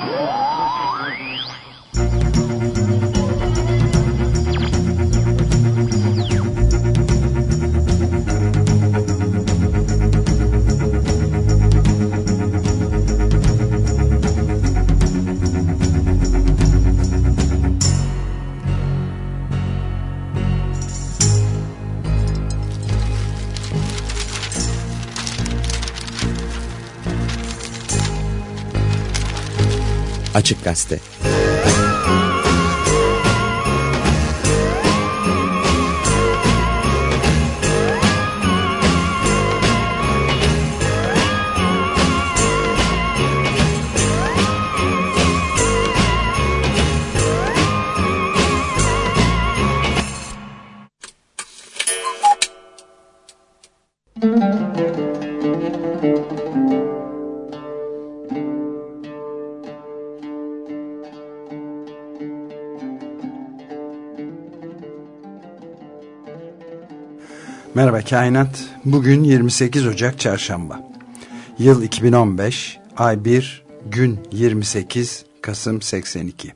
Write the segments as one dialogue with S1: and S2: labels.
S1: Yeah. Açık Gazete
S2: Merhaba Kainat. Bugün 28 Ocak Çarşamba. Yıl 2015, ay 1, gün 28, Kasım 82.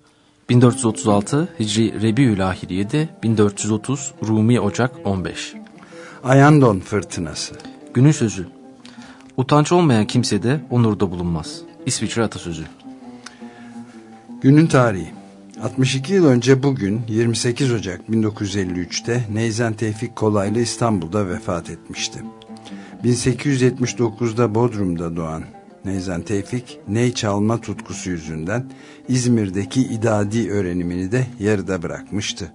S3: 1436 Hicri Rebiül Ahir 7, 1430 Rumi Ocak 15.
S2: Ayandon fırtınası.
S3: Günün sözü. Utanç olmayan kimsede onurda bulunmaz. İsviçre atasözü.
S2: Günün tarihi. 62 yıl önce bugün 28 Ocak 1953'te Neyzen Tevfik Kolaylı İstanbul'da vefat etmişti. 1879'da Bodrum'da doğan Neyzen Tevfik, ney çalma tutkusu yüzünden İzmir'deki idadi öğrenimini de yarıda bırakmıştı.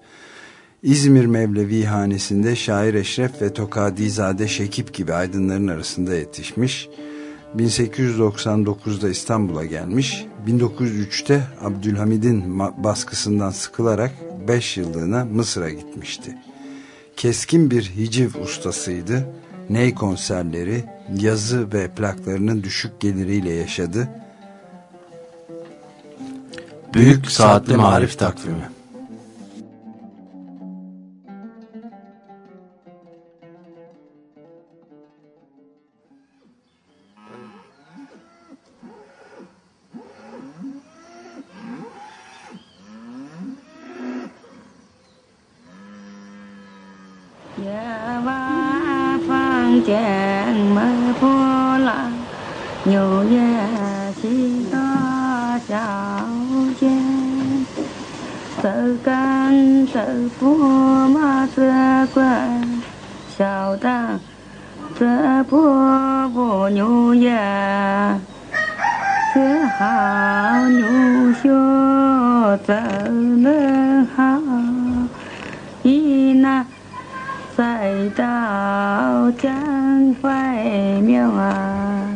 S2: İzmir Mevlevi Hanesi'nde Şair Eşref ve Tokadizade Şekip gibi aydınların arasında yetişmiş 1899'da İstanbul'a gelmiş, 1903'te Abdülhamid'in baskısından sıkılarak 5 yıllığına Mısır'a gitmişti. Keskin bir hiciv ustasıydı, ney konserleri, yazı ve plaklarının düşük geliriyle yaşadı.
S3: Büyük Saatli Marif Takvimi 牛夜起大小姐，这根这嘛这根，小的这不不牛也，这好牛学怎能好？一那再到江淮庙啊。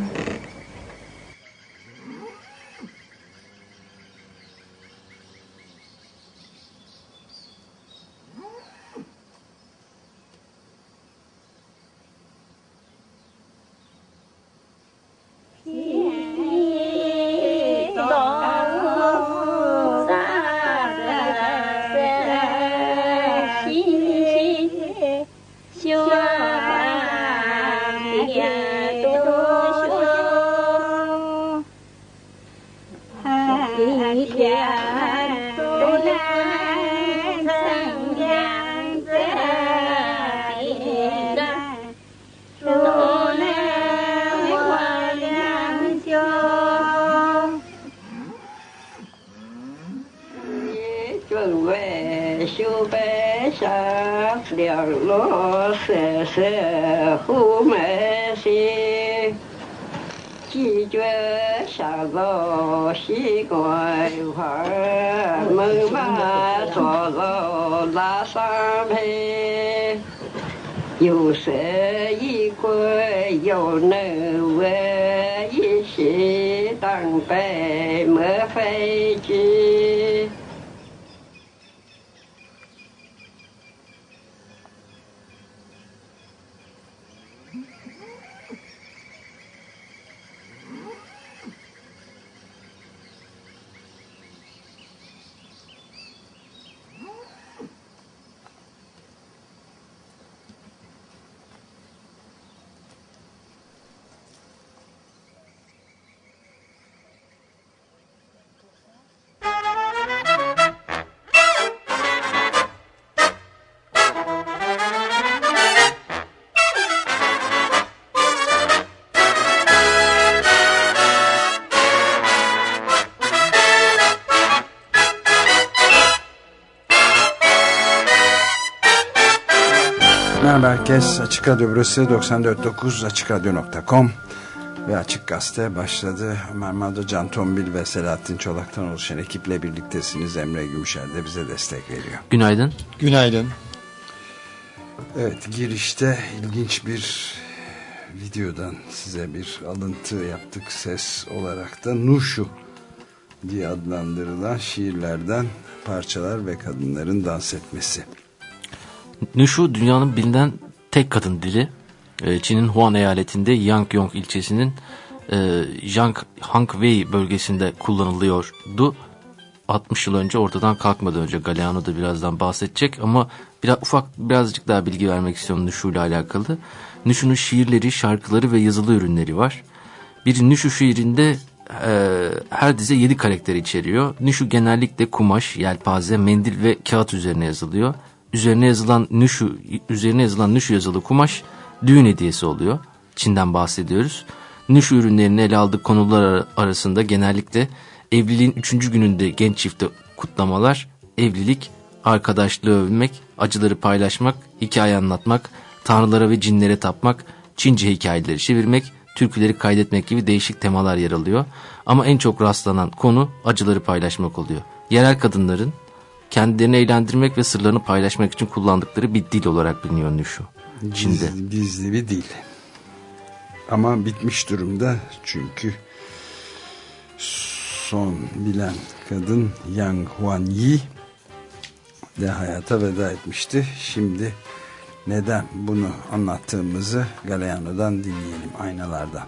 S4: 是虎门西，几卷香皂西关块，门门坐着拉上配。又是一棍又能
S2: Merhaba herkes. Açık Radyo burası 94.9 AçıkRadyo.com ve Açık Gazete başladı. Ömer Madra, Can Tombil ve Selahattin Çolak'tan oluşan ekiple birliktesiniz. Emre Gümüşer de bize destek veriyor.
S5: Günaydın.
S6: Günaydın.
S2: Evet girişte ilginç bir videodan size bir alıntı yaptık ses olarak da Nuşu diye adlandırılan şiirlerden parçalar ve kadınların dans etmesi.
S5: Nuşu dünyanın bilinen tek kadın dili. Ee, Çin'in Huan eyaletinde Yangyong ilçesinin e, Yanghangwei bölgesinde kullanılıyordu. 60 yıl önce ortadan kalkmadan önce Galeano da birazdan bahsedecek ama biraz ufak birazcık daha bilgi vermek istiyorum Nüşu ile alakalı. Nüşu'nun şiirleri, şarkıları ve yazılı ürünleri var. Bir Nüşu şiirinde e, her dize 7 karakter içeriyor. Nüşu genellikle kumaş, yelpaze, mendil ve kağıt üzerine yazılıyor. Üzerine yazılan Nüşu, üzerine yazılan Nüşu yazılı kumaş düğün hediyesi oluyor. Çin'den bahsediyoruz. Nüşu ürünlerini ele aldık konular arasında genellikle evliliğin üçüncü gününde genç çifte kutlamalar, evlilik, arkadaşlığı övmek, acıları paylaşmak, hikaye anlatmak, tanrılara ve cinlere tapmak, Çince hikayeleri çevirmek, türküleri kaydetmek gibi değişik temalar yer alıyor. Ama en çok rastlanan konu acıları paylaşmak oluyor. Yerel kadınların kendilerini eğlendirmek ve sırlarını paylaşmak için kullandıkları bir dil olarak biliniyor Nüşu. Çin'de.
S2: Gizli, gizli bir dil. Ama bitmiş durumda çünkü son bilen kadın Yang Huanyi de hayata veda etmişti. Şimdi neden bunu anlattığımızı Galeano'dan dinleyelim aynalardan.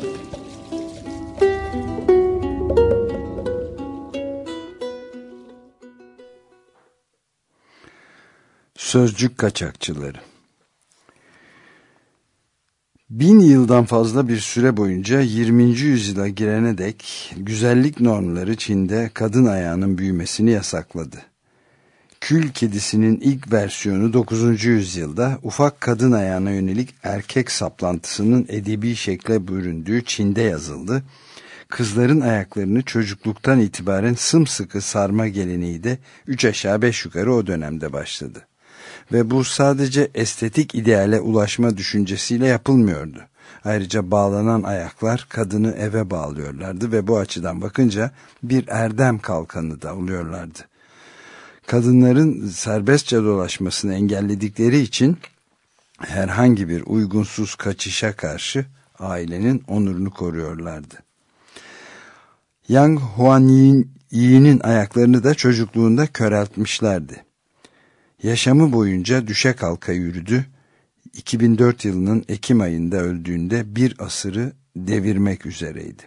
S2: Sözcük kaçakçıları Bin yıldan fazla bir süre boyunca 20. yüzyıla girene dek güzellik normları Çin'de kadın ayağının büyümesini yasakladı. Kül kedisinin ilk versiyonu 9. yüzyılda ufak kadın ayağına yönelik erkek saplantısının edebi şekle büründüğü Çin'de yazıldı. Kızların ayaklarını çocukluktan itibaren sımsıkı sarma geleneği de 3 aşağı 5 yukarı o dönemde başladı ve bu sadece estetik ideale ulaşma düşüncesiyle yapılmıyordu. Ayrıca bağlanan ayaklar kadını eve bağlıyorlardı ve bu açıdan bakınca bir erdem kalkanı da oluyorlardı. Kadınların serbestçe dolaşmasını engelledikleri için herhangi bir uygunsuz kaçışa karşı ailenin onurunu koruyorlardı. Yang Huanyi'nin ayaklarını da çocukluğunda köreltmişlerdi. Yaşamı boyunca düşe kalka yürüdü. 2004 yılının Ekim ayında öldüğünde bir asırı devirmek üzereydi.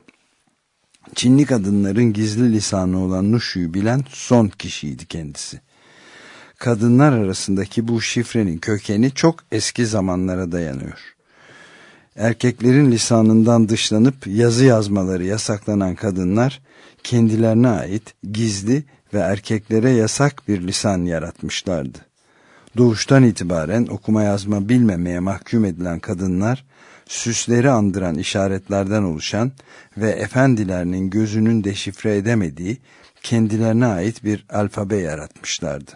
S2: Çinli kadınların gizli lisanı olan Nuşu'yu bilen son kişiydi kendisi. Kadınlar arasındaki bu şifrenin kökeni çok eski zamanlara dayanıyor. Erkeklerin lisanından dışlanıp yazı yazmaları yasaklanan kadınlar kendilerine ait gizli ve erkeklere yasak bir lisan yaratmışlardı. Doğuştan itibaren okuma yazma bilmemeye mahkum edilen kadınlar, süsleri andıran işaretlerden oluşan ve efendilerinin gözünün deşifre edemediği kendilerine ait bir alfabe yaratmışlardı.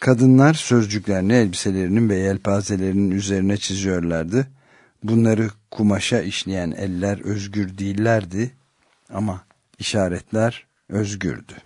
S2: Kadınlar sözcüklerini elbiselerinin ve yelpazelerinin üzerine çiziyorlardı. Bunları kumaşa işleyen eller özgür değillerdi ama işaretler özgürdü.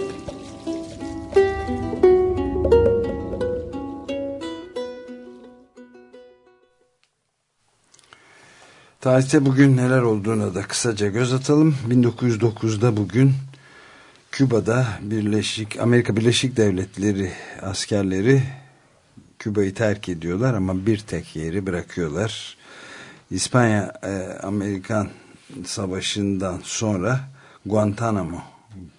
S2: Tarihte bugün neler olduğuna da kısaca göz atalım. 1909'da bugün Küba'da Birleşik Amerika Birleşik Devletleri askerleri Küba'yı terk ediyorlar ama bir tek yeri bırakıyorlar. İspanya e, Amerikan Savaşı'ndan sonra Guantanamo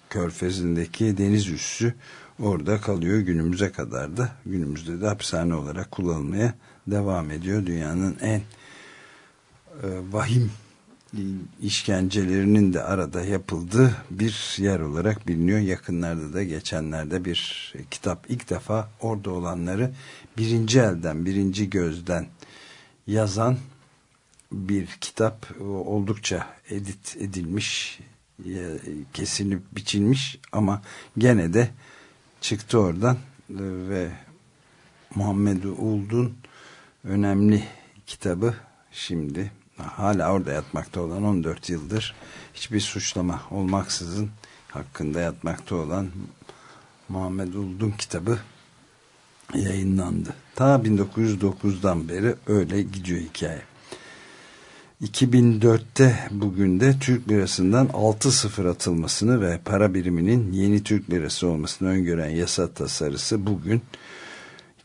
S2: körfezindeki deniz üssü orada kalıyor günümüze kadar da günümüzde de hapishane olarak kullanılmaya devam ediyor. Dünyanın en vahim işkencelerinin de arada yapıldığı bir yer olarak biliniyor. Yakınlarda da geçenlerde bir kitap ilk defa orada olanları birinci elden, birinci gözden yazan bir kitap oldukça edit edilmiş, kesilip biçilmiş ama gene de çıktı oradan ve Muhammed Uldun önemli kitabı şimdi hala orada yatmakta olan 14 yıldır hiçbir suçlama olmaksızın hakkında yatmakta olan Muhammed Uldun kitabı yayınlandı. Ta 1909'dan beri öyle gidiyor hikaye. 2004'te bugün de Türk lirasından 6-0 atılmasını ve para biriminin yeni Türk lirası olmasını öngören yasa tasarısı bugün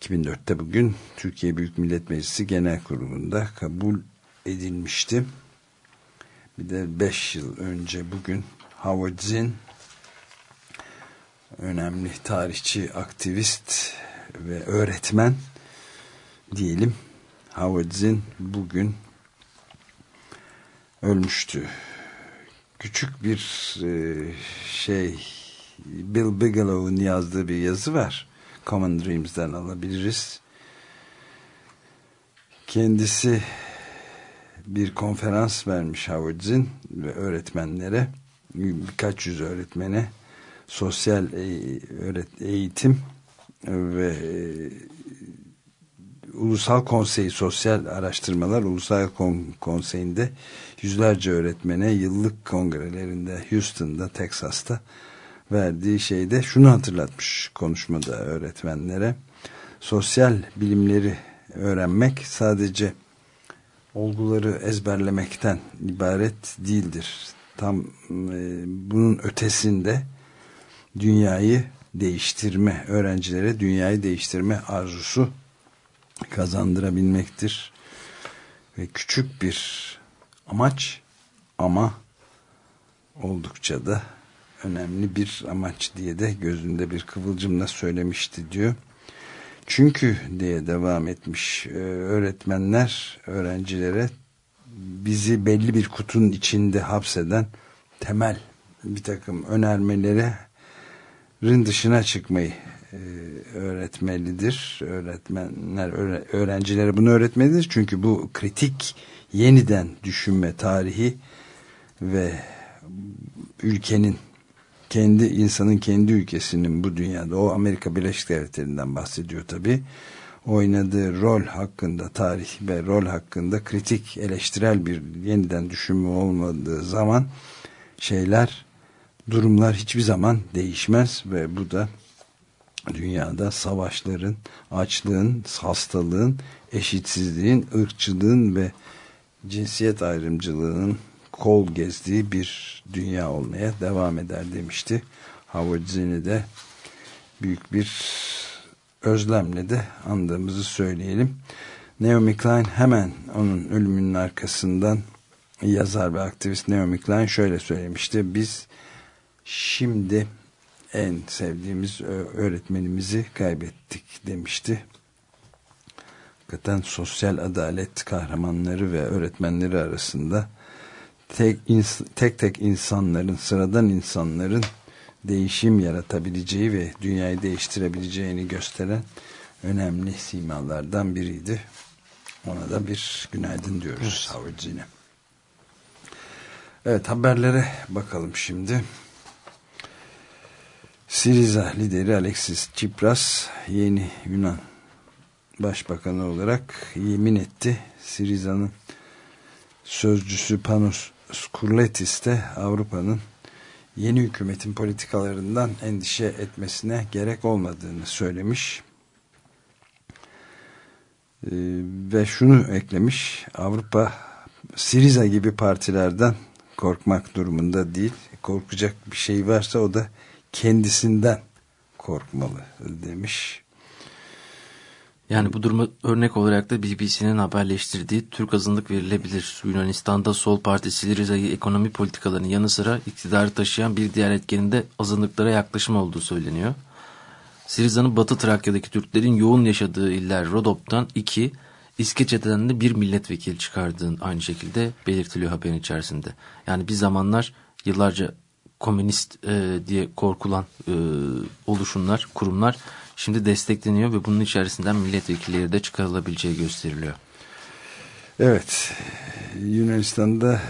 S2: 2004'te bugün Türkiye Büyük Millet Meclisi Genel Kurulu'nda kabul edilmişti. Bir de 5 yıl önce bugün Howard Zinn önemli tarihçi, aktivist ve öğretmen diyelim. Howard Zinn bugün ölmüştü. Küçük bir e, şey Bill Bigelow'un yazdığı bir yazı var. Common Dreams'den alabiliriz. Kendisi bir konferans vermiş Howard Zinn ve öğretmenlere birkaç yüz öğretmene sosyal eğitim ve Ulusal Konseyi Sosyal Araştırmalar Ulusal Konseyi'nde yüzlerce öğretmene yıllık kongrelerinde Houston'da, Texas'ta verdiği şeyde şunu hatırlatmış konuşmada öğretmenlere. Sosyal bilimleri öğrenmek sadece olguları ezberlemekten ibaret değildir. Tam e, bunun ötesinde dünyayı değiştirme, öğrencilere dünyayı değiştirme arzusu kazandırabilmektir. Ve küçük bir amaç ama oldukça da önemli bir amaç diye de gözünde bir kıvılcımla söylemişti diyor. Çünkü diye devam etmiş e, öğretmenler öğrencilere bizi belli bir kutunun içinde hapseden temel bir takım önermelerin dışına çıkmayı e, öğretmelidir. Öğretmenler öğrencilere bunu öğretmelidir. Çünkü bu kritik yeniden düşünme tarihi ve ülkenin kendi insanın kendi ülkesinin bu dünyada o Amerika Birleşik Devletleri'nden bahsediyor tabi oynadığı rol hakkında tarih ve rol hakkında kritik eleştirel bir yeniden düşünme olmadığı zaman şeyler durumlar hiçbir zaman değişmez ve bu da dünyada savaşların açlığın hastalığın eşitsizliğin ırkçılığın ve cinsiyet ayrımcılığının kol gezdiği bir dünya olmaya devam eder demişti. Howard de büyük bir özlemle de andığımızı söyleyelim. Naomi Klein hemen onun ölümünün arkasından yazar ve aktivist Naomi Klein şöyle söylemişti. Biz şimdi en sevdiğimiz öğretmenimizi kaybettik demişti. Hakikaten sosyal adalet kahramanları ve öğretmenleri arasında tek, tek tek insanların, sıradan insanların değişim yaratabileceği ve dünyayı değiştirebileceğini gösteren önemli simalardan biriydi. Ona da bir günaydın diyoruz evet. Zinn'e. Evet haberlere bakalım şimdi. Siriza lideri Alexis Tsipras yeni Yunan başbakanı olarak yemin etti. Siriza'nın sözcüsü Panos Skurletis de Avrupa'nın yeni hükümetin politikalarından endişe etmesine gerek olmadığını söylemiş. Ee, ve şunu eklemiş Avrupa Siriza gibi partilerden korkmak durumunda değil. Korkacak bir şey varsa o da kendisinden korkmalı demiş.
S5: Yani bu duruma örnek olarak da BBC'nin haberleştirdiği Türk azınlık verilebilir. Yunanistan'da Sol Parti Siriza'yı ekonomi politikalarının yanı sıra iktidarı taşıyan bir diğer etkenin de azınlıklara yaklaşım olduğu söyleniyor. Siriza'nın Batı Trakya'daki Türklerin yoğun yaşadığı iller Rodop'tan iki, İskeçe'den de bir milletvekili çıkardığın aynı şekilde belirtiliyor haberin içerisinde. Yani bir zamanlar yıllarca komünist e, diye korkulan e, oluşumlar, kurumlar şimdi destekleniyor ve bunun içerisinden milletvekilleri de çıkarılabileceği gösteriliyor.
S2: Evet, Yunanistan'da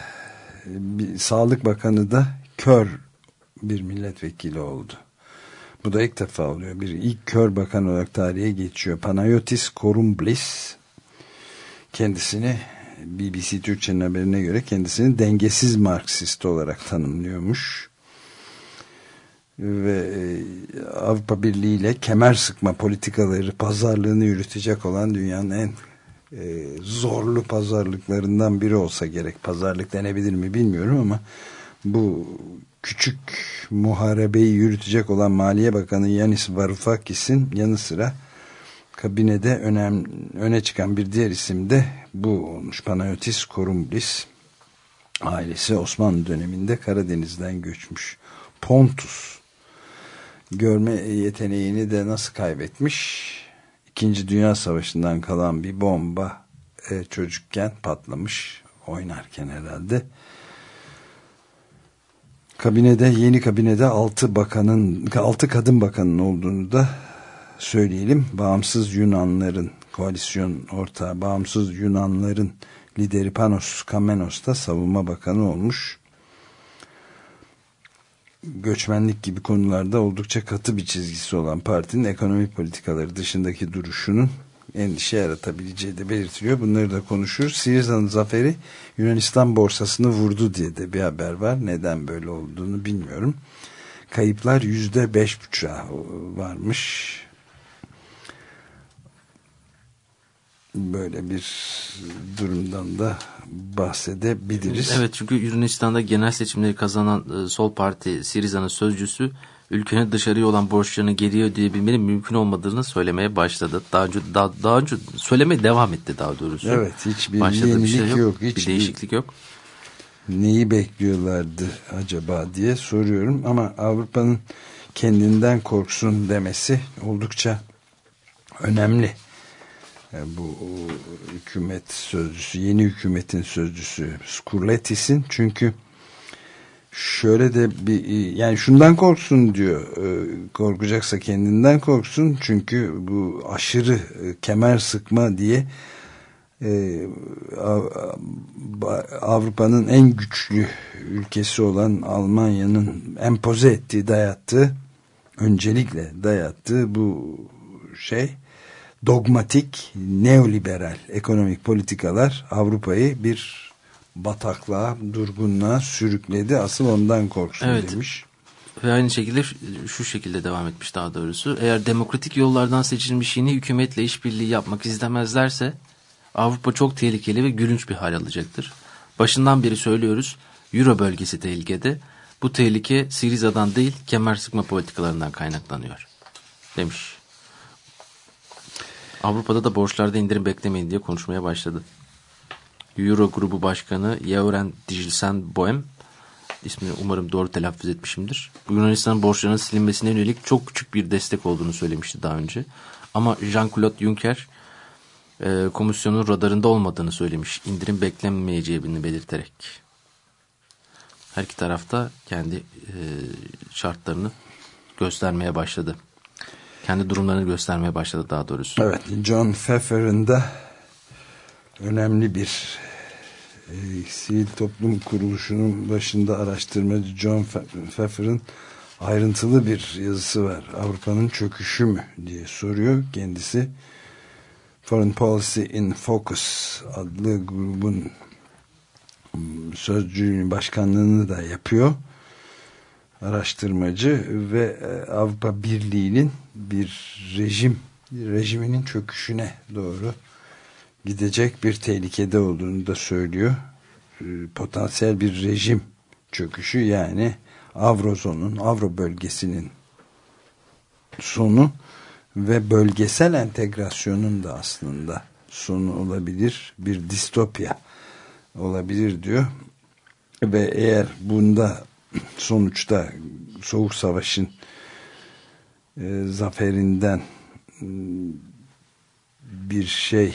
S2: bir Sağlık Bakanı da kör bir milletvekili oldu. Bu da ilk defa oluyor. Bir ilk kör bakan olarak tarihe geçiyor. Panayotis Korumblis kendisini BBC Türkçe'nin haberine göre kendisini dengesiz Marksist olarak tanımlıyormuş. Ve e, Avrupa Birliği ile kemer sıkma politikaları pazarlığını yürütecek olan dünyanın en e, zorlu pazarlıklarından biri olsa gerek. Pazarlık denebilir mi bilmiyorum ama bu küçük muharebeyi yürütecek olan Maliye Bakanı Yanis Varoufakis'in yanı sıra kabinede önem, öne çıkan bir diğer isim de bu olmuş. Panayotis Korumblis ailesi Osmanlı döneminde Karadeniz'den göçmüş. Pontus görme yeteneğini de nasıl kaybetmiş? İkinci Dünya Savaşı'ndan kalan bir bomba e, çocukken patlamış oynarken herhalde. Kabinede yeni kabinede altı bakanın altı kadın bakanın olduğunu da söyleyelim. Bağımsız Yunanların koalisyon ortağı Bağımsız Yunanların lideri Panos Kamenos da savunma bakanı olmuş. Göçmenlik gibi konularda oldukça katı bir çizgisi olan partinin ekonomi politikaları dışındaki duruşunun endişe yaratabileceği de belirtiliyor. Bunları da konuşuruz. Siriza'nın zaferi Yunanistan borsasını vurdu diye de bir haber var. Neden böyle olduğunu bilmiyorum. Kayıplar yüzde beş buçuğa varmış. Böyle bir durumdan da bahsedebiliriz.
S5: Evet çünkü Yunanistan'da genel seçimleri kazanan e, Sol Parti Siriza'nın sözcüsü ülkenin dışarıya olan borçlarını geriye ödeyebilmenin mümkün olmadığını söylemeye başladı. Daha önce daha, daha önce söylemeye devam etti daha doğrusu.
S2: Evet hiçbir Başladı yenilik bir şey yok, yok hiçbir
S5: bir değişiklik yok.
S2: Neyi bekliyorlardı acaba diye soruyorum ama Avrupa'nın kendinden korksun demesi oldukça önemli. Yani bu hükümet sözcüsü, yeni hükümetin sözcüsü Skurletis'in. Çünkü şöyle de bir yani şundan korksun diyor. E, korkacaksa kendinden korksun. Çünkü bu aşırı e, kemer sıkma diye e, Avrupa'nın en güçlü ülkesi olan Almanya'nın empoze ettiği dayattığı öncelikle dayattığı bu şey dogmatik neoliberal ekonomik politikalar Avrupa'yı bir bataklığa, durgunluğa sürükledi. Asıl ondan korksun evet. demiş.
S5: Ve aynı şekilde şu şekilde devam etmiş daha doğrusu. Eğer demokratik yollardan seçilmiş yeni hükümetle işbirliği yapmak istemezlerse Avrupa çok tehlikeli ve gülünç bir hal alacaktır. Başından beri söylüyoruz Euro bölgesi tehlikede. Bu tehlike Siriza'dan değil kemer sıkma politikalarından kaynaklanıyor demiş. Avrupa'da da borçlarda indirim beklemeyin diye konuşmaya başladı. Euro grubu başkanı Yevren Dijilsen Bohem ismini umarım doğru telaffuz etmişimdir. Bu Yunanistan borçlarının silinmesine yönelik çok küçük bir destek olduğunu söylemişti daha önce. Ama Jean-Claude Juncker e, komisyonun radarında olmadığını söylemiş. İndirim beklenmeyeceğini belirterek. Her iki tarafta kendi e, şartlarını göstermeye başladı. Kendi durumlarını göstermeye başladı daha doğrusu.
S2: Evet, John Pfeffer'ın da önemli bir e, sivil toplum kuruluşunun başında araştırmacı John Pfeffer'ın ayrıntılı bir yazısı var. Avrupa'nın çöküşü mü diye soruyor kendisi. Foreign Policy in Focus adlı grubun sözcüğünün başkanlığını da yapıyor. araştırmacı ve e, Avrupa Birliği'nin bir rejim rejiminin çöküşüne doğru gidecek bir tehlikede olduğunu da söylüyor. E, potansiyel bir rejim çöküşü yani Avrozon'un, Avro bölgesinin sonu ve bölgesel entegrasyonun da aslında sonu olabilir. Bir distopya olabilir diyor. Ve eğer bunda sonuçta Soğuk Savaş'ın e, zaferinden bir şey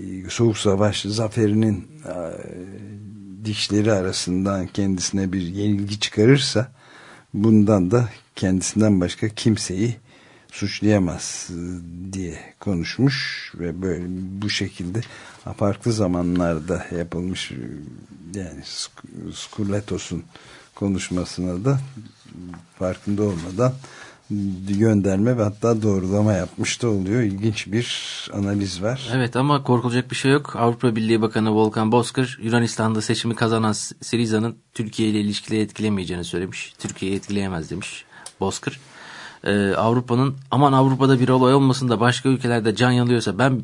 S2: e, Soğuk Savaş zaferinin e, dişleri arasından kendisine bir yenilgi çıkarırsa bundan da kendisinden başka kimseyi suçlayamaz e, diye konuşmuş ve böyle bu şekilde farklı zamanlarda yapılmış yani Skurletos'un konuşmasına da farkında olmadan gönderme ve hatta doğrulama yapmış da oluyor. İlginç bir analiz var.
S5: Evet ama korkulacak bir şey yok. Avrupa Birliği Bakanı Volkan Bozkır Yunanistan'da seçimi kazanan Siriza'nın Türkiye ile ilişkileri etkilemeyeceğini söylemiş. Türkiye'yi etkileyemez demiş Bozkır. Ee, Avrupa'nın aman Avrupa'da bir olay olmasın da başka ülkelerde can yanıyorsa ben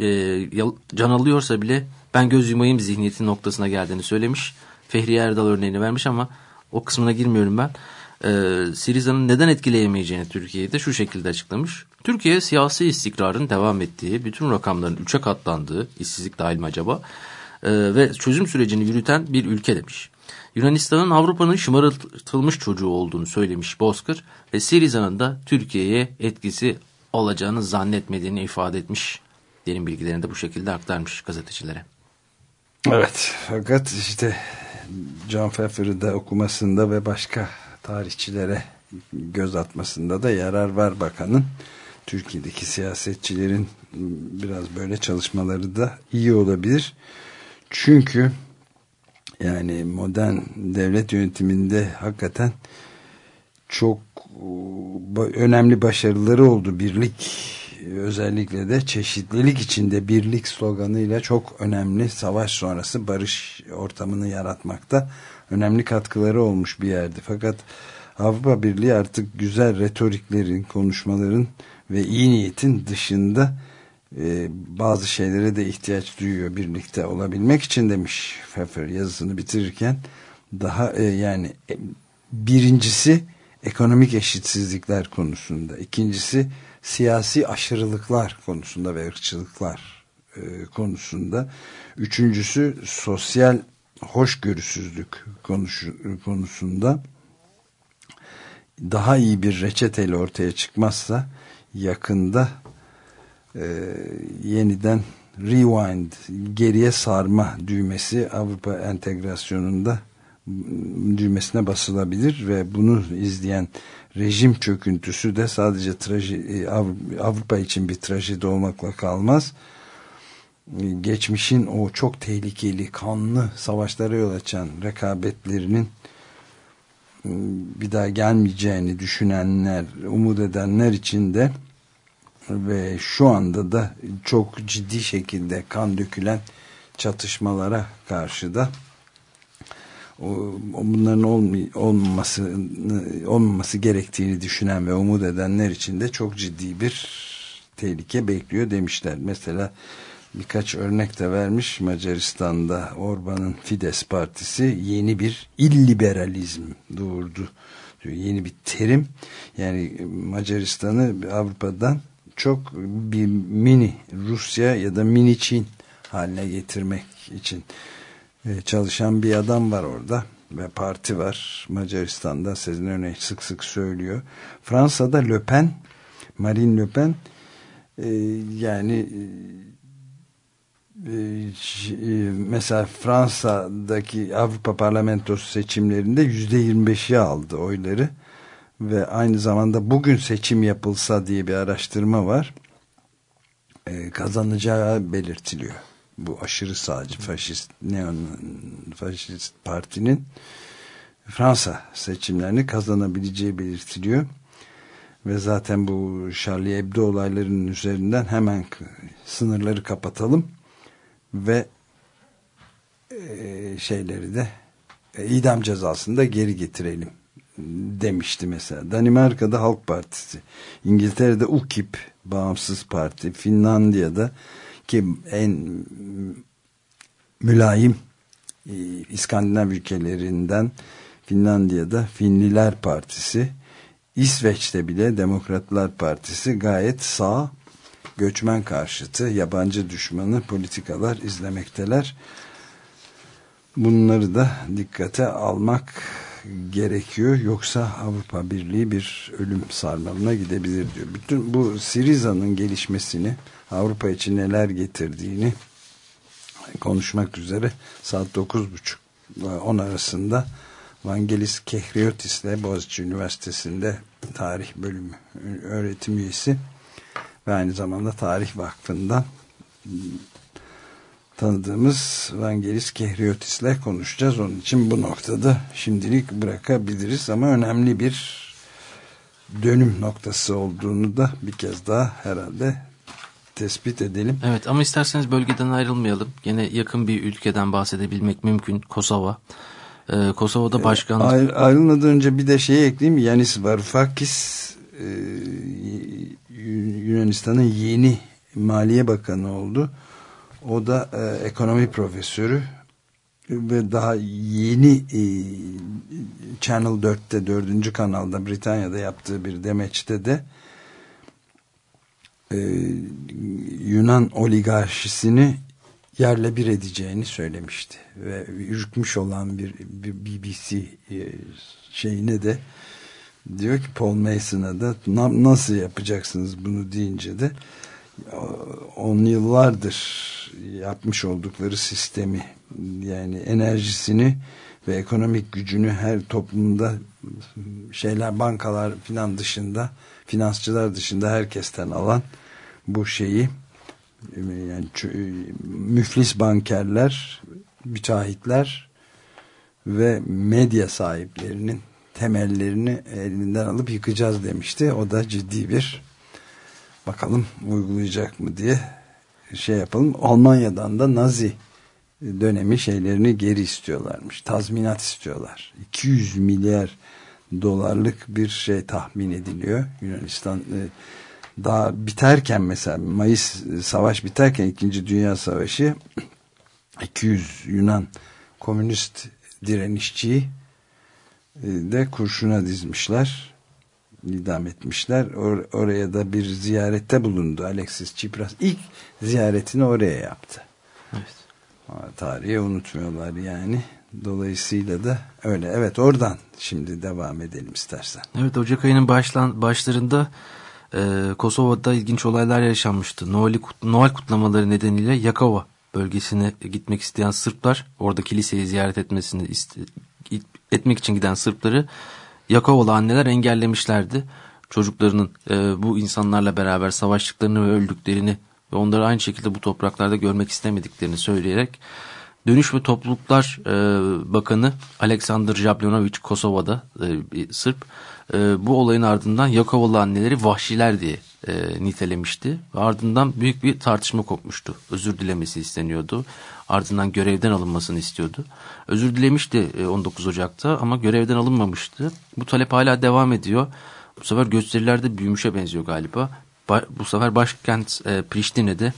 S5: e, can alıyorsa bile ben göz yumayım zihniyeti noktasına geldiğini söylemiş. Fehri Erdal örneğini vermiş ama o kısmına girmiyorum ben e, Siriza'nın neden etkileyemeyeceğini Türkiye'de şu şekilde açıklamış. Türkiye siyasi istikrarın devam ettiği, bütün rakamların üçe katlandığı, işsizlik dahil mi acaba, e, ve çözüm sürecini yürüten bir ülke demiş. Yunanistan'ın Avrupa'nın şımarıltılmış çocuğu olduğunu söylemiş Bozkır ve Siriza'nın da Türkiye'ye etkisi olacağını zannetmediğini ifade etmiş. Derin bilgilerini de bu şekilde aktarmış gazetecilere.
S2: Evet fakat işte John Pfeffer'ı da okumasında ve başka tarihçilere göz atmasında da yarar var bakanın. Türkiye'deki siyasetçilerin biraz böyle çalışmaları da iyi olabilir. Çünkü yani modern devlet yönetiminde hakikaten çok önemli başarıları oldu. Birlik özellikle de çeşitlilik içinde birlik sloganıyla çok önemli savaş sonrası barış ortamını yaratmakta önemli katkıları olmuş bir yerdi. Fakat Avrupa Birliği artık güzel retoriklerin, konuşmaların ve iyi niyetin dışında e, bazı şeylere de ihtiyaç duyuyor birlikte olabilmek için demiş Pfeffer yazısını bitirirken daha e, yani e, birincisi ekonomik eşitsizlikler konusunda ikincisi siyasi aşırılıklar konusunda ve ırkçılıklar e, konusunda üçüncüsü sosyal hoşgörüsüzlük konusunda daha iyi bir reçeteyle ortaya çıkmazsa yakında e, yeniden rewind geriye sarma düğmesi Avrupa entegrasyonunda düğmesine basılabilir ve bunu izleyen rejim çöküntüsü de sadece traji, e, Avrupa için bir trajedi olmakla kalmaz geçmişin o çok tehlikeli kanlı savaşlara yol açan rekabetlerinin ıı, bir daha gelmeyeceğini düşünenler, umut edenler için de ve şu anda da çok ciddi şekilde kan dökülen çatışmalara karşı da bunların olmaması olmaması gerektiğini düşünen ve umut edenler için de çok ciddi bir tehlike bekliyor demişler. Mesela birkaç örnek de vermiş Macaristan'da Orban'ın Fides partisi yeni bir illiberalizm doğurdu diyor. Yeni bir terim yani Macaristan'ı Avrupa'dan çok bir mini Rusya ya da mini Çin haline getirmek için e, çalışan bir adam var orada ve parti var Macaristan'da Sezin Örnek sık sık söylüyor. Fransa'da Le Pen Marine Le Pen e, yani e, mesela Fransa'daki Avrupa Parlamentosu seçimlerinde yüzde 25'i aldı oyları. Ve aynı zamanda bugün seçim yapılsa diye bir araştırma var. Ee, kazanacağı belirtiliyor. Bu aşırı sağcı faşist neon faşist partinin Fransa seçimlerini kazanabileceği belirtiliyor. Ve zaten bu Charlie Hebdo olaylarının üzerinden hemen sınırları kapatalım ve e, şeyleri de e, idam cezasını da geri getirelim demişti mesela. Danimarka'da Halk Partisi, İngiltere'de UKIP, Bağımsız Parti, Finlandiya'da ki en mülayim e, İskandinav ülkelerinden Finlandiya'da Finliler Partisi, İsveç'te bile Demokratlar Partisi gayet sağ, göçmen karşıtı, yabancı düşmanı politikalar izlemekteler. Bunları da dikkate almak gerekiyor. Yoksa Avrupa Birliği bir ölüm sarmalına gidebilir diyor. Bütün bu Siriza'nın gelişmesini, Avrupa için neler getirdiğini konuşmak üzere saat 9.30 10 arasında Vangelis Kehriotis ile Boğaziçi Üniversitesi'nde tarih bölümü öğretim üyesi ve aynı zamanda Tarih Vakfı'ndan tanıdığımız Vangelis Kehriotis ile konuşacağız. Onun için bu noktada şimdilik bırakabiliriz ama önemli bir dönüm noktası olduğunu da bir kez daha herhalde tespit edelim.
S5: Evet ama isterseniz bölgeden ayrılmayalım. Yine yakın bir ülkeden bahsedebilmek mümkün. Kosova. Ee, Kosova'da başkan...
S2: Ayrı, ayrılmadan önce bir de şeyi ekleyeyim. Yanis Varoufakis e, Yunanistan'ın yeni Maliye Bakanı oldu. O da e, ekonomi profesörü ve daha yeni e, Channel 4'te 4. kanalda Britanya'da yaptığı bir demeçte de e, Yunan oligarşisini yerle bir edeceğini söylemişti ve ürkmüş olan bir, bir BBC e, şeyine de diyor ki Paul Mason'a da nasıl yapacaksınız bunu? deyince de on yıllardır yapmış oldukları sistemi yani enerjisini ve ekonomik gücünü her toplumda şeyler bankalar filan dışında finansçılar dışında herkesten alan bu şeyi yani müflis bankerler müteahhitler ve medya sahiplerinin temellerini elinden alıp yıkacağız demişti. O da ciddi bir bakalım uygulayacak mı diye şey yapalım. Almanya'dan da Nazi dönemi şeylerini geri istiyorlarmış. Tazminat istiyorlar. 200 milyar dolarlık bir şey tahmin ediliyor. Yunanistan e, daha biterken mesela Mayıs savaş biterken 2. Dünya Savaşı 200 Yunan komünist direnişçiyi e, de kurşuna dizmişler idam etmişler. Or oraya da bir ziyarette bulundu Alexis Tsipras. İlk ziyaretini oraya yaptı. Evet. Tarihi unutmuyorlar yani. Dolayısıyla da öyle. Evet oradan şimdi devam edelim istersen.
S5: Evet Ocak ayının başlan, başlarında e, Kosova'da ilginç olaylar yaşanmıştı. Noel, Noel kutlamaları nedeniyle Yakova bölgesine gitmek isteyen Sırplar orada kiliseyi ziyaret etmesini etmek için giden Sırpları Yakovalı anneler engellemişlerdi. Çocuklarının e, bu insanlarla beraber savaştıklarını ve öldüklerini ve onları aynı şekilde bu topraklarda görmek istemediklerini söyleyerek Dönüş ve Topluluklar e, Bakanı Aleksandr Jablanovic Kosova'da e, Sırp e, bu olayın ardından Yakovalı anneleri vahşiler diye e, nitelemişti. Ardından büyük bir tartışma kopmuştu. Özür dilemesi isteniyordu. Ardından görevden alınmasını istiyordu. Özür dilemişti 19 e, Ocak'ta ama görevden alınmamıştı. Bu talep hala devam ediyor. Bu sefer gösterilerde büyümüşe benziyor galiba. Ba bu sefer başkent e, Priştine'de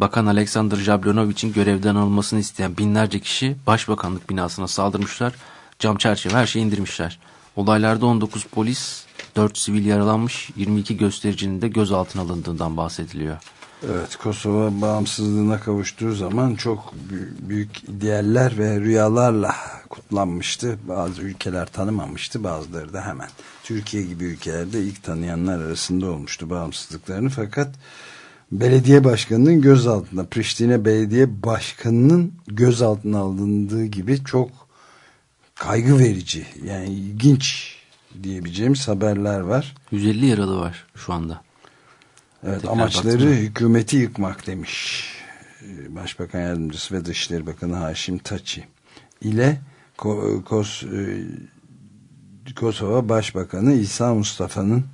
S5: Bakan Alexander Jablonovic'in görevden alınmasını isteyen binlerce kişi başbakanlık binasına saldırmışlar. Cam çerçeve her şeyi indirmişler. Olaylarda 19 polis, 4 sivil yaralanmış, 22 göstericinin de gözaltına alındığından bahsediliyor.
S2: Evet Kosova bağımsızlığına kavuştuğu zaman çok büyük idealler ve rüyalarla kutlanmıştı. Bazı ülkeler tanımamıştı bazıları da hemen. Türkiye gibi ülkelerde ilk tanıyanlar arasında olmuştu bağımsızlıklarını fakat belediye başkanının gözaltında Priştine Belediye Başkanı'nın gözaltına alındığı gibi çok kaygı verici yani ilginç diyebileceğimiz haberler var.
S5: 150 yaralı var şu anda.
S2: Evet, Tekrar amaçları baktım. hükümeti yıkmak demiş. Ee, Başbakan Yardımcısı ve Dışişleri Bakanı Haşim Taçi ile Kos, e, Kosova Başbakanı İsa Mustafa'nın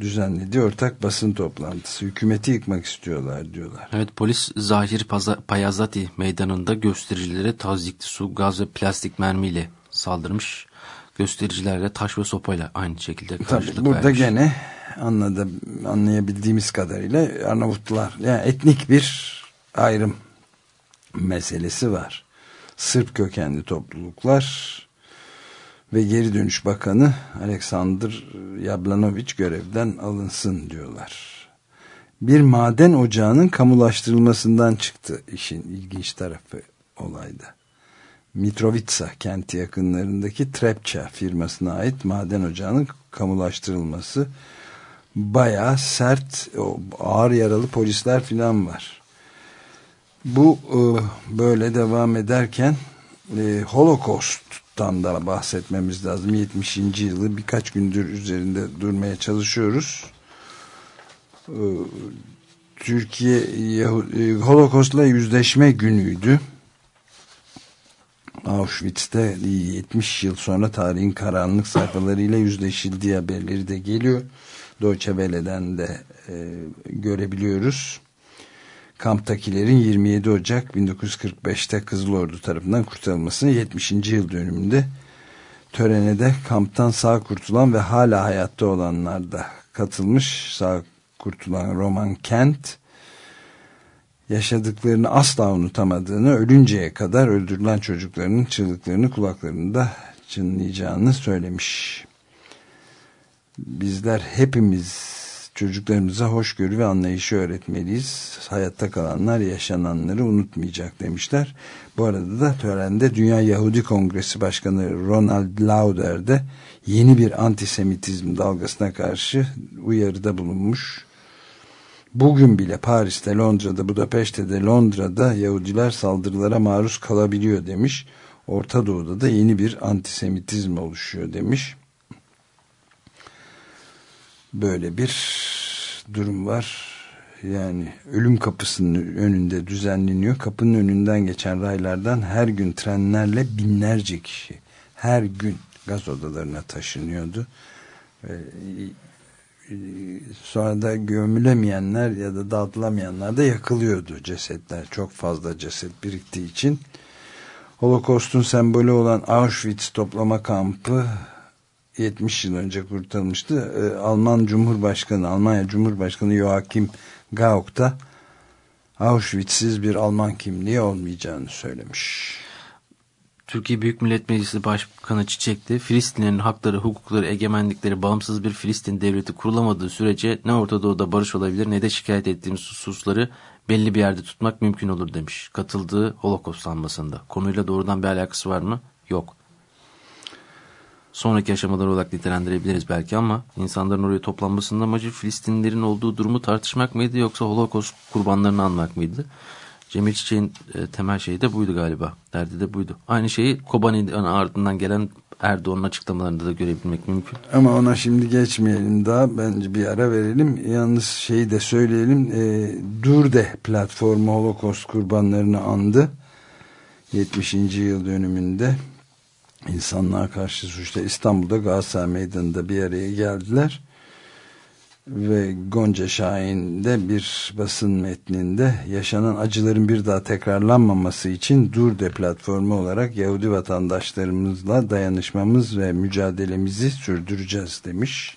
S2: düzenlediği ortak basın toplantısı. Hükümeti yıkmak istiyorlar diyorlar.
S5: Evet polis Zahir Payazati meydanında göstericilere tazikli su, gaz ve plastik mermiyle saldırmış. göstericilerle taş ve sopayla aynı şekilde
S2: Tabii
S5: karşılık
S2: burada
S5: vermiş.
S2: gene anladı, anlayabildiğimiz kadarıyla Arnavutlar yani etnik bir ayrım meselesi var. Sırp kökenli topluluklar ve geri dönüş bakanı Aleksandr Yablanoviç görevden alınsın diyorlar. Bir maden ocağının kamulaştırılmasından çıktı işin ilginç tarafı olayda. Mitrovica kenti yakınlarındaki Trepça firmasına ait maden ocağının kamulaştırılması bayağı sert ağır yaralı polisler filan var. Bu e, böyle devam ederken e, Holocaust'tan da bahsetmemiz lazım. 70. yılı birkaç gündür üzerinde durmaya çalışıyoruz. E, Türkiye Holocaust'la yüzleşme günüydü. Auschwitz'te 70 yıl sonra tarihin karanlık sayfalarıyla yüzleşildiği haberleri de geliyor. Deutsche Welle'den de e, görebiliyoruz. Kamptakilerin 27 Ocak 1945'te Kızıl Ordu tarafından kurtarılmasının 70. yıl dönümünde törene de kamptan sağ kurtulan ve hala hayatta olanlar da katılmış. Sağ kurtulan Roman Kent yaşadıklarını asla unutamadığını, ölünceye kadar öldürülen çocuklarının çığlıklarını kulaklarında çınlayacağını söylemiş. Bizler hepimiz çocuklarımıza hoşgörü ve anlayışı öğretmeliyiz. Hayatta kalanlar yaşananları unutmayacak demişler. Bu arada da törende Dünya Yahudi Kongresi Başkanı Ronald Lauder de yeni bir antisemitizm dalgasına karşı uyarıda bulunmuş. Bugün bile Paris'te, Londra'da, Budapeşte'de, Londra'da Yahudiler saldırılara maruz kalabiliyor demiş. Orta Doğu'da da yeni bir antisemitizm oluşuyor demiş. Böyle bir durum var. Yani ölüm kapısının önünde düzenleniyor. Kapının önünden geçen raylardan her gün trenlerle binlerce kişi her gün gaz odalarına taşınıyordu. Sonra da gömülemeyenler ya da dağıtılamayanlar da yakılıyordu cesetler. Çok fazla ceset biriktiği için. Holocaust'un sembolü olan Auschwitz toplama kampı 70 yıl önce kurtarılmıştı. Alman Cumhurbaşkanı, Almanya Cumhurbaşkanı Joachim Gauck da Auschwitz'siz bir Alman kimliği olmayacağını söylemiş.
S5: Türkiye Büyük Millet Meclisi Başkanı Çiçek'te Filistinlerin hakları, hukukları, egemenlikleri bağımsız bir Filistin devleti kurulamadığı sürece ne Orta Doğu'da barış olabilir ne de şikayet ettiğimiz hususları belli bir yerde tutmak mümkün olur demiş. Katıldığı Holocaust anmasında. Konuyla doğrudan bir alakası var mı? Yok. Sonraki aşamalar olarak nitelendirebiliriz belki ama insanların oraya toplanmasının amacı Filistinlilerin olduğu durumu tartışmak mıydı yoksa Holocaust kurbanlarını anmak mıydı? Cemil Çiçek'in e, temel şeyi de buydu galiba. Derdi de buydu. Aynı şeyi Kobani'nin ardından gelen Erdoğan'ın açıklamalarında da görebilmek mümkün.
S2: Ama ona şimdi geçmeyelim daha. Bence bir ara verelim. Yalnız şeyi de söyleyelim. E, Durde platformu Holocaust kurbanlarını andı. 70. yıl dönümünde insanlığa karşı suçta İstanbul'da Galatasaray Meydanı'nda bir araya geldiler ve Gonca Şahin de bir basın metninde yaşanan acıların bir daha tekrarlanmaması için Durde platformu olarak Yahudi vatandaşlarımızla dayanışmamız ve mücadelemizi sürdüreceğiz demiş.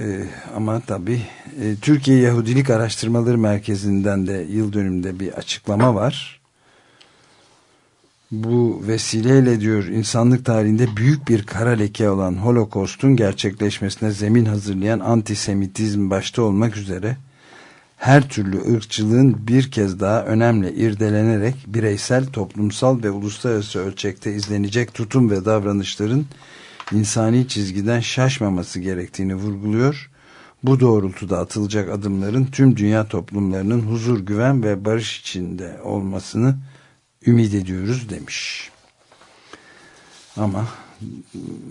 S2: Ee, ama tabi e, Türkiye Yahudilik Araştırmaları Merkezi'nden de yıl dönümünde bir açıklama var bu vesileyle diyor insanlık tarihinde büyük bir kara leke olan Holocaust'un gerçekleşmesine zemin hazırlayan antisemitizm başta olmak üzere her türlü ırkçılığın bir kez daha önemli irdelenerek bireysel, toplumsal ve uluslararası ölçekte izlenecek tutum ve davranışların insani çizgiden şaşmaması gerektiğini vurguluyor. Bu doğrultuda atılacak adımların tüm dünya toplumlarının huzur, güven ve barış içinde olmasını ümit ediyoruz demiş. Ama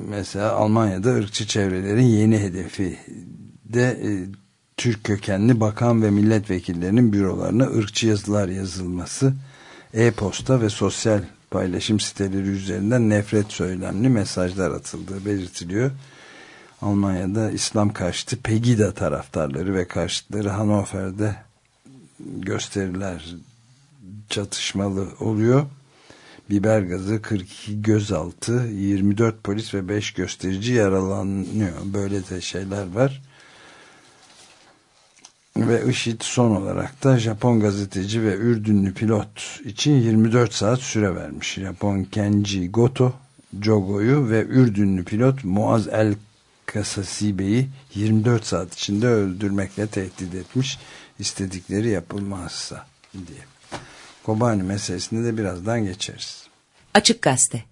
S2: mesela Almanya'da ırkçı çevrelerin yeni hedefi de e, Türk kökenli bakan ve milletvekillerinin bürolarına ırkçı yazılar yazılması, e-posta ve sosyal paylaşım siteleri üzerinden nefret söylemli mesajlar atıldığı belirtiliyor. Almanya'da İslam karşıtı Pegida taraftarları ve karşıtları Hannover'de gösteriler çatışmalı oluyor. biber gazı, 42 gözaltı, 24 polis ve 5 gösterici yaralanıyor. Böyle de şeyler var. Ve IŞİD son olarak da Japon gazeteci ve Ürdünlü pilot için 24 saat süre vermiş. Japon Kenji Goto, Jogo'yu ve Ürdünlü pilot Muaz El Kasasibe'yi 24 saat içinde öldürmekle tehdit etmiş. istedikleri yapılmazsa diye. Kobani meselesine de birazdan geçeriz.
S7: Açık Gazete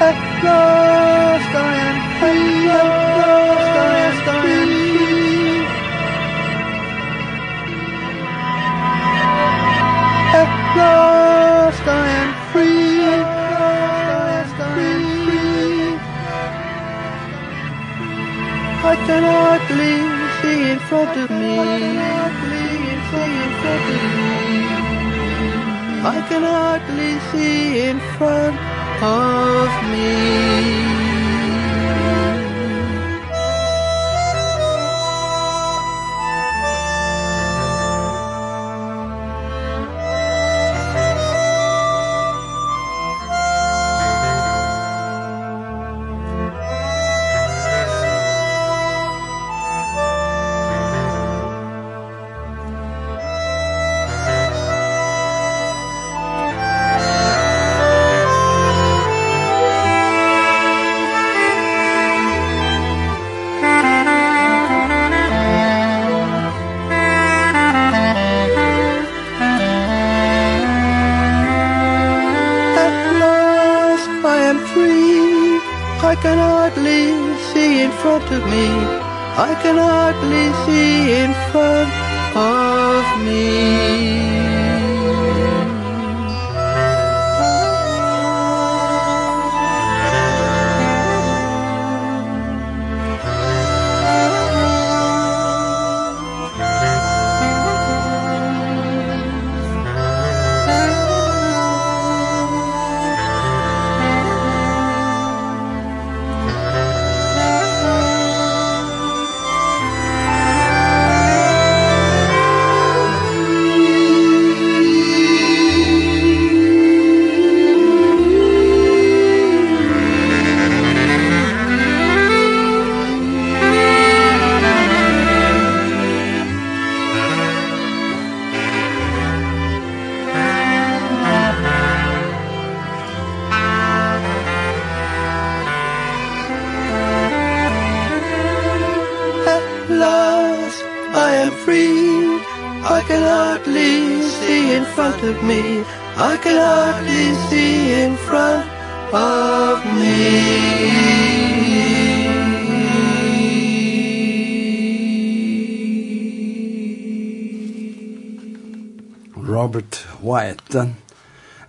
S8: At last can hardly see in front of me. I can hardly see in front of me.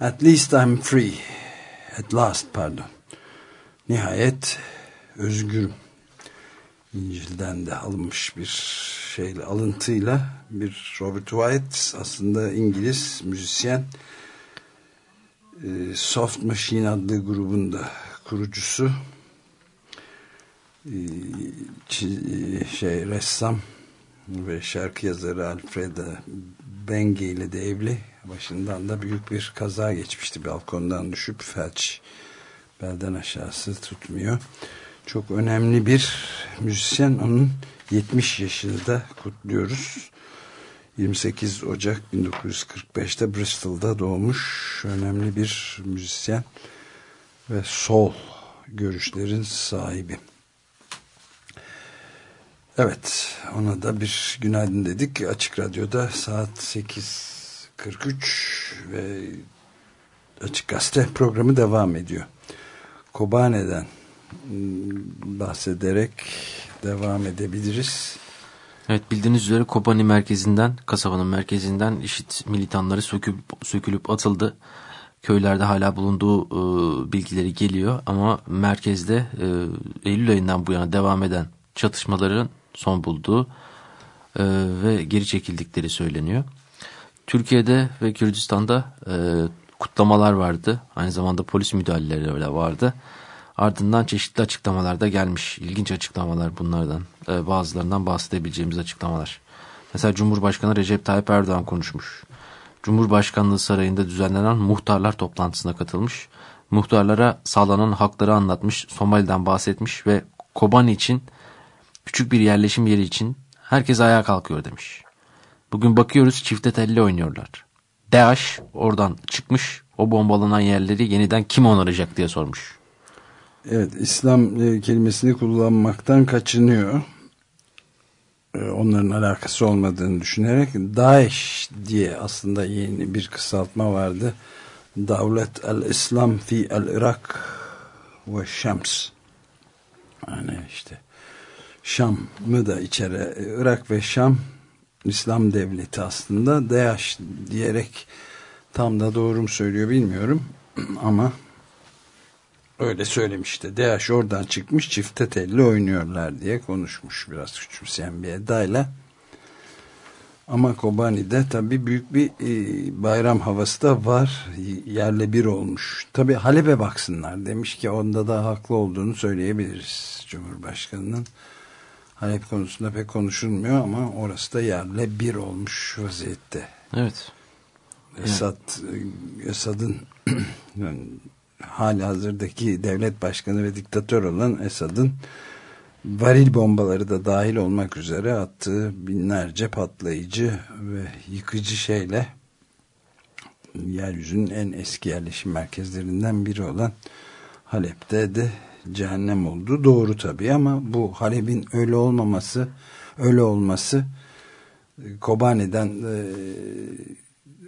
S8: At
S2: least I'm free. At last pardon. Nihayet özgürüm. İncil'den de alınmış bir şeyle alıntıyla bir Robert Wyatt aslında İngiliz müzisyen e, Soft Machine adlı grubun da kurucusu e, e, şey ressam ve şarkı yazarı Alfreda Benge ile de evli başından da büyük bir kaza geçmişti. Balkondan düşüp felç belden aşağısı tutmuyor. Çok önemli bir müzisyen onun 70 yaşını da kutluyoruz. 28 Ocak 1945'te Bristol'da doğmuş önemli bir müzisyen ve sol görüşlerin sahibi. Evet, ona da bir günaydın dedik. Açık Radyo'da saat 8.43 ve Açık Gazete programı devam ediyor. Kobane'den ım, bahsederek devam edebiliriz.
S5: Evet bildiğiniz üzere Kobani merkezinden, kasabanın merkezinden işit militanları söküp, sökülüp atıldı. Köylerde hala bulunduğu e, bilgileri geliyor ama merkezde e, Eylül ayından bu yana devam eden çatışmaların son bulduğu e, ve geri çekildikleri söyleniyor. Türkiye'de ve Kürdistan'da e, kutlamalar vardı. Aynı zamanda polis müdahaleleri de vardı. Ardından çeşitli açıklamalar da gelmiş. İlginç açıklamalar bunlardan. Ee, bazılarından bahsedebileceğimiz açıklamalar. Mesela Cumhurbaşkanı Recep Tayyip Erdoğan konuşmuş. Cumhurbaşkanlığı Sarayı'nda düzenlenen muhtarlar toplantısına katılmış. Muhtarlara sağlanan hakları anlatmış, Somali'den bahsetmiş ve Kobani için küçük bir yerleşim yeri için herkes ayağa kalkıyor demiş. Bugün bakıyoruz çifte telli oynuyorlar. DAEŞ oradan çıkmış o bombalanan yerleri yeniden kim onaracak diye sormuş.
S2: Evet İslam e, kelimesini kullanmaktan kaçınıyor. E, onların alakası olmadığını düşünerek Daesh diye aslında yeni bir kısaltma vardı. Davlet el-İslam fi el-Irak ve Şems. Yani işte Şam'ı da içeri Irak ve Şam İslam devleti aslında DAEŞ diyerek tam da doğru mu söylüyor bilmiyorum ama öyle söylemişti. DAEŞ oradan çıkmış çifte telli oynuyorlar diye konuşmuş biraz küçümseyen bir edayla. Ama Kobani'de tabii büyük bir e, bayram havası da var. Yerle bir olmuş. Tabii Halep'e baksınlar demiş ki onda da haklı olduğunu söyleyebiliriz Cumhurbaşkanı'nın. Halep konusunda pek konuşulmuyor ama orası da yerle bir olmuş vaziyette.
S5: Evet.
S2: Esad, Esad'ın yani hali hazırdaki devlet başkanı ve diktatör olan Esad'ın varil bombaları da dahil olmak üzere attığı binlerce patlayıcı ve yıkıcı şeyle yeryüzünün en eski yerleşim merkezlerinden biri olan Halep'te de cehennem oldu. Doğru tabii ama bu Halep'in öyle olmaması öyle olması Kobani'den e,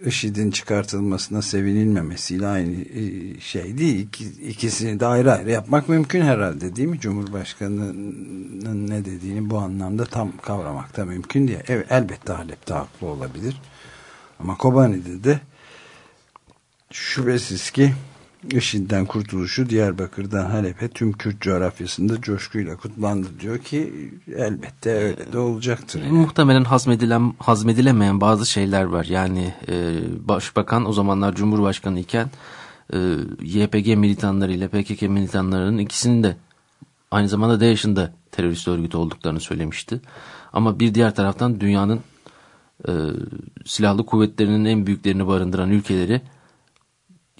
S2: IŞİD'in çıkartılmasına sevinilmemesiyle aynı e, şey değil. İki, ikisini de ayrı ayrı yapmak mümkün herhalde değil mi? Cumhurbaşkanı'nın ne dediğini bu anlamda tam kavramak da mümkün diye. Evet, elbette Halep'te haklı olabilir. Ama Kobani'de de şüphesiz ki IŞİD'den kurtuluşu Diyarbakır'dan Halep'e tüm Kürt coğrafyasında coşkuyla kutlandı diyor ki elbette öyle de olacaktır. Yani.
S5: Muhtemelen hazmedilen, hazmedilemeyen bazı şeyler var. Yani e, Başbakan o zamanlar Cumhurbaşkanı iken e, YPG militanları ile PKK militanlarının ikisinin de aynı zamanda DAEŞ'in de terörist örgütü olduklarını söylemişti. Ama bir diğer taraftan dünyanın e, silahlı kuvvetlerinin en büyüklerini barındıran ülkeleri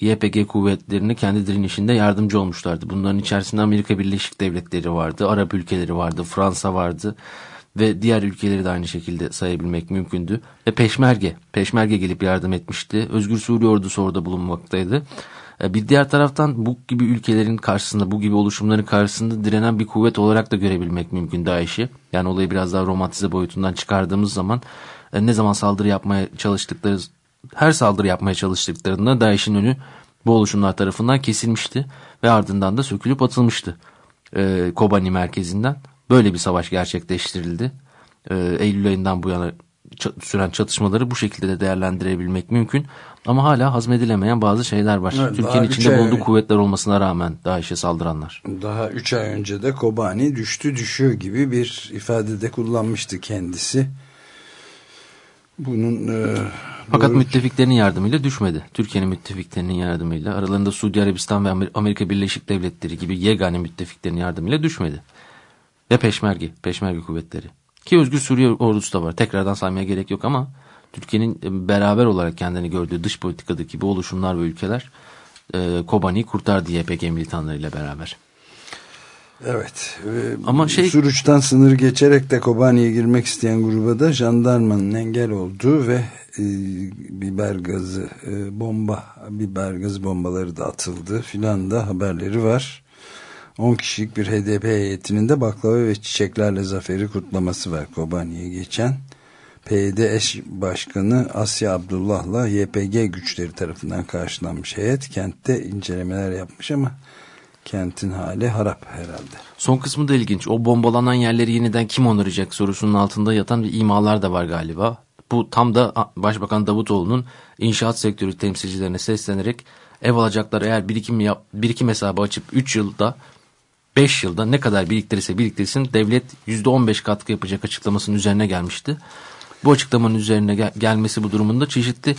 S5: YPG kuvvetlerini kendi direnişinde yardımcı olmuşlardı. Bunların içerisinde Amerika Birleşik Devletleri vardı, Arap ülkeleri vardı, Fransa vardı ve diğer ülkeleri de aynı şekilde sayabilmek mümkündü. Ve Peşmerge, Peşmerge gelip yardım etmişti. Özgür Suriye ordusu orada bulunmaktaydı. E, bir diğer taraftan bu gibi ülkelerin karşısında, bu gibi oluşumların karşısında direnen bir kuvvet olarak da görebilmek mümkün DAEŞ'i. Yani olayı biraz daha romantize boyutundan çıkardığımız zaman e, ne zaman saldırı yapmaya çalıştıkları her saldırı yapmaya çalıştıklarında DAEŞ'in önü bu oluşumlar tarafından kesilmişti ve ardından da sökülüp atılmıştı e, Kobani merkezinden. Böyle bir savaş gerçekleştirildi. E, Eylül ayından bu yana süren çatışmaları bu şekilde de değerlendirebilmek mümkün. Ama hala hazmedilemeyen bazı şeyler var. Evet, Türkiye'nin içinde bulunduğu kuvvetler olmasına rağmen DAEŞ'e saldıranlar.
S2: Daha 3 ay önce de Kobani düştü düşüyor gibi bir ifadede kullanmıştı kendisi. Bunun e,
S5: fakat doğru. müttefiklerinin yardımıyla düşmedi. Türkiye'nin müttefiklerinin yardımıyla aralarında Suudi Arabistan ve Amerika Birleşik Devletleri gibi yegane müttefiklerin yardımıyla düşmedi. Ve peşmerge, peşmerge kuvvetleri. Ki Özgür Suriye ordusu da var. Tekrardan saymaya gerek yok ama Türkiye'nin e, beraber olarak kendini gördüğü dış politikadaki bu oluşumlar ve ülkeler e, Kobani'yi kurtardı YPG militanlarıyla beraber.
S2: Evet. Ama şey Suruç'tan sınır geçerek de Kobani'ye girmek isteyen gruba da jandarmanın engel olduğu ve e, biber gazı e, bomba biber gazı bombaları da atıldı filan da haberleri var. 10 kişilik bir HDP heyetinin de baklava ve çiçeklerle zaferi kutlaması var Kobani'ye geçen. PYD eş başkanı Asya Abdullah'la YPG güçleri tarafından karşılanmış heyet kentte incelemeler yapmış ama Kentin hali harap herhalde.
S5: Son kısmı da ilginç. O bombalanan yerleri yeniden kim onaracak sorusunun altında yatan bir imalar da var galiba. Bu tam da Başbakan Davutoğlu'nun inşaat sektörü temsilcilerine seslenerek ev alacaklar eğer birikim, yap, birikim hesabı açıp 3 yılda 5 yılda ne kadar biriktirirse biriktirsin devlet %15 katkı yapacak açıklamasının üzerine gelmişti. Bu açıklamanın üzerine gel gelmesi bu durumunda çeşitli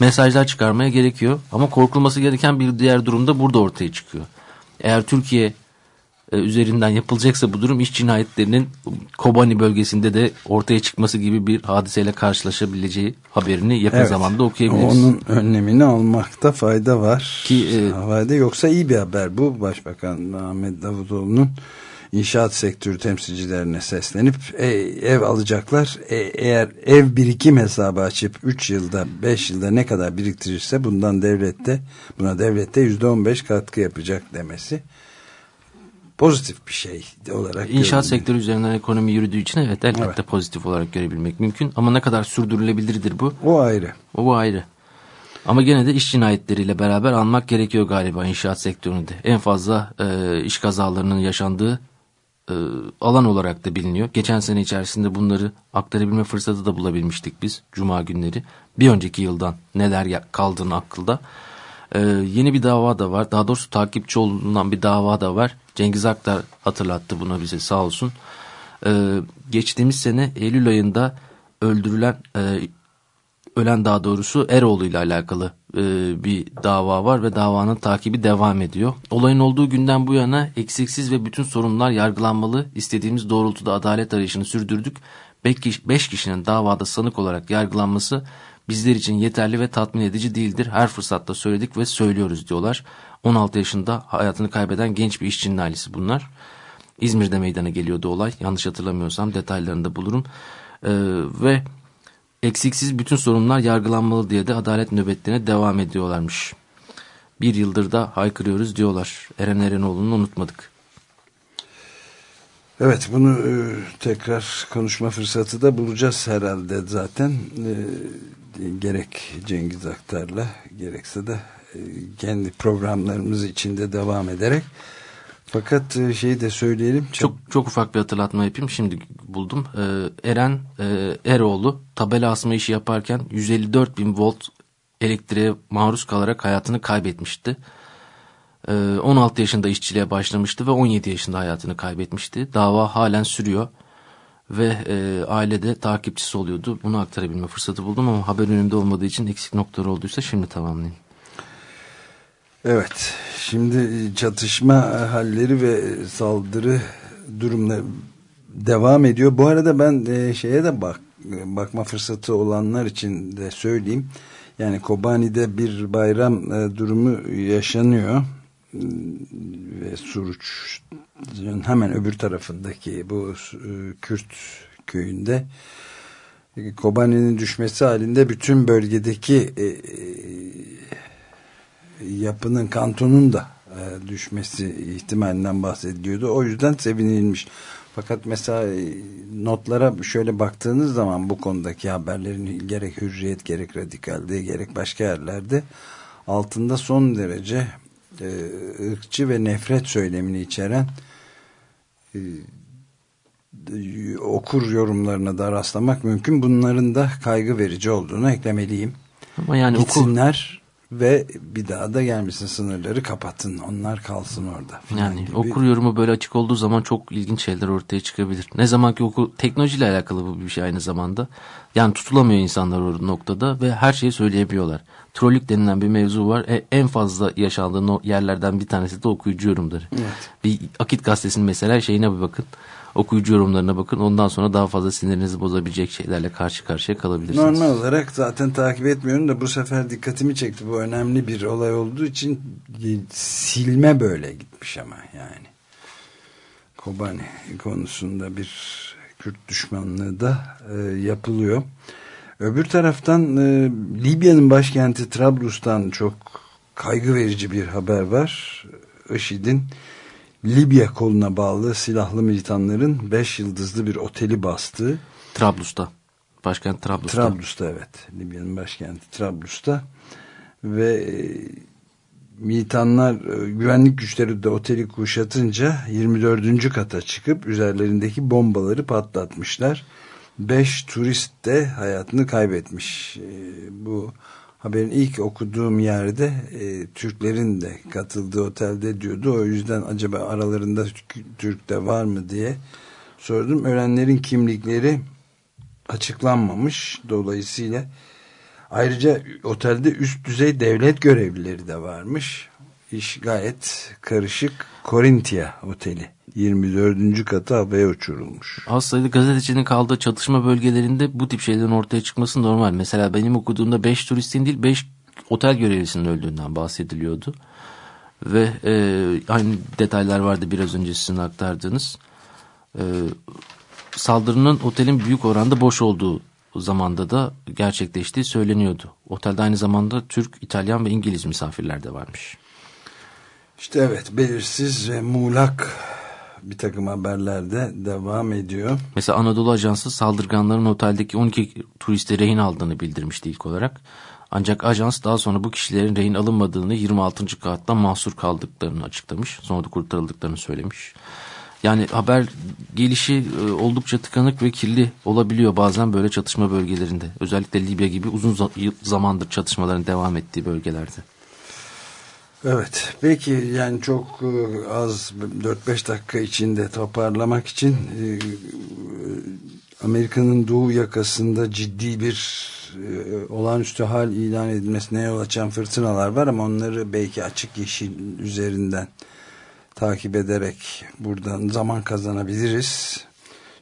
S5: mesajlar çıkarmaya gerekiyor. Ama korkulması gereken bir diğer durum da burada ortaya çıkıyor. Eğer Türkiye e, üzerinden yapılacaksa bu durum iş cinayetlerinin Kobani bölgesinde de ortaya çıkması gibi bir hadiseyle karşılaşabileceği haberini yakın
S2: Evet.
S5: zamanda okuyabiliriz.
S2: Onun önlemini almakta fayda var.
S5: Ki, e,
S2: fayda yoksa iyi bir haber bu. Başbakan Ahmet Davutoğlu'nun inşaat sektörü temsilcilerine seslenip e, ev alacaklar. E, eğer ev birikim hesabı açıp 3 yılda 5 yılda ne kadar biriktirirse bundan devlette buna devlette %15 katkı yapacak demesi pozitif bir şey olarak
S5: İnşaat
S2: görünüyor.
S5: sektörü üzerinden ekonomi yürüdüğü için evet elbette
S2: Evet.
S5: pozitif olarak görebilmek mümkün. Ama ne kadar sürdürülebilirdir bu?
S2: O ayrı.
S5: O bu ayrı. Ama gene de iş cinayetleriyle beraber almak gerekiyor galiba inşaat sektöründe. En fazla e, iş kazalarının yaşandığı alan olarak da biliniyor. Geçen sene içerisinde bunları aktarabilme fırsatı da bulabilmiştik biz Cuma günleri. Bir önceki yıldan neler kaldığını akılda. E, yeni bir dava da var. Daha doğrusu takipçi olunan bir dava da var. Cengiz Aktar hatırlattı buna bize sağ olsun. E, geçtiğimiz sene Eylül ayında öldürülen e, ölen daha doğrusu Eroğlu ile alakalı e, bir dava var ve davanın takibi devam ediyor. Olayın olduğu günden bu yana eksiksiz ve bütün sorunlar yargılanmalı. İstediğimiz doğrultuda adalet arayışını sürdürdük. 5 kişinin davada sanık olarak yargılanması bizler için yeterli ve tatmin edici değildir. Her fırsatta söyledik ve söylüyoruz diyorlar. 16 yaşında hayatını kaybeden genç bir işçinin ailesi bunlar. İzmir'de meydana geliyordu olay. Yanlış hatırlamıyorsam detaylarında bulurum. E, ve eksiksiz bütün sorunlar yargılanmalı diye de adalet nöbetlerine devam ediyorlarmış. Bir yıldır da haykırıyoruz diyorlar. Eren Erenoğlu'nu unutmadık.
S2: Evet bunu e, tekrar konuşma fırsatı da bulacağız herhalde zaten. E, gerek Cengiz Aktar'la gerekse de e, kendi programlarımız içinde devam ederek. Fakat e, şeyi de söyleyelim.
S5: Çok çok ufak bir hatırlatma yapayım. Şimdi buldum. Ee, Eren e, Eroğlu tabela asma işi yaparken 154 bin volt elektriğe maruz kalarak hayatını kaybetmişti. Ee, 16 yaşında işçiliğe başlamıştı ve 17 yaşında hayatını kaybetmişti. Dava halen sürüyor ve e, ailede takipçisi oluyordu. Bunu aktarabilme fırsatı buldum ama haber önümde olmadığı için eksik noktalar olduysa şimdi tamamlayayım.
S2: Evet, şimdi çatışma halleri ve saldırı durumları devam ediyor. Bu arada ben e, şeye de bak bakma fırsatı olanlar için de söyleyeyim. Yani Kobani'de bir bayram e, durumu yaşanıyor ve Suruç'un hemen öbür tarafındaki bu e, Kürt köyünde Kobani'nin düşmesi halinde bütün bölgedeki yapının kantonun da e, düşmesi ihtimalinden bahsediliyordu. O yüzden sevinilmiş. Fakat mesela e, notlara şöyle baktığınız zaman bu konudaki haberlerin gerek hürriyet gerek radikalde gerek başka yerlerde altında son derece e, ırkçı ve nefret söylemini içeren e, okur yorumlarına da rastlamak mümkün. Bunların da kaygı verici olduğunu eklemeliyim.
S5: Ama yani
S2: Gitsinler ve bir daha da gelmesin sınırları kapatın. Onlar kalsın orada.
S5: Yani
S2: gibi.
S5: okur yorumu böyle açık olduğu zaman çok ilginç şeyler ortaya çıkabilir. Ne zaman ki okur teknolojiyle alakalı bu bir şey aynı zamanda. Yani tutulamıyor insanlar o noktada ve her şeyi söyleyebiliyorlar. Trollük denilen bir mevzu var. E, en fazla yaşandığı yerlerden bir tanesi de okuyucu yorumları.
S2: Evet.
S5: Bir Akit gazetesinin mesela şeyine bir bakın. Okuyucu yorumlarına bakın. Ondan sonra daha fazla sinirinizi bozabilecek şeylerle karşı karşıya kalabilirsiniz.
S2: Normal olarak zaten takip etmiyorum da bu sefer dikkatimi çekti. Bu önemli bir olay olduğu için silme böyle gitmiş ama yani. Kobani konusunda bir Kürt düşmanlığı da e, yapılıyor. Öbür taraftan e, Libya'nın başkenti Trablus'tan çok kaygı verici bir haber var. IŞİD'in Libya koluna bağlı silahlı militanların 5 yıldızlı bir oteli bastığı
S5: Trablus'ta. Başkent Trablus'ta.
S2: Trablus'ta evet. Libya'nın başkenti Trablus'ta ve e, militanlar e, güvenlik güçleri de oteli kuşatınca 24. kata çıkıp üzerlerindeki bombaları patlatmışlar. 5 turist de hayatını kaybetmiş. E, bu haberin ilk okuduğum yerde e, Türklerin de katıldığı otelde diyordu. O yüzden acaba aralarında Türk de var mı diye sordum. Ölenlerin kimlikleri açıklanmamış. Dolayısıyla Ayrıca otelde üst düzey devlet görevlileri de varmış. İş gayet karışık. Korintia Oteli 24. katı havaya uçurulmuş.
S5: Az sayıda gazetecinin kaldığı çatışma bölgelerinde bu tip şeylerin ortaya çıkması normal. Mesela benim okuduğumda 5 turistin değil 5 otel görevlisinin öldüğünden bahsediliyordu. Ve e, aynı detaylar vardı biraz önce sizin aktardığınız. E, saldırının otelin büyük oranda boş olduğu zamanda da gerçekleştiği söyleniyordu. Otelde aynı zamanda Türk, İtalyan ve İngiliz misafirler de varmış.
S2: İşte evet belirsiz ve muğlak bir takım haberlerde devam ediyor.
S5: Mesela Anadolu Ajansı saldırganların oteldeki 12 turiste rehin aldığını bildirmişti ilk olarak. Ancak ajans daha sonra bu kişilerin rehin alınmadığını 26. kattan mahsur kaldıklarını açıklamış. Sonra da kurtarıldıklarını söylemiş. Yani haber gelişi e, oldukça tıkanık ve kirli olabiliyor bazen böyle çatışma bölgelerinde. Özellikle Libya gibi uzun zamandır çatışmaların devam ettiği bölgelerde.
S2: Evet peki yani çok e, az 4-5 dakika içinde toparlamak için e, Amerika'nın doğu yakasında ciddi bir e, olağanüstü hal ilan edilmesine yol açan fırtınalar var ama onları belki açık yeşil üzerinden takip ederek buradan zaman kazanabiliriz.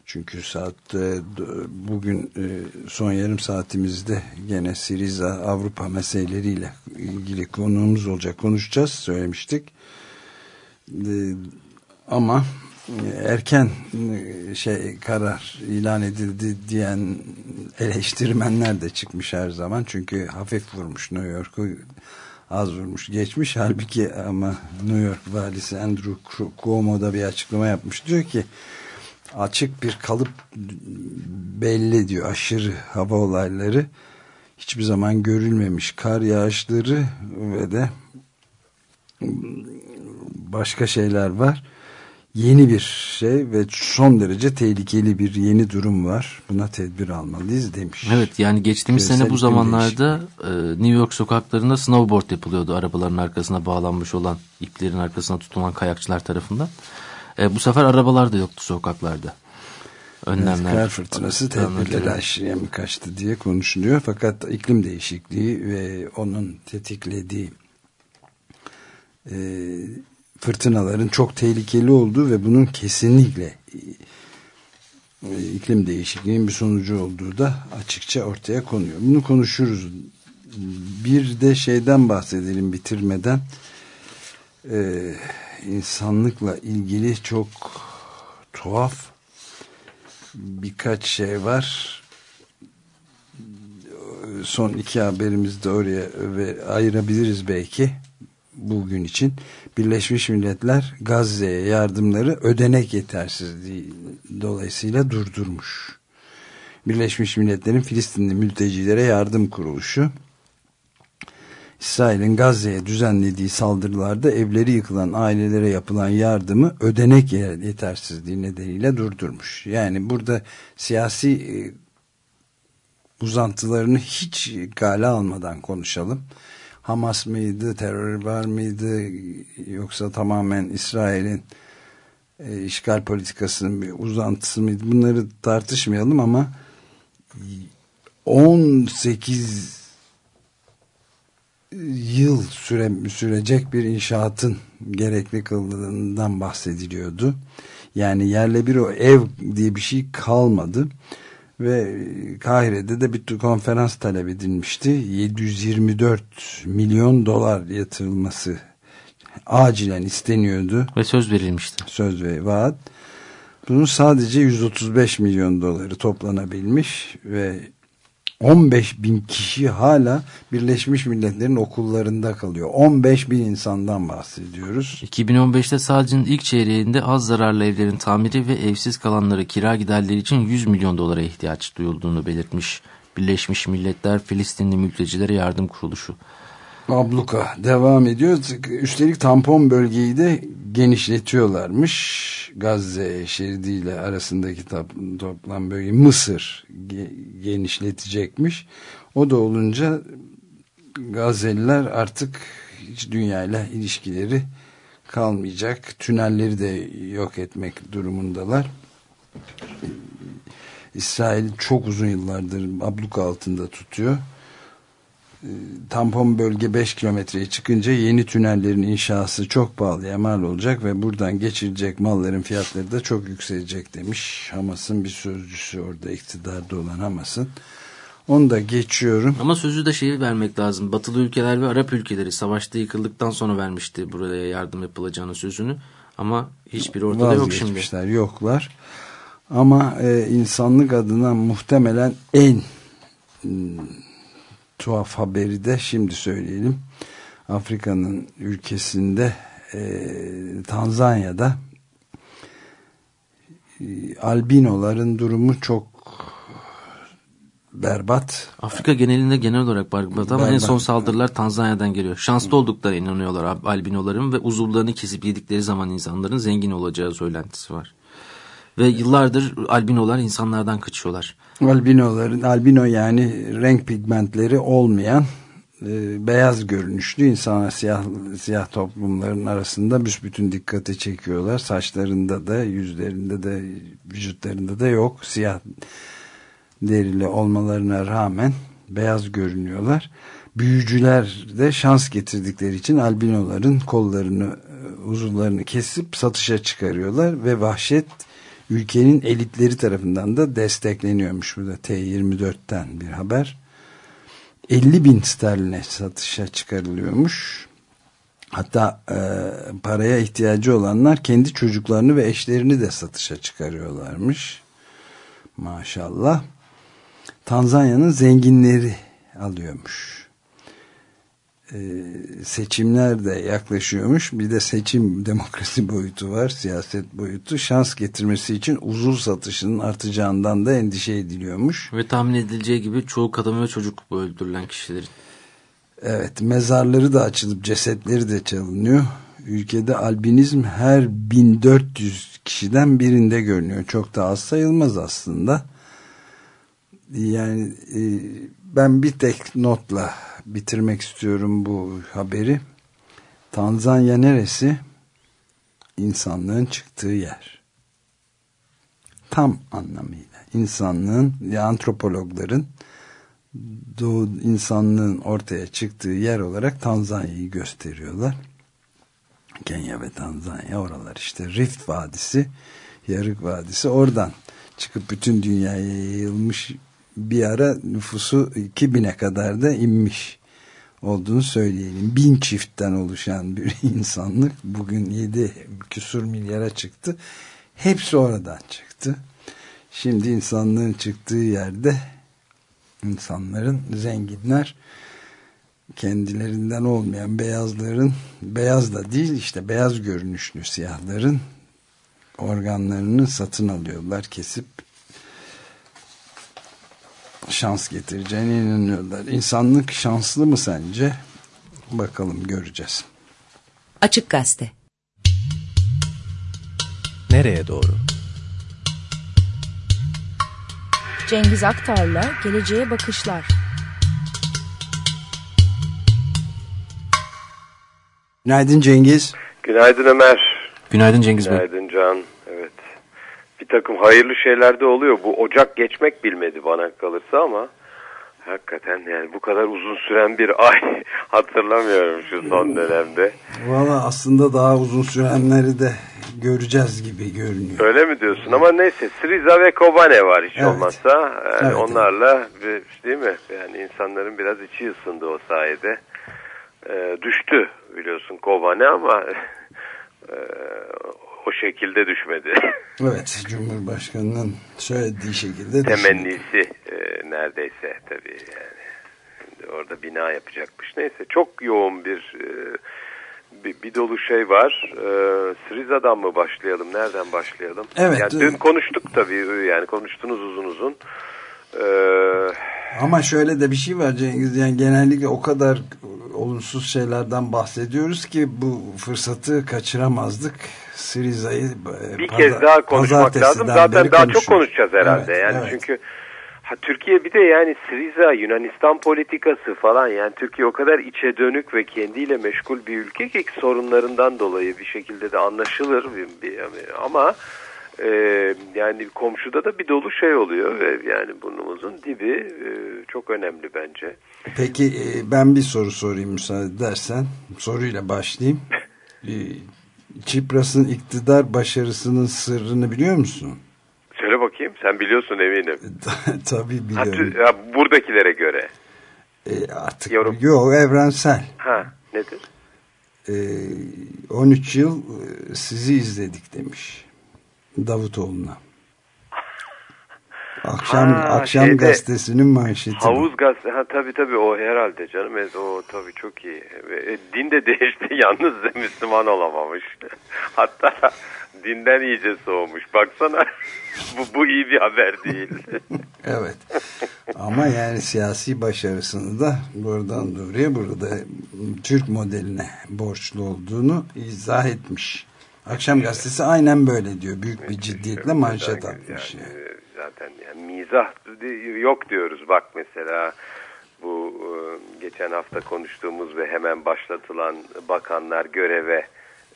S2: Çünkü saatte bugün e, son yarım saatimizde gene Siriza Avrupa meseleleriyle ilgili konuğumuz olacak konuşacağız söylemiştik. E, ama erken e, şey karar ilan edildi diyen eleştirmenler de çıkmış her zaman. Çünkü hafif vurmuş New York'u az vurmuş geçmiş. Halbuki ama New York valisi Andrew Cuomo da bir açıklama yapmış. Diyor ki açık bir kalıp belli diyor aşırı hava olayları hiçbir zaman görülmemiş kar yağışları ve de başka şeyler var yeni bir şey ve son derece tehlikeli bir yeni durum var. Buna tedbir almalıyız demiş.
S5: Evet yani geçtiğimiz Küresel sene bu zamanlarda e, New York sokaklarında snowboard yapılıyordu. Arabaların arkasına bağlanmış olan iplerin arkasına tutulan kayakçılar tarafından. E, bu sefer arabalar da yoktu sokaklarda.
S2: Önlemler. Evet, kar fırtınası tedbirleri aşırıya mı kaçtı diye konuşuluyor. Fakat iklim değişikliği ve onun tetiklediği e, fırtınaların çok tehlikeli olduğu ve bunun kesinlikle e, iklim değişikliğinin bir sonucu olduğu da açıkça ortaya konuyor. Bunu konuşuruz. Bir de şeyden bahsedelim bitirmeden. Ee, insanlıkla ilgili çok tuhaf birkaç şey var. Son iki haberimizi de oraya ayırabiliriz belki bugün için. Birleşmiş Milletler Gazze'ye yardımları ödenek yetersizliği dolayısıyla durdurmuş. Birleşmiş Milletler'in Filistinli mültecilere yardım kuruluşu İsrail'in Gazze'ye düzenlediği saldırılarda evleri yıkılan ailelere yapılan yardımı ödenek yetersizliği nedeniyle durdurmuş. Yani burada siyasi e, uzantılarını hiç gale almadan konuşalım. Hamas mıydı, terör var mıydı yoksa tamamen İsrail'in e, işgal politikasının bir uzantısı mıydı bunları tartışmayalım ama 18 yıl süre, sürecek bir inşaatın gerekli kıldığından bahsediliyordu. Yani yerle bir o ev diye bir şey kalmadı ve Kahire'de de bir konferans talep edilmişti. 724 milyon dolar yatırılması acilen isteniyordu.
S5: Ve söz verilmişti.
S2: Söz ve vaat. Bunun sadece 135 milyon doları toplanabilmiş ve 15 bin kişi hala Birleşmiş Milletler'in okullarında kalıyor. 15 bin insandan bahsediyoruz.
S5: 2015'te sadece ilk çeyreğinde az zararlı evlerin tamiri ve evsiz kalanları kira giderleri için 100 milyon dolara ihtiyaç duyulduğunu belirtmiş. Birleşmiş Milletler Filistinli Mültecilere Yardım Kuruluşu.
S2: Abluka devam ediyor. Üstelik tampon bölgeyi de genişletiyorlarmış. Gazze şeridiyle arasındaki toplam bölge Mısır genişletecekmiş. O da olunca Gazze'liler artık hiç dünyayla ilişkileri kalmayacak. Tünelleri de yok etmek durumundalar. İsrail çok uzun yıllardır abluka altında tutuyor tampon bölge 5 kilometreye çıkınca yeni tünellerin inşası çok pahalıya mal olacak ve buradan geçilecek malların fiyatları da çok yükselecek demiş. Hamas'ın bir sözcüsü orada iktidarda olan Hamas'ın. Onu da geçiyorum.
S5: Ama sözü de şeyi vermek lazım. Batılı ülkeler ve Arap ülkeleri savaşta yıkıldıktan sonra vermişti buraya yardım yapılacağını sözünü. Ama hiçbir ortada yok şimdi.
S2: Yoklar. Ama e, insanlık adına muhtemelen en m, tuhaf haberi de şimdi söyleyelim. Afrika'nın ülkesinde e, Tanzanya'da e, albinoların durumu çok berbat.
S5: Afrika genelinde genel olarak berbat ama en
S2: Berbat.
S5: son saldırılar Tanzanya'dan geliyor. Şanslı olduklarına inanıyorlar albinoların ve uzuvlarını kesip yedikleri zaman insanların zengin olacağı söylentisi var. Ve yıllardır albinolar insanlardan kaçıyorlar.
S2: Albinoların, albino yani renk pigmentleri olmayan e, beyaz görünüşlü insanlar siyah, siyah toplumların arasında büsbütün dikkati çekiyorlar. Saçlarında da yüzlerinde de vücutlarında da yok. Siyah derili olmalarına rağmen beyaz görünüyorlar. Büyücüler de şans getirdikleri için albinoların kollarını, uzuvlarını kesip satışa çıkarıyorlar ve vahşet ülkenin elitleri tarafından da destekleniyormuş. Bu da T24'ten bir haber. 50 bin sterline satışa çıkarılıyormuş. Hatta e, paraya ihtiyacı olanlar kendi çocuklarını ve eşlerini de satışa çıkarıyorlarmış. Maşallah. Tanzanya'nın zenginleri alıyormuş. Ee, seçimler de yaklaşıyormuş. Bir de seçim demokrasi boyutu var, siyaset boyutu. Şans getirmesi için uzuv satışının artacağından da endişe ediliyormuş.
S5: Ve tahmin edileceği gibi çoğu kadın ve çocuk bu öldürülen kişilerin.
S2: Evet, mezarları da açılıp cesetleri de çalınıyor. Ülkede albinizm her 1400 kişiden birinde görünüyor. Çok da az sayılmaz aslında. Yani e, ben bir tek notla bitirmek istiyorum bu haberi. Tanzanya neresi? İnsanlığın çıktığı yer. Tam anlamıyla. İnsanlığın, ya antropologların doğu insanlığın ortaya çıktığı yer olarak Tanzanya'yı gösteriyorlar. Kenya ve Tanzanya oralar işte Rift Vadisi, Yarık Vadisi oradan çıkıp bütün dünyaya yayılmış bir ara nüfusu 2000'e kadar da inmiş olduğunu söyleyelim. Bin çiftten oluşan bir insanlık bugün 7 küsur milyara çıktı. Hepsi oradan çıktı. Şimdi insanlığın çıktığı yerde insanların zenginler kendilerinden olmayan beyazların beyaz da değil işte beyaz görünüşlü siyahların organlarını satın alıyorlar kesip şans getireceğine inanıyorlar. İnsanlık şanslı mı sence? Bakalım göreceğiz.
S6: Açık Gazete
S9: Nereye doğru?
S7: Cengiz Aktar'la Geleceğe Bakışlar.
S2: Günaydın Cengiz.
S10: Günaydın Ömer.
S5: Günaydın Cengiz Bey.
S10: Günaydın Can. Evet. Bir takım hayırlı şeyler de oluyor. Bu Ocak geçmek bilmedi bana kalırsa ama hakikaten yani bu kadar uzun süren bir ay hatırlamıyorum şu son dönemde.
S2: Valla aslında daha uzun sürenleri de göreceğiz gibi görünüyor.
S10: Öyle mi diyorsun? Ama neyse Sriza ve Kobane var hiç
S2: Evet.
S10: olmazsa. Yani
S2: Evet,
S10: onlarla bir, değil mi? Yani insanların biraz içi ısındı o sayede. Ee, düştü biliyorsun Kobane ama e, o şekilde düşmedi.
S2: Evet Cumhurbaşkanı'nın söylediği şekilde de
S10: Temennisi e, neredeyse tabii yani. Şimdi orada bina yapacakmış. Neyse çok yoğun bir e, bir, bir dolu şey var. E, Sriza'dan mı başlayalım? Nereden başlayalım?
S2: Evet.
S10: Yani dün konuştuk tabii yani konuştunuz uzun uzun. E,
S2: Ama şöyle de bir şey var Cengiz yani genellikle o kadar olumsuz şeylerden bahsediyoruz ki bu fırsatı kaçıramazdık. Siriza'yı e,
S10: bir kez daha konuşmak lazım. Zaten daha çok konuşacağız herhalde.
S2: Evet,
S10: yani
S2: evet.
S10: çünkü ha, Türkiye bir de yani Siriza, Yunanistan politikası falan yani Türkiye o kadar içe dönük ve kendiyle meşgul bir ülke ki sorunlarından dolayı bir şekilde de anlaşılır bir, bir- ama E, yani komşuda da bir dolu şey oluyor ve yani burnumuzun dibi e, çok önemli bence.
S2: Peki e, ben bir soru sorayım müsaade edersen. Soruyla başlayayım. E, Çipras'ın iktidar başarısının sırrını biliyor musun?
S10: Söyle bakayım sen biliyorsun eminim.
S2: Tabii
S10: Ha,
S2: biliyorum.
S10: tü- ha, buradakilere göre.
S2: E, artık
S10: Yorum.
S2: yok evrensel.
S10: Ha nedir?
S2: E, 13 yıl e, sizi izledik demiş Davutoğlu'na. Akşam
S10: Ha,
S2: akşam
S10: şeyde,
S2: gazetesinin manşeti.
S10: Havuz gazete ha tabii tabii o herhalde canım evet, o tabii çok iyi. Ve, e, din de değişti yalnız da Müslüman olamamış. Hatta dinden iyice soğumuş. Baksana bu, bu iyi bir haber değil.
S2: Evet. Ama yani siyasi başarısını da buradan doğruya burada Türk modeline borçlu olduğunu izah etmiş. Akşam gazetesi aynen böyle diyor. Büyük bir ciddiyetle manşet
S10: Yani,
S2: atmış. Yani.
S10: e, zaten yani mizah yok diyoruz. Bak mesela bu e, geçen hafta konuştuğumuz ve hemen başlatılan bakanlar göreve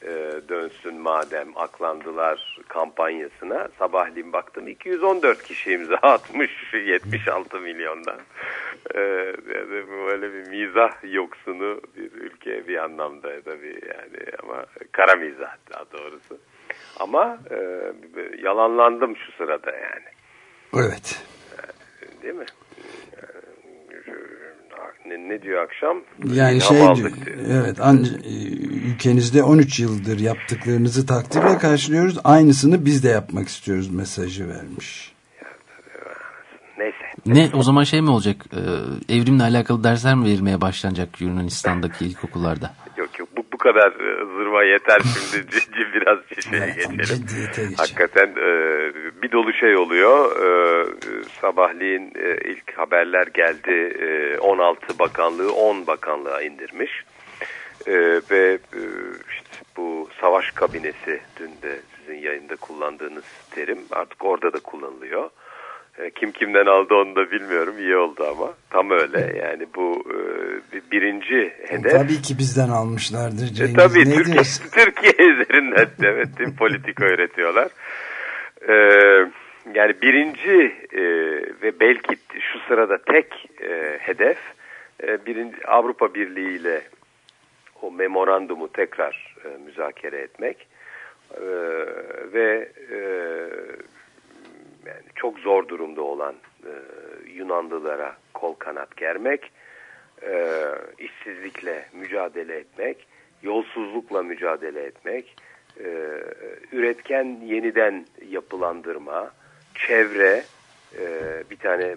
S10: e, dönsün madem aklandılar kampanyasına sabahleyin baktım 214 kişi imza atmış 76 milyondan. E, yani böyle bir mizah yoksunu bir ülke bir anlamda tabii yani ama kara mizah daha doğrusu. Ama e, yalanlandım şu sırada yani.
S2: Evet.
S10: Değil mi? Ne, ne diyor akşam?
S2: Yani
S10: İlham
S2: şey
S10: aldık diyor.
S2: evet anca, e, ülkenizde 13 yıldır yaptıklarınızı takdirle karşılıyoruz. Aynısını biz de yapmak istiyoruz mesajı vermiş.
S10: Neyse.
S5: Ne o zaman şey mi olacak? e, evrimle alakalı dersler mi verilmeye başlanacak Yunanistan'daki ilkokullarda?
S10: Yok yok kadar e, zırva yeter şimdi ciddi biraz şeye geçelim.
S2: Geçelim.
S10: Hakikaten e, bir dolu şey oluyor. E, sabahleyin e, ilk haberler geldi. E, 16 bakanlığı 10 bakanlığa indirmiş. E, ve e, işte bu savaş kabinesi dün de sizin yayında kullandığınız terim artık orada da kullanılıyor. E, Kim kimden aldı onu da bilmiyorum. İyi oldu ama. Tam öyle. Yani bu e, bir- birinci hedef.
S2: Tabii ki bizden almışlardır
S10: E,
S2: Cengiz.
S10: tabii
S2: ne
S10: Türkiye,
S2: diyorsun?
S10: Türkiye üzerinden evet tüm politika öğretiyorlar. Yani birinci e, ve belki şu sırada tek e, hedef e, birinci Avrupa Birliği ile o memorandumu tekrar e, müzakere etmek E, ve e, yani çok zor durumda olan e, Yunanlılara kol kanat germek, e, işsizlikle mücadele etmek, yolsuzlukla mücadele etmek, e, üretken yeniden yapılandırma, çevre, e, bir tane e,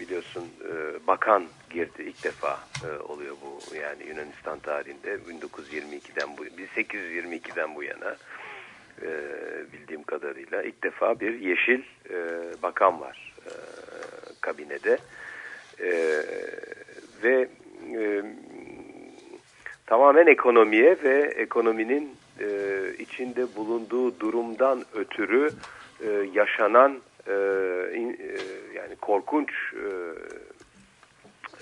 S10: biliyorsun e, bakan girdi ilk defa e, oluyor bu yani Yunanistan tarihinde 1922'den bu 1822'den bu yana e, bildiğim kadarıyla. İlk defa bir yeşil e, bakan var e, kabinede. E, ve e, tamamen ekonomiye ve ekonominin e, içinde bulunduğu durumdan ötürü e, yaşanan e, in- e, yani korkunç e,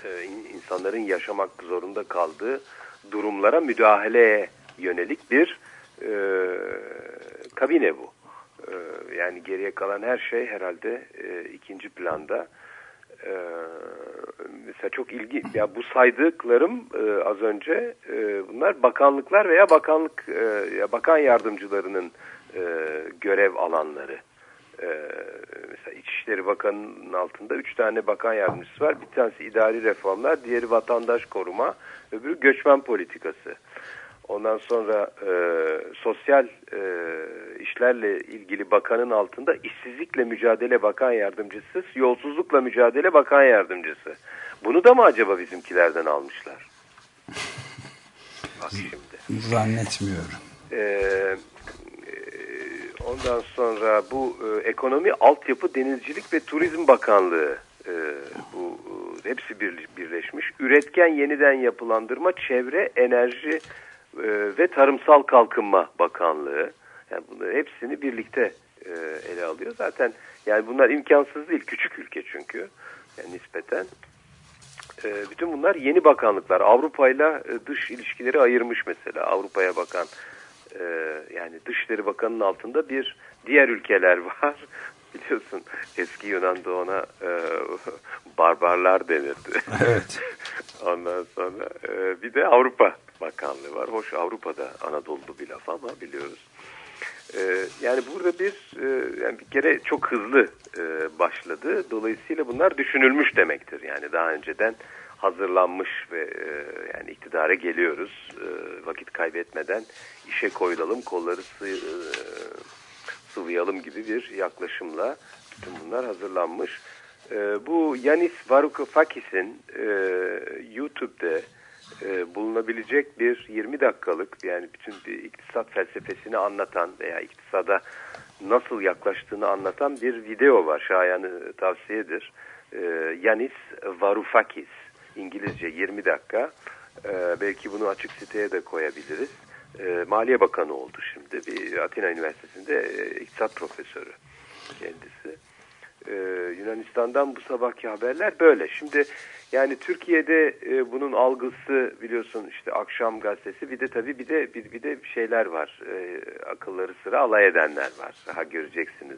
S10: e, in- insanların yaşamak zorunda kaldığı durumlara müdahaleye yönelik bir e, kabine bu. E, yani geriye kalan her şey herhalde e, ikinci planda. E, mesela çok ilgi ya bu saydıklarım e, az önce e, bunlar bakanlıklar veya bakanlık e, ya bakan yardımcılarının e, görev alanları. E, mesela İçişleri Bakanı'nın altında üç tane bakan yardımcısı var. Bir tanesi idari reformlar, diğeri vatandaş koruma, öbürü göçmen politikası. Ondan sonra e, sosyal e, işlerle ilgili bakanın altında işsizlikle mücadele bakan yardımcısı, yolsuzlukla mücadele bakan yardımcısı. Bunu da mı acaba bizimkilerden almışlar? Bak şimdi.
S2: Zannetmiyorum.
S10: Ee, e, ondan sonra bu e, ekonomi, altyapı, denizcilik ve turizm bakanlığı e, bu e, hepsi bir, birleşmiş. Üretken yeniden yapılandırma, çevre, enerji e, ve tarımsal kalkınma bakanlığı. Yani bunları hepsini birlikte e, ele alıyor. Zaten yani bunlar imkansız değil. Küçük ülke çünkü. Yani nispeten. E, bütün bunlar yeni bakanlıklar. Avrupa ile dış ilişkileri ayırmış mesela. Avrupa'ya bakan e, yani Dışişleri Bakanı'nın altında bir diğer ülkeler var. Biliyorsun eski Yunan'da ona e, barbarlar denirdi.
S2: Evet.
S10: Ondan sonra e, bir de Avrupa Bakanlığı var. Hoş Avrupa'da Anadolu bir laf ama biliyoruz. E, yani burada bir e, yani bir kere çok hızlı e, başladı. Dolayısıyla bunlar düşünülmüş demektir. Yani daha önceden hazırlanmış ve e, yani iktidara geliyoruz. E, vakit kaybetmeden işe koyulalım, kolları sı, e, sıvayalım gibi bir yaklaşımla bütün bunlar hazırlanmış. E, bu Yanis Varoufakis'in e, YouTube'da e, bulunabilecek bir 20 dakikalık yani bütün bir iktisat felsefesini anlatan veya iktisada nasıl yaklaştığını anlatan bir video var. Şayanı tavsiyedir. E, Yanis Varoufakis İngilizce 20 dakika. E, belki bunu açık siteye de koyabiliriz. E, Maliye Bakanı oldu şimdi. Bir Atina Üniversitesi'nde iktisat profesörü kendisi. Yunanistan'dan bu sabahki haberler böyle. Şimdi yani Türkiye'de e, bunun algısı biliyorsun işte akşam gazetesi bir de tabii bir de bir, bir de şeyler var. E, akılları sıra alay edenler var. Ha göreceksiniz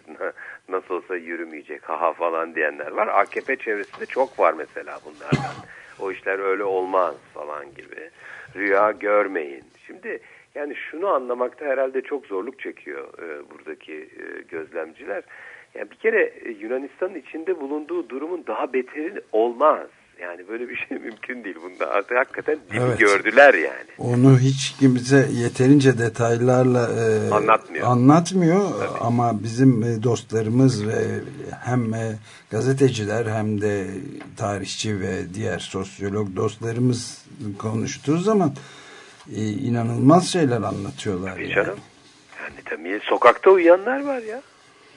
S10: nasıl olsa yürümeyecek ha ha falan diyenler var. AKP çevresinde çok var mesela bunlardan. O işler öyle olmaz falan gibi. Rüya görmeyin. Şimdi yani şunu anlamakta herhalde çok zorluk çekiyor e, buradaki e, gözlemciler. Yani bir kere e, Yunanistan'ın içinde bulunduğu durumun daha beteri olmaz. Yani böyle bir şey mümkün değil. Bunda artık hakikaten dibi
S2: Evet.
S10: gördüler yani.
S2: Onu hiç kimse yeterince detaylarla e,
S10: Anlatmıyor.
S2: anlatmıyor. ama bizim e, dostlarımız ve hem e, gazeteciler hem de tarihçi ve diğer sosyolog dostlarımız konuştuğu zaman e, inanılmaz şeyler anlatıyorlar.
S10: Tabii
S2: yani.
S10: canım. Yani tabii sokakta uyuyanlar var ya.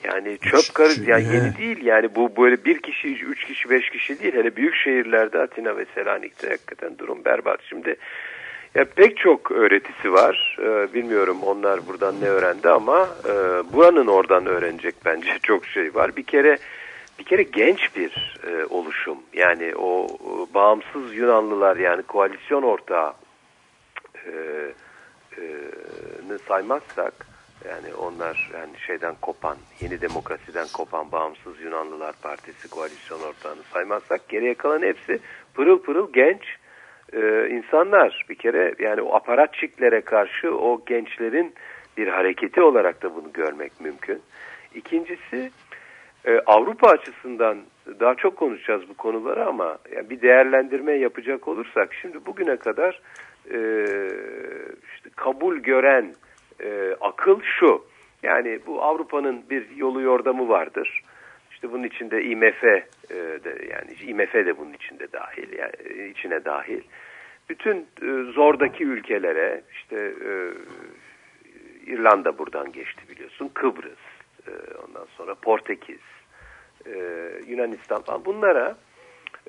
S10: Yani çöp karı yani yeni değil yani bu böyle bir kişi, üç kişi, beş kişi değil. Hele büyük şehirlerde Atina ve Selanik'te hakikaten durum berbat. Şimdi ya pek çok öğretisi var. Ee, bilmiyorum onlar buradan ne öğrendi ama e, buranın oradan öğrenecek bence çok şey var. Bir kere bir kere genç bir e, oluşum. Yani o e, bağımsız Yunanlılar yani koalisyon ortağı e, e, ne saymazsak yani onlar yani şeyden kopan yeni demokrasiden kopan bağımsız Yunanlılar Partisi koalisyon ortağını saymazsak geriye kalan hepsi pırıl pırıl genç e, insanlar bir kere yani o aparatçiklere karşı o gençlerin bir hareketi olarak da bunu görmek mümkün. İkincisi e, Avrupa açısından daha çok konuşacağız bu konuları ama yani bir değerlendirme yapacak olursak şimdi bugüne kadar e, işte kabul gören e, akıl şu. Yani bu Avrupa'nın bir yolu yordamı vardır. İşte bunun içinde IMF e, de yani IMF de bunun içinde dahil yani e, içine dahil. Bütün e, zordaki ülkelere işte e, İrlanda buradan geçti biliyorsun. Kıbrıs, e, ondan sonra Portekiz, e, Yunanistan falan bunlara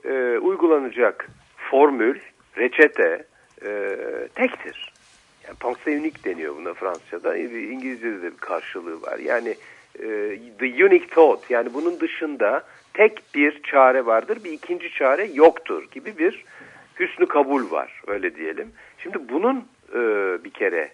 S10: e, uygulanacak formül, reçete e, tektir. Yani pensée unique deniyor buna Fransızca'da. E, İngilizce'de de bir karşılığı var. Yani e, the unique thought yani bunun dışında tek bir çare vardır, bir ikinci çare yoktur gibi bir hüsnü kabul var öyle diyelim. Şimdi bunun e, bir kere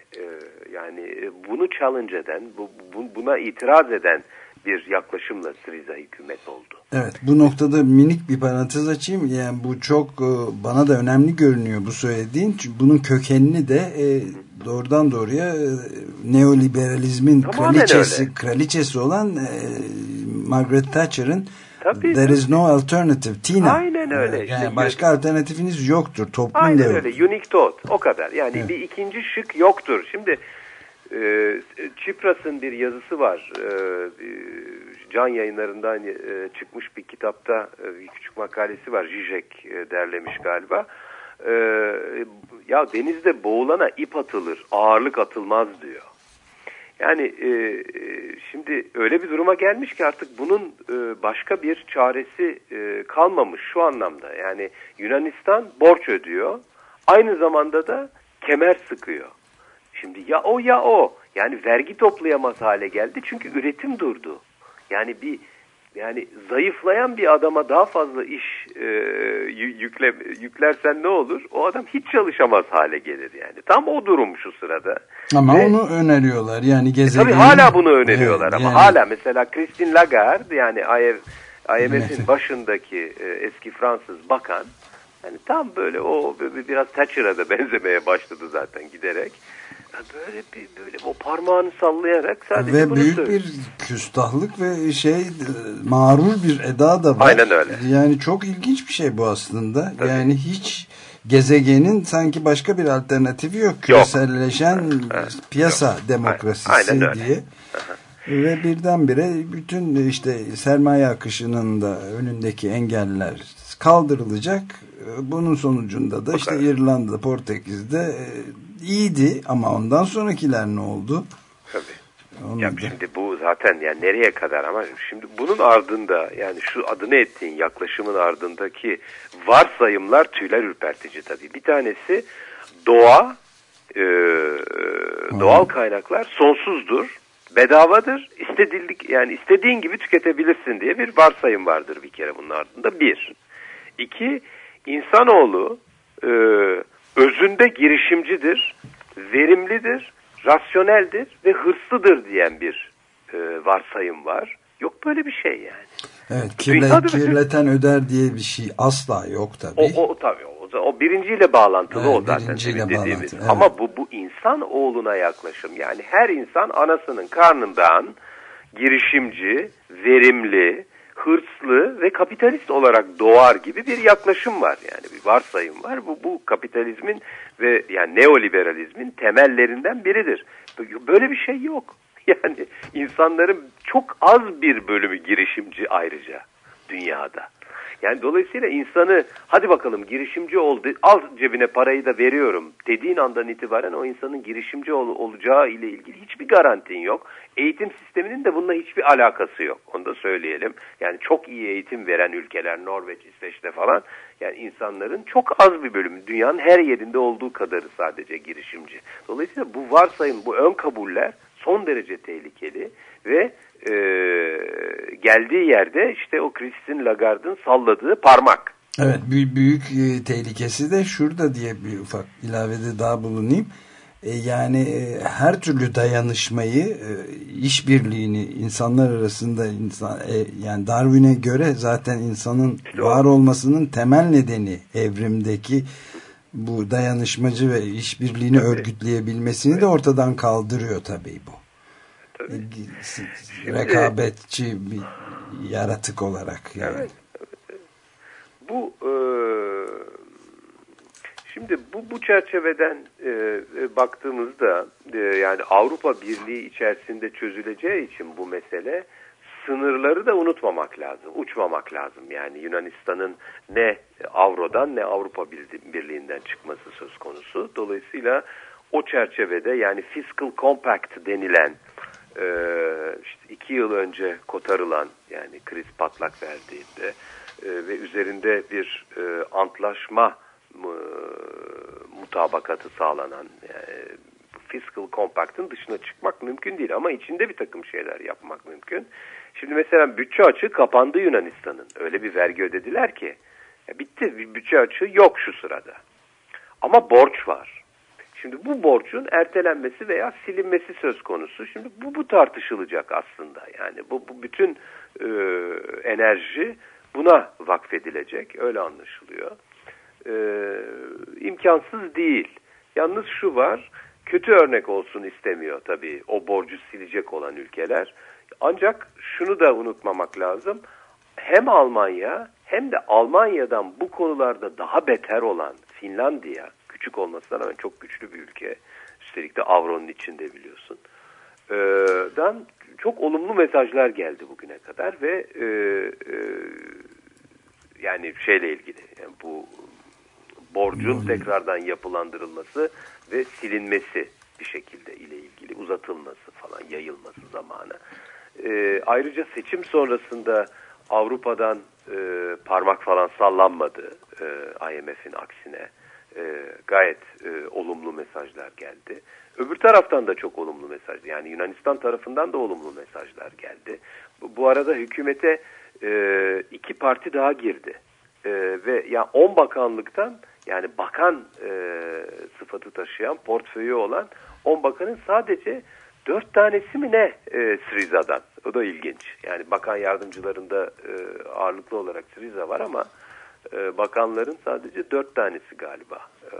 S10: yani bunu challenge eden, bu- buna itiraz eden bir yaklaşımla Syriza hükümet oldu.
S2: Evet bu noktada minik bir parantez açayım. Yani bu çok e, bana da önemli görünüyor bu söylediğin. Çünkü bunun kökenini de e, doğrudan doğruya e, neoliberalizmin
S10: Tamamen
S2: kraliçesi
S10: öyle.
S2: kraliçesi olan Margaret Thatcher'ın
S10: Tabii,
S2: There is no alternative Tina.
S10: Aynen öyle.
S2: Evet,
S10: İşte
S2: Yani başka alternatifiniz yoktur. Toplum
S10: Aynen öyle. Unique thought. O kadar. Yani
S2: Evet.
S10: bir ikinci şık yoktur. Şimdi e, Çipras'ın bir yazısı var. E, can yayınlarından e, çıkmış bir kitapta e, bir küçük makalesi var. Zizek e, derlemiş galiba. E, ya denizde boğulana ip atılır, ağırlık atılmaz diyor. Yani e, e, şimdi öyle bir duruma gelmiş ki artık bunun e, başka bir çaresi e, kalmamış şu anlamda. Yani Yunanistan borç ödüyor. Aynı zamanda da kemer sıkıyor. Şimdi ya o ya o. Yani vergi toplayamaz hale geldi çünkü üretim durdu. Yani bir Yani zayıflayan bir adama daha fazla iş e, yükle, yüklersen ne olur? O adam hiç çalışamaz hale gelir yani. Tam o durum şu sırada.
S2: Ama
S10: Ve,
S2: onu öneriyorlar yani
S10: e,
S2: gezegenin.
S10: tabii hala bunu öneriyorlar
S2: Evet,
S10: ama
S2: yani-
S10: hala mesela Christine Lagarde yani IMF, IMF'in başındaki e, eski Fransız bakan yani tam böyle o biraz Thatcher'a da benzemeye başladı zaten giderek. Böyle bir böyle o parmağını sallayarak sadece
S2: Ve
S10: bunu
S2: büyük
S10: söylüyor.
S2: bir küstahlık ve şey e, mağrur bir eda da var.
S10: Aynen öyle.
S2: Yani çok ilginç bir şey bu aslında. Yani hiç gezegenin sanki başka bir alternatifi yok. Küreselleşen piyasa demokrasisi
S10: Aynen öyle.
S2: diye. Ve birdenbire bütün işte sermaye akışının da önündeki engeller kaldırılacak. Bunun sonucunda da işte İrlanda, Portekiz'de e, iyiydi ama ondan sonrakiler ne oldu?
S10: Tabii.
S2: Onu
S10: Ya
S2: da-
S10: şimdi bu zaten yani nereye kadar ama şimdi bunun ardında yani şu adını ettiğin yaklaşımın ardındaki varsayımlar tüyler ürpertici tabii. Bir tanesi doğa e, doğal kaynaklar sonsuzdur, bedavadır, istedilik yani istediğin gibi tüketebilirsin diye bir varsayım vardır bir kere bunun ardında. Bir. İki, insanoğlu e, özünde girişimcidir, verimlidir, rasyoneldir ve hırslıdır diyen bir e, varsayım var. Yok böyle bir şey yani.
S2: Evet, kirle,
S10: bütün-
S2: kirleten öder diye bir şey asla yok tabii.
S10: O, o tabii o, o birinciyle bağlantılı
S2: Evet,
S10: o zaten
S2: birinciyle
S10: dediğimiz.
S2: evet.
S10: Ama bu bu insan oğluna yaklaşım. Yani her insan anasının karnından girişimci, verimli, hırslı ve kapitalist olarak doğar gibi bir yaklaşım var. Yani bir varsayım var. Bu bu kapitalizmin ve yani neoliberalizmin temellerinden biridir. Böyle bir şey yok. Yani insanların çok az bir bölümü girişimci ayrıca dünyada. Yani dolayısıyla insanı hadi bakalım girişimci oldu al cebine parayı da veriyorum dediğin andan itibaren o insanın girişimci ol, olacağı ile ilgili hiçbir garantin yok. Eğitim sisteminin de bununla hiçbir alakası yok. Onu da söyleyelim. Yani çok iyi eğitim veren ülkeler Norveç, İsveç'te falan yani insanların çok az bir bölümü dünyanın her yerinde olduğu kadarı sadece girişimci. Dolayısıyla bu varsayım, bu ön kabuller son derece tehlikeli ve e, geldiği yerde işte o Christine Lagarde'ın salladığı parmak.
S2: Evet büyük, büyük e, tehlikesi de şurada diye bir ufak ilavede daha bulunayım. E, yani e, her türlü dayanışmayı, e, işbirliğini insanlar arasında insan e, yani Darwin'e göre zaten insanın var olmasının temel nedeni evrimdeki bu dayanışmacı ve işbirliğini örgütleyebilmesini de ortadan kaldırıyor tabii bu.
S10: Tabii.
S2: E, Rekabetçi bir yaratık olarak yani.
S10: Evet. Bu e, şimdi bu bu çerçeveden e, e, baktığımızda e, yani Avrupa Birliği içerisinde çözüleceği için bu mesele sınırları da unutmamak lazım, uçmamak lazım. Yani Yunanistan'ın ne Avro'dan ne Avrupa Birliği- Birliği'nden çıkması söz konusu. Dolayısıyla o çerçevede yani Fiscal Compact denilen e, işte iki yıl önce kotarılan yani kriz patlak verdiğinde e, ve üzerinde bir e, antlaşma e, mutabakatı sağlanan yani, Fiscal Compact'ın dışına çıkmak mümkün değil ama içinde bir takım şeyler yapmak mümkün. Şimdi mesela bütçe açığı kapandı Yunanistan'ın. Öyle bir vergi ödediler ki ya bitti bir bütçe açığı yok şu sırada. Ama borç var. Şimdi bu borcun ertelenmesi veya silinmesi söz konusu. Şimdi bu, bu tartışılacak aslında. Yani bu, bu bütün e, enerji buna vakfedilecek. Öyle anlaşılıyor. E, imkansız değil. Yalnız şu var. Kötü örnek olsun istemiyor tabii o borcu silecek olan ülkeler. Ancak şunu da unutmamak lazım. Hem Almanya hem de Almanya'dan bu konularda daha beter olan Finlandiya, küçük olmasına rağmen çok güçlü bir ülke. Üstelik de Avro'nun içinde biliyorsun. Dan çok olumlu mesajlar geldi bugüne kadar ve e, e, yani şeyle ilgili yani bu borcun tekrardan yapılandırılması ve silinmesi bir şekilde ile ilgili uzatılması falan yayılması zamanı. Ee, ayrıca seçim sonrasında Avrupa'dan e, parmak falan sallanmadı e, IMF'in aksine. e, gayet e, olumlu mesajlar geldi. Öbür taraftan da çok olumlu mesaj. Yani Yunanistan tarafından da olumlu mesajlar geldi. Bu, bu arada hükümete e, iki parti daha girdi. E, ve ya 10 bakanlıktan yani bakan e, sıfatı taşıyan, portföyü olan 10 bakanın sadece 4 tanesi mi ne e, Siriza'dan? O da ilginç. Yani bakan yardımcılarında e, ağırlıklı olarak Siriza var ama e, bakanların sadece 4 tanesi galiba e,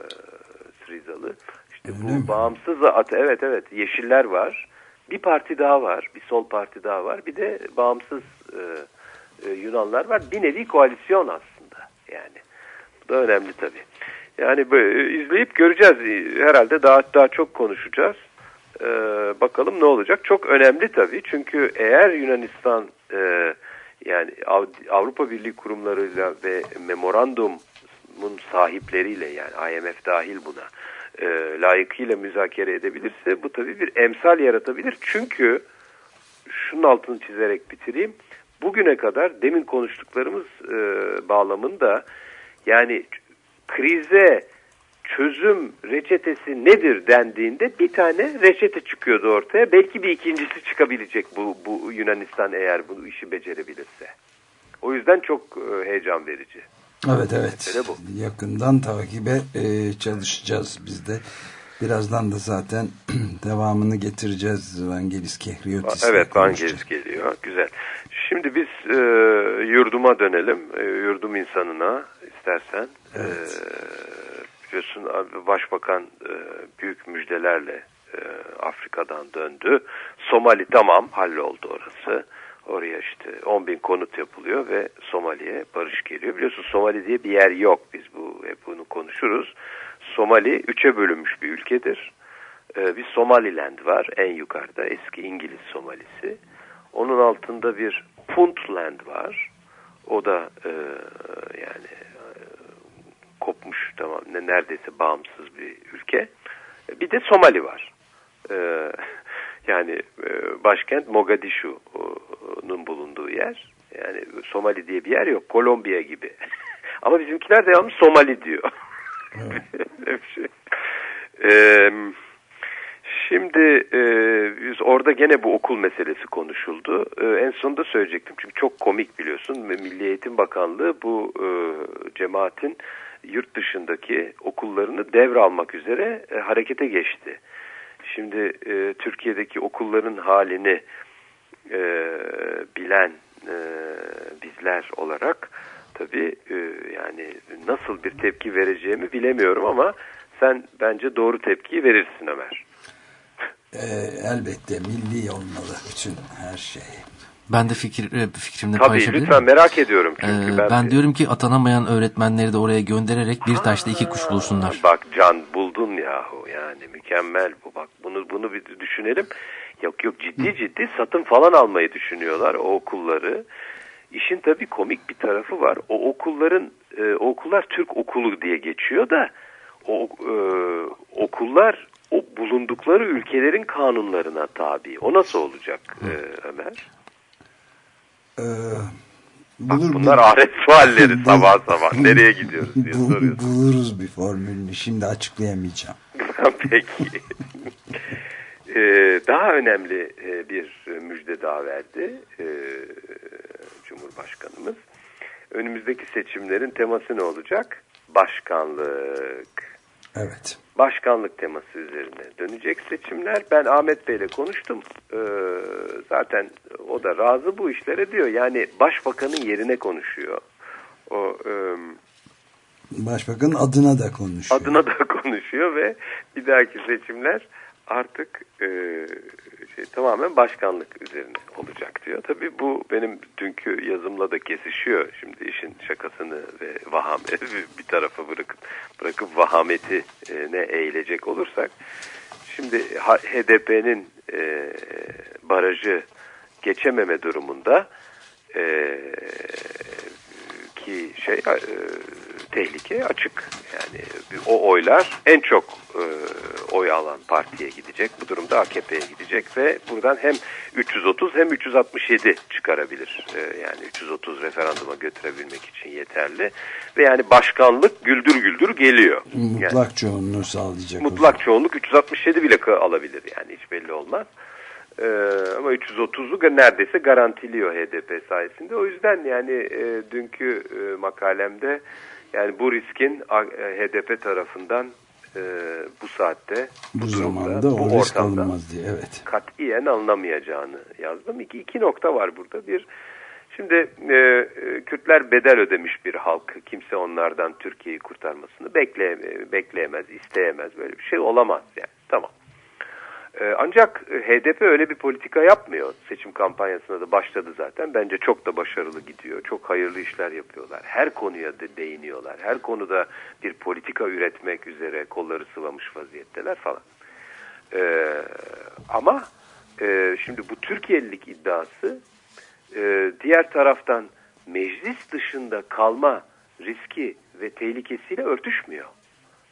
S10: Sirizalı. İşte bu bağımsız at evet evet Yeşiller var. Bir parti daha var. Bir sol parti daha var. Bir de bağımsız e, e, Yunanlar var. Bir nevi koalisyon aslında. Yani bu da önemli tabii. Yani böyle, izleyip göreceğiz. Herhalde daha daha çok konuşacağız. Ee, bakalım ne olacak. Çok önemli tabii. Çünkü eğer Yunanistan e, yani Avrupa Birliği kurumlarıyla ve memorandumun sahipleriyle yani IMF dahil buna e, layıkıyla müzakere edebilirse bu tabii bir emsal yaratabilir. Çünkü şunun altını çizerek bitireyim. Bugüne kadar demin konuştuklarımız e, bağlamında yani krize çözüm reçetesi nedir dendiğinde bir tane reçete çıkıyordu ortaya. Belki bir ikincisi çıkabilecek bu, bu Yunanistan eğer bu işi becerebilirse. O yüzden çok e, heyecan verici.
S2: Evet evet. Bu. Yakından takibe e, çalışacağız biz de. Birazdan da zaten devamını getireceğiz Vangelis Kehriotis.
S10: Evet Vangelis geliyor. Güzel. Şimdi biz e, yurduma dönelim. E, yurdum insanına istersen. Evet. E, biliyorsun Başbakan e, büyük müjdelerle e, Afrika'dan döndü. Somali tamam halloldu orası. Oraya işte 10 bin konut yapılıyor ve Somali'ye barış geliyor. Biliyorsun Somali diye bir yer yok. Biz bu hep bunu konuşuruz. Somali üçe bölünmüş bir ülkedir. Ee, bir Somaliland var en yukarıda eski İngiliz Somalisi. Onun altında bir Puntland var. O da e, yani e, kopmuş tamam ne neredeyse bağımsız bir ülke. Bir de Somali var. E, yani e, başkent Mogadishu'nun bulunduğu yer. Yani Somali diye bir yer yok. Kolombiya gibi. Ama bizimkiler de yalnız Somali diyor. Evet. şey. Ee, şimdi e, biz orada gene bu okul meselesi konuşuldu. E, en sonunda söyleyecektim çünkü çok komik biliyorsun. Milli Eğitim Bakanlığı bu e, cemaatin yurt dışındaki okullarını devralmak üzere e, harekete geçti. Şimdi e, Türkiye'deki okulların halini e, bilen e, bizler olarak tabii e, yani nasıl bir tepki vereceğimi bilemiyorum ama sen bence doğru tepkiyi verirsin Ömer.
S2: E, elbette milli olmalı bütün her şey.
S5: Ben de fikir, e, fikrimde
S10: Tabii lütfen merak ediyorum.
S5: Çünkü ee, ben, ben diyorum ki atanamayan öğretmenleri de oraya göndererek bir taşta iki kuş bulsunlar.
S10: Bak Can buldun yahu yani mükemmel bu bak bunu bunu bir düşünelim. Yok yok ciddi ciddi satın falan almayı düşünüyorlar o okulları. İşin tabii komik bir tarafı var. O okulların e, okullar Türk okulu diye geçiyor da o e, okullar o bulundukları ülkelerin kanunlarına tabi. O nasıl olacak e, Ömer?
S2: Ee,
S10: bulur, bunlar ahiret sualleri sabah sabah. Nereye gidiyoruz diye bul, soruyorsun.
S2: Buluruz bir formülünü. Şimdi açıklayamayacağım.
S10: Peki. ee, daha önemli e, bir müjde daha verdi e, Cumhurbaşkanımız. Önümüzdeki seçimlerin teması ne olacak? Başkanlık.
S2: Evet.
S10: Başkanlık teması üzerine dönecek seçimler. Ben Ahmet Bey'le konuştum. Ee, zaten o da razı bu işlere diyor. Yani başbakanın yerine konuşuyor. O e,
S2: Başbakanın adına da konuşuyor.
S10: Adına da konuşuyor ve bir dahaki seçimler artık e, şey tamamen başkanlık üzerine olacak diyor. Tabii bu benim dünkü yazımla da kesişiyor. Şimdi işin şakasını ve vahameti bir tarafa bırakıp bırakıp vahameti ne eğilecek olursak şimdi HDP'nin e, barajı geçememe durumunda e, ki şey e, tehlike açık. Yani o oylar en çok e, oy alan partiye gidecek. Bu durumda AKP'ye gidecek ve buradan hem 330 hem 367 çıkarabilir. E, yani 330 referanduma götürebilmek için yeterli. Ve yani başkanlık güldür güldür geliyor.
S2: Mutlak
S10: yani,
S2: çoğunluğu sağlayacak.
S10: Mutlak çoğunluk 367 bile alabilir yani hiç belli olmaz. Ee, ama 330'u neredeyse garantiliyor HDP sayesinde. O yüzden yani e, dünkü e, makalemde yani bu riskin e, HDP tarafından e, bu saatte
S2: bu,
S10: bu
S2: zamanda
S10: durumda,
S2: o
S10: bu
S2: risk alınmaz diye evet.
S10: Katiyen alınamayacağını yazdım. İki, iki nokta var burada. Bir Şimdi e, Kürtler bedel ödemiş bir halk. Kimse onlardan Türkiye'yi kurtarmasını bekle, bekleyemez, isteyemez. Böyle bir şey olamaz yani. Tamam. Ee, ancak HDP öyle bir politika yapmıyor. Seçim kampanyasına da başladı zaten. Bence çok da başarılı gidiyor. Çok hayırlı işler yapıyorlar. Her konuya da değiniyorlar. Her konuda bir politika üretmek üzere kolları sıvamış vaziyetteler falan. Ee, ama e, şimdi bu Türkiye'lilik iddiası e, diğer taraftan meclis dışında kalma riski ve tehlikesiyle örtüşmüyor.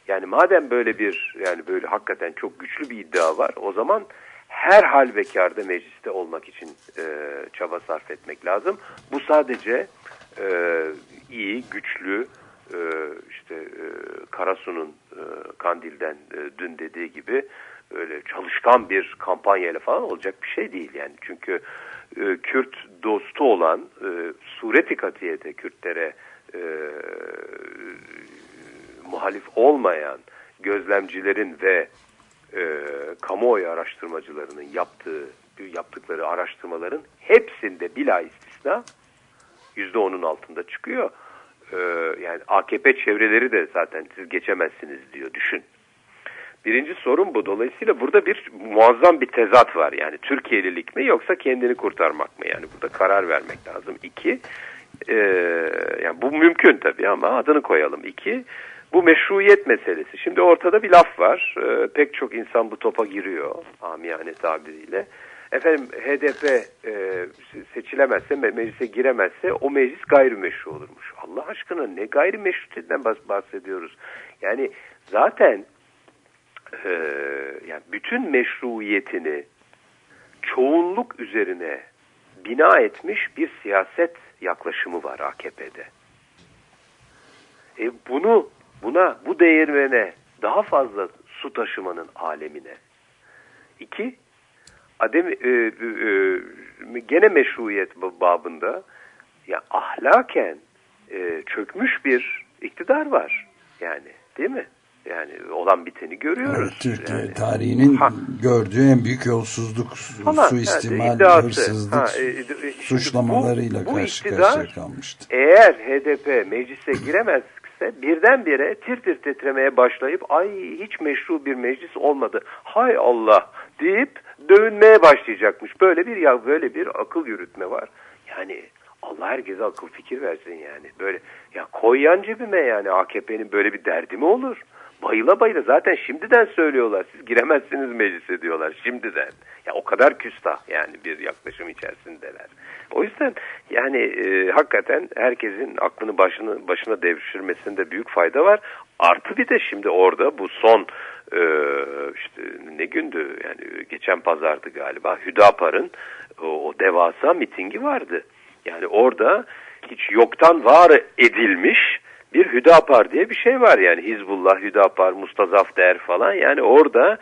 S10: Yani madem böyle bir yani böyle hakikaten çok güçlü bir iddia var o zaman her hal ve karda mecliste olmak için e, çaba sarf etmek lazım. Bu sadece e, iyi, güçlü e, işte e, Karasu'nun e, Kandil'den e, dün dediği gibi öyle çalışkan bir kampanyayla falan olacak bir şey değil yani. Çünkü e, Kürt dostu olan e, sureti katiyete Kürtlere e, muhalif olmayan gözlemcilerin ve e, kamuoyu araştırmacılarının yaptığı yaptıkları araştırmaların hepsinde bila istisna yüzde onun altında çıkıyor. E, yani AKP çevreleri de zaten siz geçemezsiniz diyor düşün. Birinci sorun bu. Dolayısıyla burada bir muazzam bir tezat var. Yani Türkiye'lilik mi yoksa kendini kurtarmak mı? Yani burada karar vermek lazım. İki, e, yani bu mümkün tabii ama adını koyalım. İki, bu meşruiyet meselesi. Şimdi ortada bir laf var. E, pek çok insan bu topa giriyor amiyane tabiriyle. Efendim HDP e, seçilemezse, meclise giremezse o meclis gayrimeşru olurmuş. Allah aşkına ne gayrimeşrutiyetten bahsediyoruz? Yani zaten e, yani bütün meşruiyetini çoğunluk üzerine bina etmiş bir siyaset yaklaşımı var AKP'de. E bunu buna bu değirmene daha fazla su taşımanın alemine. İki, adem, e, e, gene meşruiyet babında ya ahlaken e, çökmüş bir iktidar var. Yani değil mi? Yani olan biteni görüyoruz. Evet,
S2: Türkiye
S10: yani,
S2: tarihinin ha. gördüğü en büyük yolsuzluk, Falan, suistimal, yani iddiası, hırsızlık ha, e, e, suçlamalarıyla bu, bu karşı karşıya kalmıştı.
S10: Eğer HDP meclise giremez ise birdenbire tir tir titremeye başlayıp ay hiç meşru bir meclis olmadı. Hay Allah deyip dövünmeye başlayacakmış. Böyle bir ya böyle bir akıl yürütme var. Yani Allah herkese akıl fikir versin yani. Böyle ya koy yan cebime yani AKP'nin böyle bir derdi mi olur? Bayıla bayıla zaten şimdiden söylüyorlar. Siz giremezsiniz meclise diyorlar şimdiden. Ya o kadar küstah yani bir yaklaşım içerisindeler. O yüzden yani e, hakikaten herkesin aklını başını başına devşirmesinde büyük fayda var. Artı bir de şimdi orada bu son e, işte ne gündü yani geçen pazardı galiba Hüdapar'ın o, o devasa mitingi vardı. Yani orada hiç yoktan var edilmiş bir Hüdapar diye bir şey var yani Hizbullah, Hüdapar, Mustazaf Der falan yani orada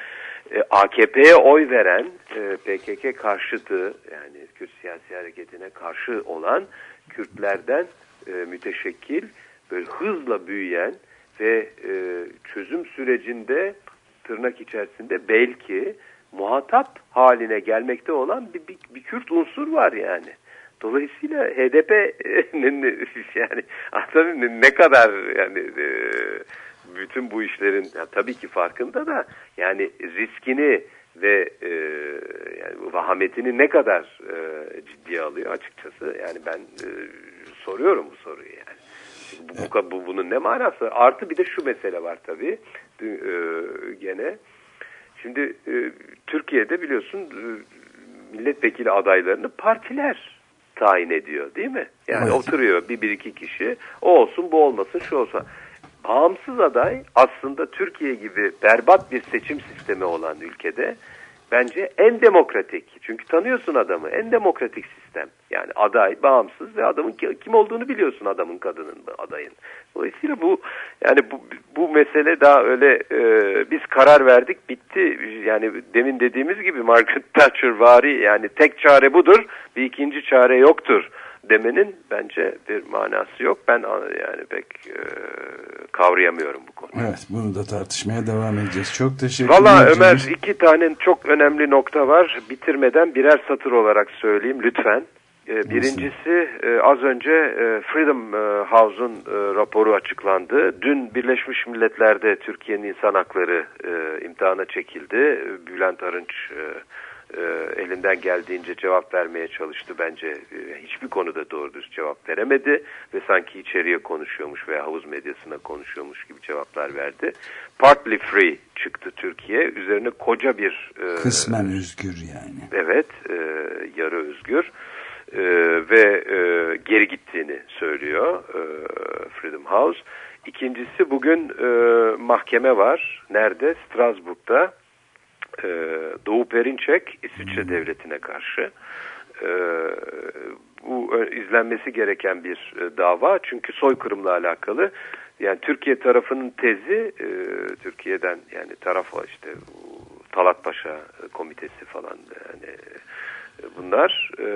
S10: e, AKP'ye oy veren e, PKK karşıtı yani Kürt siyasi hareketine karşı olan Kürtlerden e, müteşekkil böyle hızla büyüyen ve e, çözüm sürecinde tırnak içerisinde belki muhatap haline gelmekte olan bir, bir, bir Kürt unsur var yani. Dolayısıyla HDP yani aslında ne kadar yani e, bütün bu işlerin ya, tabii ki farkında da yani riskini ve e, yani vahametini ne kadar e, ciddiye alıyor açıkçası yani ben e, soruyorum bu soruyu yani. Bu, bu, bunun ne manası? Artı bir de şu mesele var tabii e, gene. Şimdi e, Türkiye'de biliyorsun e, milletvekili adaylarını partiler tayin ediyor değil mi? Yani evet. oturuyor bir bir iki kişi o olsun bu olmasın şu olsa. bağımsız aday aslında Türkiye gibi berbat bir seçim sistemi olan ülkede bence en demokratik. Çünkü tanıyorsun adamı. En demokratik sistem. Yani aday, bağımsız ve adamın kim olduğunu biliyorsun adamın, kadının, adayın. Dolayısıyla bu yani bu, bu mesele daha öyle e, biz karar verdik bitti. Yani demin dediğimiz gibi Margaret Thatcher vari yani tek çare budur. Bir ikinci çare yoktur demenin bence bir manası yok. Ben yani pek e, kavrayamıyorum bu konuyu.
S2: Evet bunu da tartışmaya devam edeceğiz. Çok teşekkür
S10: ederim. Valla. Ömer iki tane çok önemli nokta var. Bitirmeden birer satır olarak söyleyeyim lütfen. E, birincisi e, az önce e, Freedom House'un raporu açıklandı. Dün Birleşmiş Milletler'de Türkiye'nin insan hakları imtihana çekildi. Bülent Arınç elinden geldiğince cevap vermeye çalıştı. Bence hiçbir konuda doğru düz cevap veremedi ve sanki içeriye konuşuyormuş veya havuz medyasına konuşuyormuş gibi cevaplar verdi. Partly free çıktı Türkiye. Üzerine koca bir...
S2: Kısmen özgür yani.
S10: Evet, yarı özgür e, ve e, geri gittiğini söylüyor e, Freedom House. İkincisi bugün e, mahkeme var. Nerede? Strasbourg'da. E, Doğu Perinçek İsviçre hmm. Devleti'ne karşı. E, bu izlenmesi gereken bir e, dava. Çünkü soykırımla alakalı. Yani Türkiye tarafının tezi e, Türkiye'den yani taraf işte Talat Paşa komitesi falan yani bunlar e,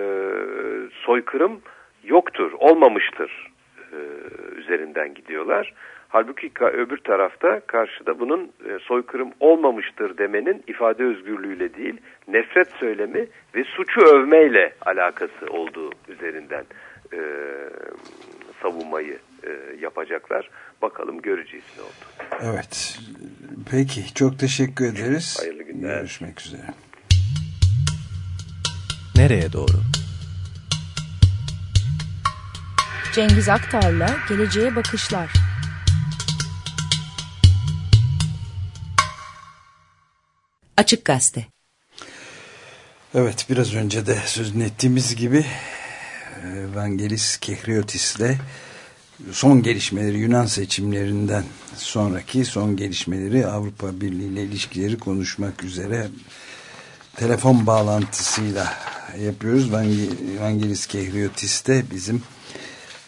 S10: soykırım yoktur, olmamıştır e, üzerinden gidiyorlar. Halbuki öbür tarafta karşıda bunun e, soykırım olmamıştır demenin ifade özgürlüğüyle değil, nefret söylemi ve suçu övmeyle alakası olduğu üzerinden e, savunmayı e, yapacaklar. Bakalım göreceğiz ne oldu.
S2: Evet. Peki. Çok teşekkür ederiz.
S10: Hayırlı günler.
S2: Görüşmek üzere
S1: nereye doğru?
S7: Cengiz Aktar'la Geleceğe Bakışlar.
S6: Açık Gazete.
S2: Evet biraz önce de sözünü ettiğimiz gibi Vangelis Kehriotis'le son gelişmeleri Yunan seçimlerinden sonraki son gelişmeleri Avrupa Birliği ile ilişkileri konuşmak üzere telefon bağlantısıyla yapıyoruz. Vangelis Kehriotis de bizim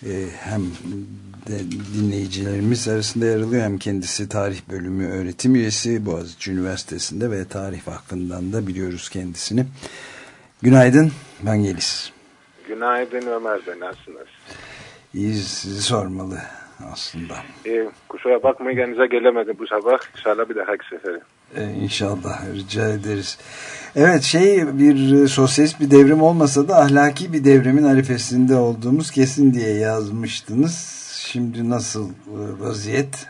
S2: e, hem de dinleyicilerimiz arasında yer alıyor hem kendisi tarih bölümü öğretim üyesi Boğaziçi Üniversitesi'nde ve tarih vakfından da biliyoruz kendisini. Günaydın Vangelis.
S9: Günaydın Ömer Bey nasılsınız?
S2: İyiyiz sizi sormalı aslında.
S9: Ee, kusura bakmayın yanınıza gelemedim bu sabah. İnşallah bir dahaki sefere.
S2: Ee, inşallah rica ederiz. Evet şey bir e, sosyalist bir devrim olmasa da ahlaki bir devrimin arifesinde olduğumuz kesin diye yazmıştınız. Şimdi nasıl e, vaziyet?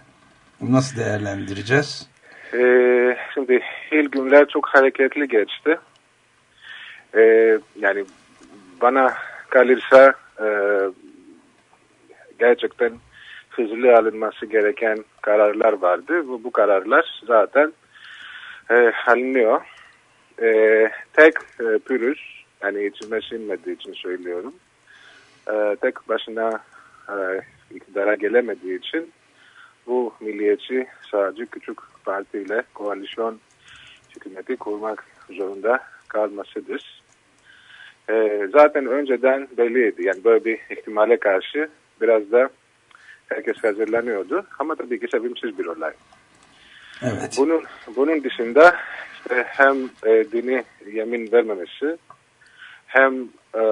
S2: Nasıl değerlendireceğiz?
S9: Ee, şimdi ilk günler çok hareketli geçti. Ee, yani bana kalırsa e, gerçekten hızlı alınması gereken kararlar vardı. Bu, bu kararlar zaten e, alınıyor. E, tek e, pürüz, yani içime sinmediği için söylüyorum. E, tek başına e, iktidara gelemediği için bu milliyetçi sadece küçük partiyle koalisyon hükümeti kurmak zorunda kalmasıdır. E, zaten önceden belliydi. Yani böyle bir ihtimale karşı biraz da herkes hazırlanıyordu. Ama tabii ki sevimsiz bir olay.
S2: Evet.
S9: Bunun, bunun dışında işte hem e, dini yemin vermemesi hem e,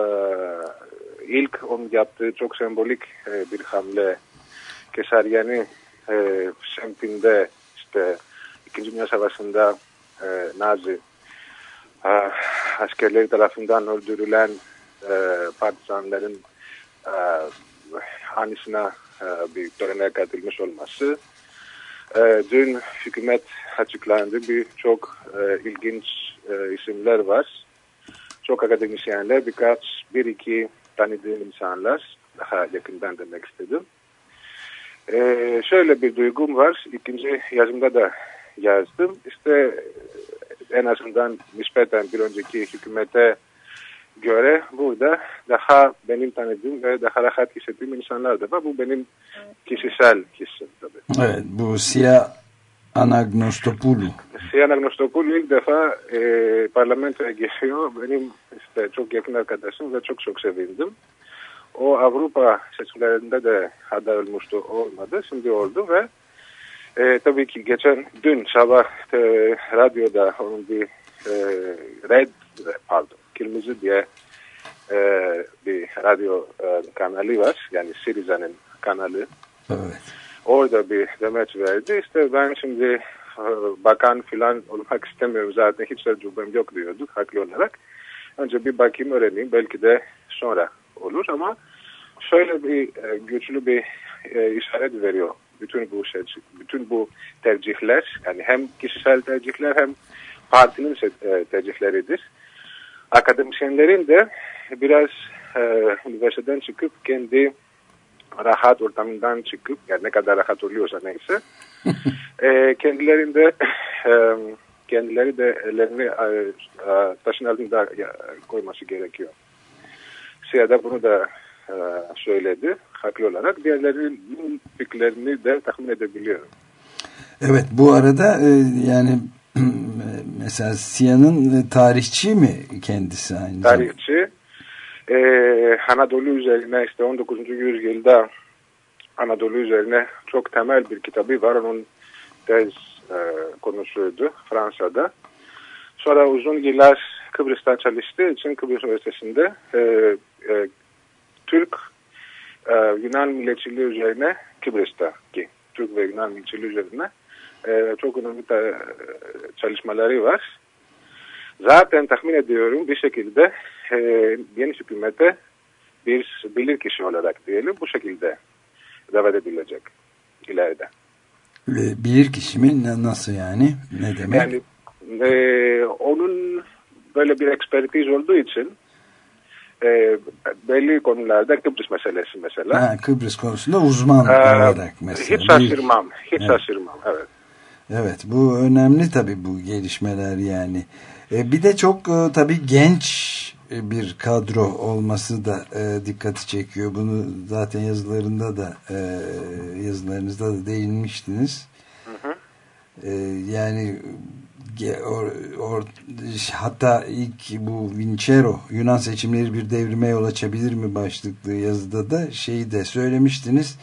S9: ilk onun yaptığı çok sembolik e, bir hamle Kesaryani e, semtinde işte İkinci Dünya Savaşı'nda e, Nazi e, askerleri tarafından öldürülen e, partizanların e, anısına bir törene katılmış olması e, dün hükümet açıklandı. Bir çok e, ilginç e, isimler var. Çok akademisyenler, birkaç, bir iki tanıdığım insanlar. Daha yakından demek istedim. E, şöyle bir duygum var. İkinci yazımda da yazdım. İşte en azından nispeten bir önceki hükümete göre burada daha benim tanıdığım ve daha rahat hissettiğim insanlar da var. Bu benim kişisel hissim tabii.
S2: Evet bu Siyah Anagnostopoulou.
S9: Siyan Agnostopoulou ilk defa e, parlamentoya geliyor. Benim işte çok yakın arkadaşım ve çok çok sevindim. O Avrupa seçimlerinde de aday olmuştu olmadı. Şimdi oldu ve e, tabii ki geçen dün sabah e, radyoda onun bir e, red pardon kırmızı diye e, bir radyo e, kanalı var. Yani Siriza'nın kanalı.
S2: Evet.
S9: Orada bir demeç verdi. İşte ben şimdi e, bakan filan olmak istemiyorum zaten hiç tecrübem yok diyorduk haklı olarak. Önce bir bakayım öğreneyim belki de sonra olur ama şöyle bir e, güçlü bir e, işaret veriyor bütün bu şey, bütün bu tercihler yani hem kişisel tercihler hem partinin e, tercihleridir. Akademisyenlerin de biraz e, üniversiteden çıkıp kendi rahat ortamından çıkıp yani ne kadar rahat oluyorsa neyse e, kendilerinde e, kendileri de ellerini e, e, taşın altında koyması gerekiyor. Siyada bunu da e, söyledi haklı olarak. Diğerlerinin fikirlerini de tahmin edebiliyorum.
S2: Evet bu arada e, yani mesela Siyah'ın e, tarihçi mi kendisi aynı
S9: tarihçi. Ee, Anadolu üzerine işte 19. yüzyılda Anadolu üzerine çok temel bir kitabı var. Onun tez e, konusuydu Fransa'da. Sonra uzun yıllar Kıbrıs'ta çalıştığı için Kıbrıs Üniversitesi'nde e, e, Türk e, Yunan milliyetçiliği üzerine Kıbrıs'taki Türk ve Yunan milliyetçiliği üzerine e, çok önemli ta- çalışmaları var. Zaten tahmin ediyorum bir şekilde e, yeni hükümete bir bilirkişi olarak diyelim bu şekilde davet edilecek ileride.
S2: E, Bilir kişi mi? Nasıl yani? Ne demek?
S9: Yani e, onun böyle bir ekspertiz olduğu için e, belli konularda Kıbrıs meselesi mesela.
S2: Ha, Kıbrıs konusunda uzman
S9: Ee,
S2: olarak mesela.
S9: Hiç şaşırmam. Hiç
S2: Evet.
S9: şaşırmam. Evet.
S2: Evet bu önemli tabii bu gelişmeler yani. E, bir de çok e, tabii genç e, bir kadro olması da e, dikkati çekiyor. Bunu zaten yazılarında da e, yazılarınızda da değinmiştiniz. E, yani or, or, hatta ilk bu Vincero Yunan seçimleri bir devrime yol açabilir mi başlıklı yazıda da şeyi de söylemiştiniz.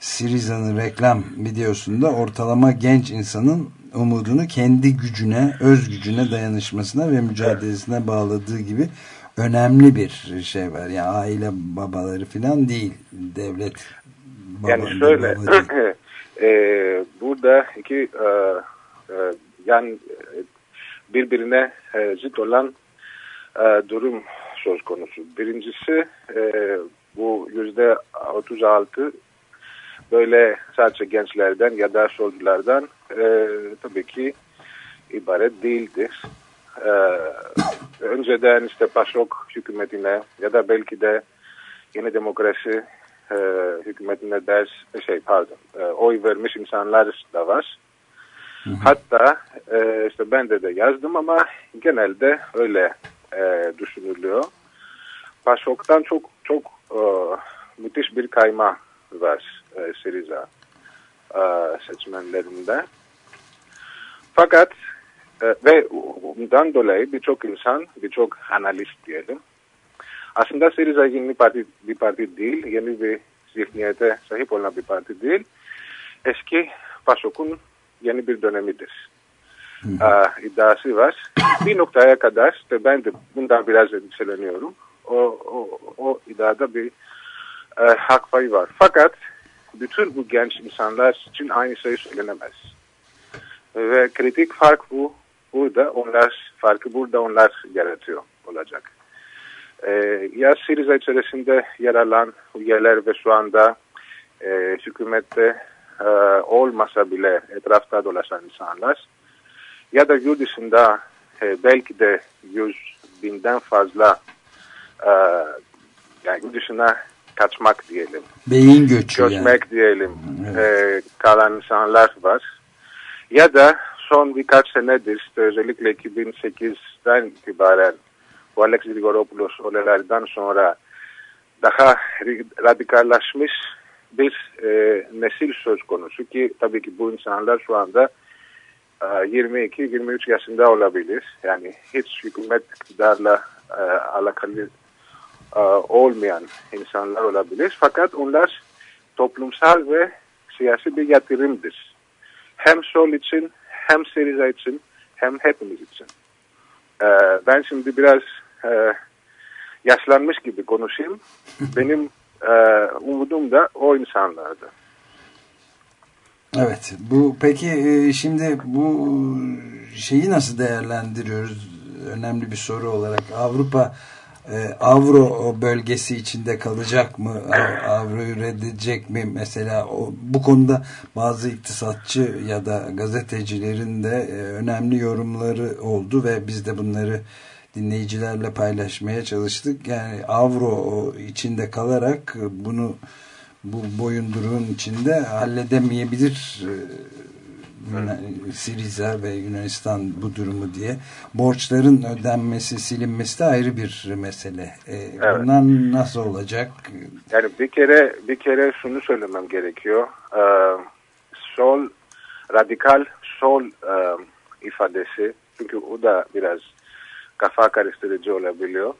S2: Siriza'nın reklam videosunda ortalama genç insanın umudunu kendi gücüne, öz gücüne dayanışmasına ve mücadelesine bağladığı gibi önemli bir şey var. Yani aile babaları falan değil, devlet
S9: Yani
S2: babaları,
S9: şöyle
S2: baba
S9: e, burada iki e, e, yan e, birbirine e, zıt olan e, durum söz konusu. Birincisi e, bu yüzde 36 böyle sadece gençlerden ya da solculardan e, tabii ki ibaret değildir. E, önceden işte PASOK hükümetine ya da belki de yeni demokrasi e, hükümetine ders şey pardon e, oy vermiş insanlar da var. Hatta e, işte ben de de yazdım ama genelde öyle e, düşünülüyor. PASOK'tan çok çok e, müthiş bir kayma var e, Siriza e, seçmenlerinde. Fakat e, ve bundan dolayı birçok insan, birçok analist diyelim aslında Siriza yeni parti, bir parti değil, yeni bir zihniyete sahip olan bir parti değil. Eski PASOK'un yeni bir dönemidir. Aa, iddiası var. bir noktaya kadar, işte ben de bundan biraz endişeleniyorum. O, o, o iddiada bir e, hak payı var. Fakat bütün bu genç insanlar için aynı şey söylenemez. Ve kritik fark bu. Burada onlar, farkı burada onlar yaratıyor olacak. Ee, ya Siriza içerisinde yer alan üyeler ve şu anda e, hükümette e, olmasa bile etrafta dolaşan insanlar ya da yurt dışında e, belki de yüz binden fazla e, yani dışına kaçmak diyelim.
S2: Beyin göçü yani.
S9: Göçmek diyelim. E, kalan insanlar var. Ya da son birkaç senedir işte özellikle 2008'den itibaren bu Alex Grigoropoulos olaylardan sonra daha radikallaşmış bir e, nesil söz konusu ki tabii ki bu insanlar şu anda 22-23 yaşında olabilir. Yani hiç hükümet iktidarla e, alakalı e, olmayan insanlar olabilir. Fakat onlar toplumsal ve siyasi bir yatırımdır. Hem sol için, hem Seriza için, hem hepimiz için. E, ben şimdi biraz e, yaşlanmış gibi konuşayım. Benim e, umudum da o insanlardı.
S2: Evet. Bu peki e, şimdi bu şeyi nasıl değerlendiriyoruz? Önemli bir soru olarak Avrupa e, Avro bölgesi içinde kalacak mı? Avroyu reddedecek mi? Mesela o, bu konuda bazı iktisatçı ya da gazetecilerin de e, önemli yorumları oldu ve biz de bunları dinleyicilerle paylaşmaya çalıştık. Yani Avro içinde kalarak bunu bu boyunduruğun içinde halledemeyebilir e, Siriza ve Yunanistan bu durumu diye. Borçların ödenmesi, silinmesi de ayrı bir mesele. E, evet. Bunlar nasıl olacak?
S9: Yani bir kere bir kere şunu söylemem gerekiyor. Ee, sol, radikal sol e, ifadesi çünkü o da biraz kafa karıştırıcı olabiliyor.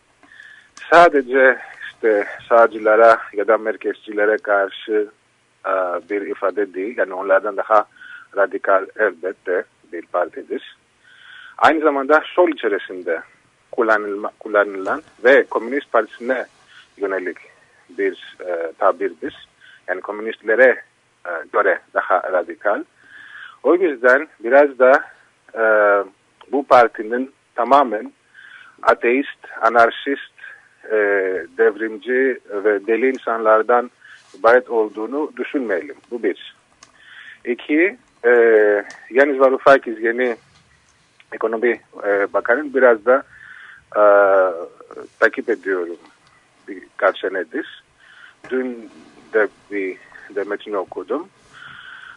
S9: Sadece işte sağcılara ya da merkezcilere karşı e, bir ifade değil. Yani onlardan daha radikal elbette bir partidir. Aynı zamanda sol içerisinde kullanılan ve Komünist Partisi'ne yönelik bir e, tabirdir. Yani komünistlere e, göre daha radikal. O yüzden biraz da e, bu partinin tamamen ateist, anarşist e, devrimci ve deli insanlardan ibaret olduğunu düşünmeyelim. Bu bir. İki, e, Yanis Varoufakis yeni ekonomi e, bakanın biraz da e, takip ediyorum birkaç senedir. Dün de bir demetini okudum.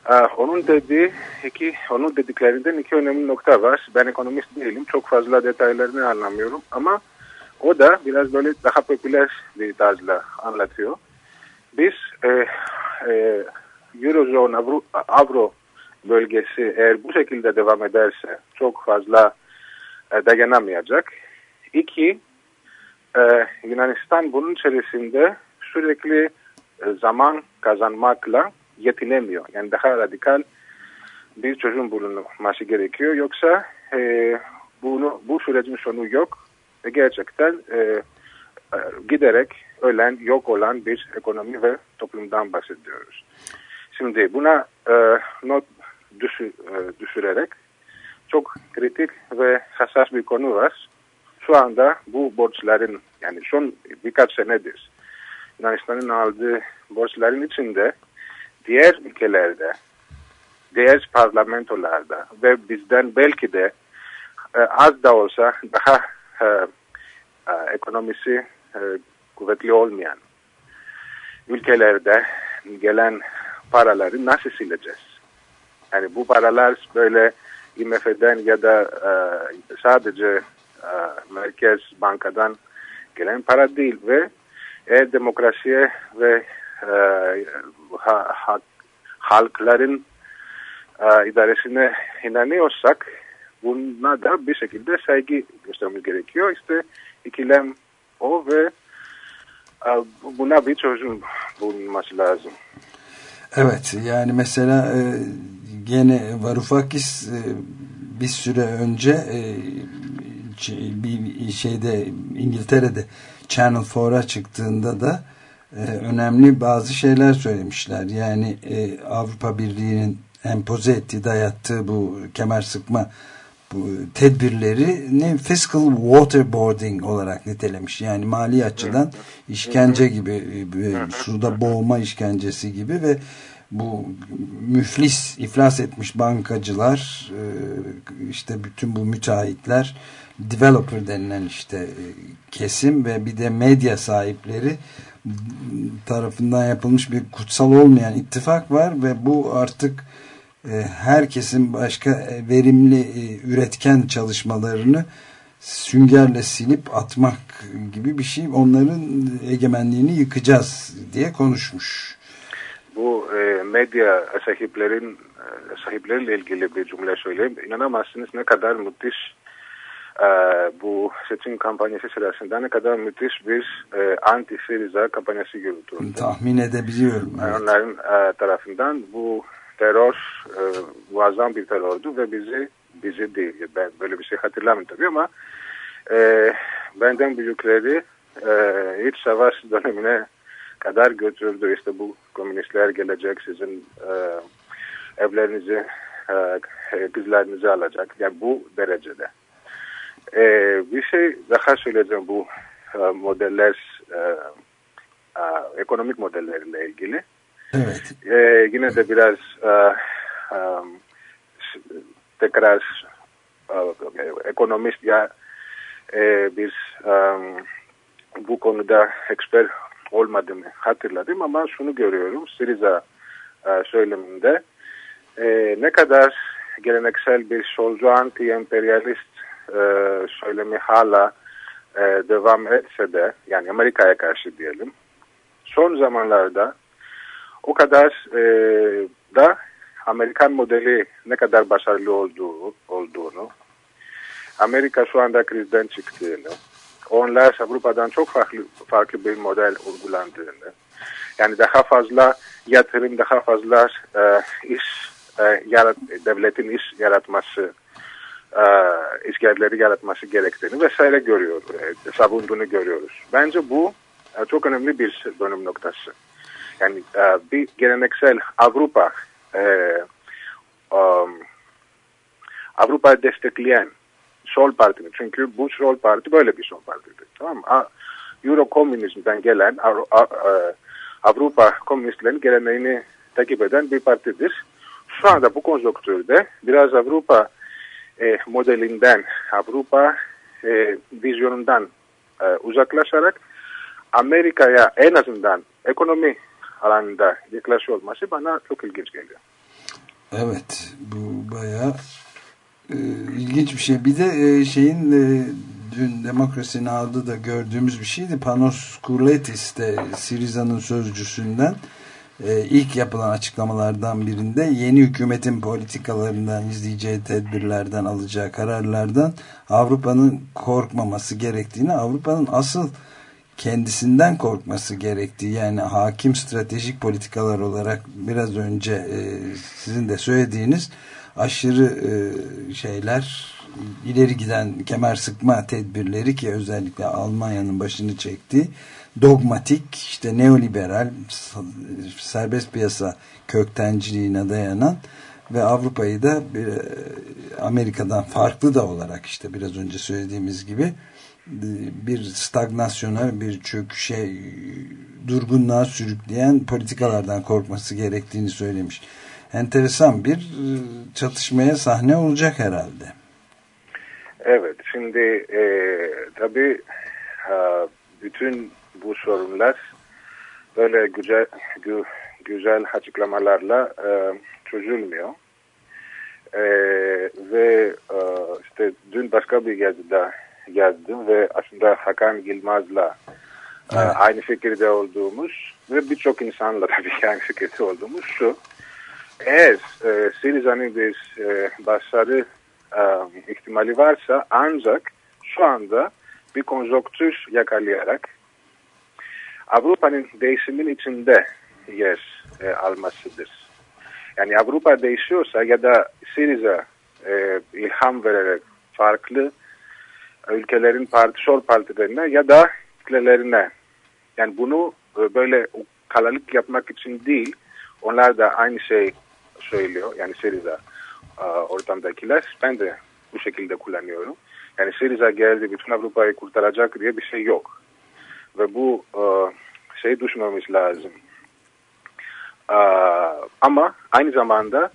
S9: Ee, onun dediği iki, onun dediklerinden iki önemli nokta var. Ben ekonomist değilim. Çok fazla detaylarını anlamıyorum ama o da biraz böyle daha popüler bir tarzla anlatıyor. Biz e, e, Eurozone, Avro, Avro bölgesi eğer bu şekilde devam ederse çok fazla e, dayanamayacak. İki, e, Yunanistan bunun içerisinde sürekli e, zaman kazanmakla yetinemiyor. Yani daha radikal bir çözüm bulunması gerekiyor. Yoksa e, bunu bu sürecin sonu yok ve gerçekten e, e, giderek ölen, yok olan bir ekonomi ve toplumdan bahsediyoruz. Şimdi buna e, not düşü, e, düşürerek çok kritik ve hassas bir konu var. Şu anda bu borçların yani son birkaç senedir Yunanistan'ın aldığı borçların içinde diğer ülkelerde, diğer parlamentolarda ve bizden belki de e, az da olsa daha e, e, ekonomisi e, kuvvetli olmayan ülkelerde gelen paraları nasıl sileceğiz? Yani bu paralar böyle IMF'den ya da e, sadece e, Merkez Banka'dan gelen para değil ve eğer demokrasiye ve e, ha, ha, halkların e, idaresine inanıyorsak buna da bir şekilde saygı göstermemiz gerekiyor. İşte ikilem o ve e, buna bir çözüm bulunması lazım.
S2: Evet yani mesela e, gene Varoufakis e, bir süre önce e, bir şeyde İngiltere'de Channel 4'a çıktığında da e, önemli bazı şeyler söylemişler. Yani Avrupa Birliği'nin empoze ettiği, dayattığı bu kemer sıkma tedbirlerini fiscal waterboarding olarak nitelemiş. Yani mali açıdan işkence gibi, e, suda boğma işkencesi gibi ve bu müflis, iflas etmiş bankacılar, e, işte bütün bu müteahhitler, developer denilen işte e, kesim ve bir de medya sahipleri tarafından yapılmış bir kutsal olmayan ittifak var ve bu artık e, herkesin başka e, verimli e, üretken çalışmalarını süngerle silip atmak gibi bir şey onların egemenliğini yıkacağız diye konuşmuş.
S9: Bu e, medya sahiplerin e, sahipleriyle ilgili bir cümle söyleyeyim. İnanamazsınız ne kadar müthiş e, bu seçim kampanyası sırasında ne kadar müthiş bir e, anti-Syriza kampanyası yürütüldü.
S2: Tahmin edebiliyorum.
S9: Evet. Onların e, tarafından bu terör e, muazzam bir terördü ve bizi bizi değil. Ben böyle bir şey hatırlamıyorum tabii ama e, benden büyükleri e, iç savaş dönemine kadar götürdü. İşte bu komünistler gelecek sizin e, evlerinizi e, kızlarınızı alacak. Yani bu derecede. E, bir şey daha söyleyeceğim bu e, modeller e, e, ekonomik modellerle ilgili.
S2: Evet.
S9: Ee, yine de biraz e, e, tekrar e, ekonomist ya e, bir e, bu konuda eksper olmadığımı hatırladım ama şunu görüyorum Siriza e, söyleminde e, ne kadar geleneksel bir solcu anti-emperyalist e, söylemi hala e, devam etse de yani Amerika'ya karşı diyelim son zamanlarda o kadar e, da Amerikan modeli ne kadar başarılı olduğu, olduğunu, Amerika şu anda krizden çıktığını, onlar Avrupa'dan çok farklı farklı bir model uygulandığını, yani daha fazla yatırım, daha fazla e, iş e, yarat, devletin iş yaratması, e, işgirleri yaratması gerektiğini vesaire görüyoruz, e, savunduğunu görüyoruz. Bence bu e, çok önemli bir dönüm noktası. Yani e, bir geleneksel Avrupa e, um, Avrupa destekleyen sol partinin çünkü bu sol parti böyle bir sol partidir. Tamam mı? Euro komünizmden gelen Av- Av- Avrupa komünistlerin geleneğini takip eden bir partidir. Şu anda bu konjonktürde biraz Avrupa e, modelinden, Avrupa e, vizyonundan e, uzaklaşarak Amerika'ya en azından ekonomi alanında yaklaşıyor olması bana çok ilginç geliyor.
S2: Evet. Bu bayağı e, ilginç bir şey. Bir de e, şeyin e, dün demokrasinin adı da gördüğümüz bir şeydi. Panos Kurletis de Siriza'nın sözcüsünden e, ilk yapılan açıklamalardan birinde yeni hükümetin politikalarından izleyeceği tedbirlerden alacağı kararlardan Avrupa'nın korkmaması gerektiğini Avrupa'nın asıl kendisinden korkması gerektiği yani hakim stratejik politikalar olarak biraz önce e, sizin de söylediğiniz aşırı e, şeyler ileri giden kemer sıkma tedbirleri ki özellikle Almanya'nın başını çektiği dogmatik işte neoliberal serbest piyasa köktenciliğine dayanan ve Avrupa'yı da bir, Amerika'dan farklı da olarak işte biraz önce söylediğimiz gibi bir stagnasyona, bir çöküşe, durgunluğa sürükleyen politikalardan korkması gerektiğini söylemiş. Enteresan bir çatışmaya sahne olacak herhalde.
S9: Evet, şimdi e, tabii bütün bu sorunlar böyle güzel gü, güzel açıklamalarla e, çözülmüyor. E, ve e, işte dün başka bir yazıda yazdım ve aslında Hakan Yılmaz'la evet. aynı fikirde olduğumuz ve birçok insanla tabii aynı fikirde olduğumuz şu. Eğer e, Siriza'nın bir e, başarı e, ihtimali varsa ancak şu anda bir konjonktür yakalayarak Avrupa'nın değişimin içinde yer e, almasıdır. Yani Avrupa değişiyorsa ya da Siriza e, ilham vererek farklı ülkelerin parti, sol partilerine ya da kitlelerine. Yani bunu böyle kalalık yapmak için değil, onlar da aynı şey söylüyor. Yani Syriza ortamdakiler. Ben de bu şekilde kullanıyorum. Yani Syriza geldi bütün Avrupa'yı kurtaracak diye bir şey yok. Ve bu şey düşünmemiz lazım. Ama aynı zamanda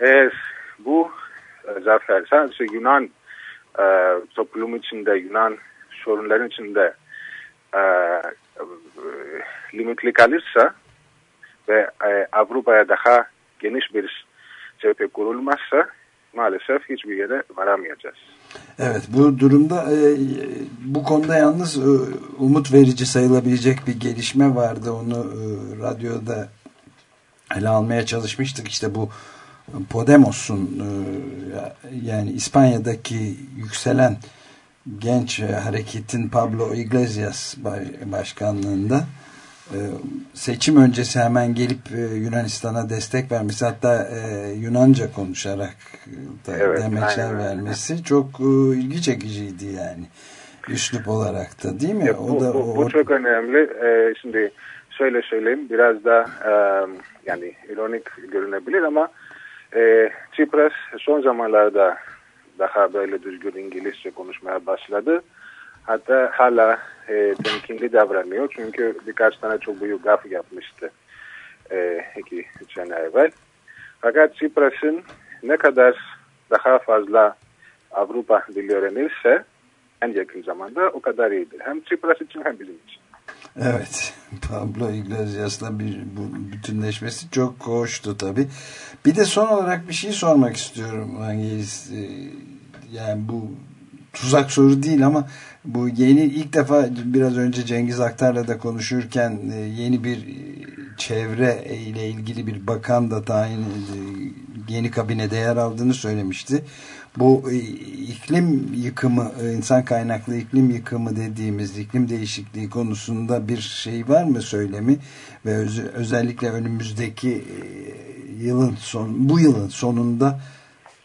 S9: eğer bu zafer sadece Yunan e, toplum içinde, Yunan sorunların içinde e, e, limitli kalırsa ve e, Avrupa'ya daha geniş bir cephe kurulmazsa maalesef hiçbir yere varamayacağız.
S2: Evet bu durumda e, bu konuda yalnız e, umut verici sayılabilecek bir gelişme vardı. Onu e, radyoda ele almaya çalışmıştık. İşte bu Podemos'un e, yani İspanya'daki yükselen genç hareketin Pablo Iglesias başkanlığında e, seçim öncesi hemen gelip e, Yunanistan'a destek vermesi hatta Yunanca konuşarak da
S9: evet,
S2: demeçler
S9: aynen.
S2: vermesi çok ilgi çekiciydi yani üslup olarak da değil mi?
S9: Ya, bu, o da, bu, bu çok önemli. şimdi şöyle söyleyeyim biraz da yani ironik görünebilir ama e, Tsipras son zamanlarda daha böyle düzgün İngilizce konuşmaya başladı. Hatta hala e, temkinli davranıyor çünkü birkaç tane çok büyük gaf yapmıştı e, iki üç sene evvel. Fakat Tsipras'ın ne kadar daha fazla Avrupa dili öğrenirse en yakın zamanda o kadar iyidir. Hem Tsipras için hem bizim için.
S2: Evet. Pablo Iglesias'la bir bu bütünleşmesi çok hoştu tabi. Bir de son olarak bir şey sormak istiyorum Angelis. Ee, yani bu tuzak soru değil ama bu yeni ilk defa biraz önce Cengiz Aktar'la da konuşurken e, yeni bir e, çevre ile ilgili bir bakan da tayin e, yeni kabinede yer aldığını söylemişti bu e, iklim yıkımı, e, insan kaynaklı iklim yıkımı dediğimiz iklim değişikliği konusunda bir şey var mı söylemi ve öz, özellikle önümüzdeki e, yılın son, bu yılın sonunda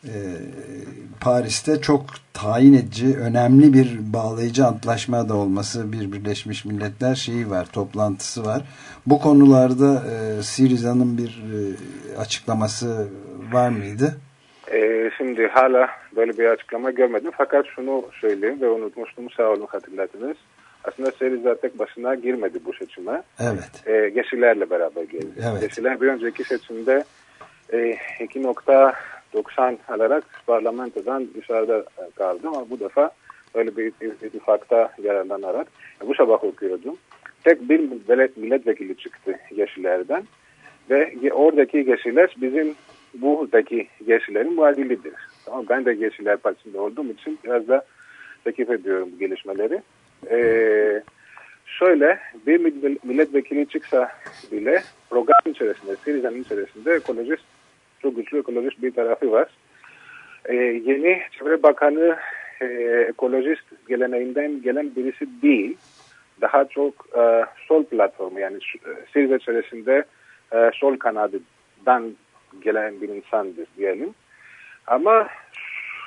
S2: e, Paris'te çok tayin edici, önemli bir bağlayıcı antlaşma da olması bir Birleşmiş Milletler şeyi var, toplantısı var. Bu konularda e, Siriza'nın bir e, açıklaması var mıydı?
S9: E, şimdi hala böyle bir açıklama görmedim. Fakat şunu söyleyeyim ve unutmuştum sağ olun hatırlattınız. Aslında Seriza tek başına girmedi bu seçime.
S2: Evet.
S9: E, Geçilerle beraber geldi.
S2: Evet.
S9: Geçiler bir önceki seçimde e, 2.90 alarak parlamentodan dışarıda kaldı ama bu defa böyle bir ittifakta yararlanarak bu sabah okuyordum. Tek bir milletvekili çıktı Yeşillerden ve oradaki Yeşiller bizim buradaki Yeşillerin muadilidir. Tamam, ben de Yeşiller Partisi'nde olduğum için biraz da takip ediyorum bu gelişmeleri. Ee, şöyle bir milletvekili çıksa bile program içerisinde, Siriza'nın içerisinde ekolojist, çok güçlü ekolojist bir tarafı var. Ee, yeni Çevre Bakanı e, ekolojist geleneğinden gelen birisi değil. Daha çok e, sol platformu yani Siriza içerisinde e, sol kanadından gelen bir insandır diyelim. Ama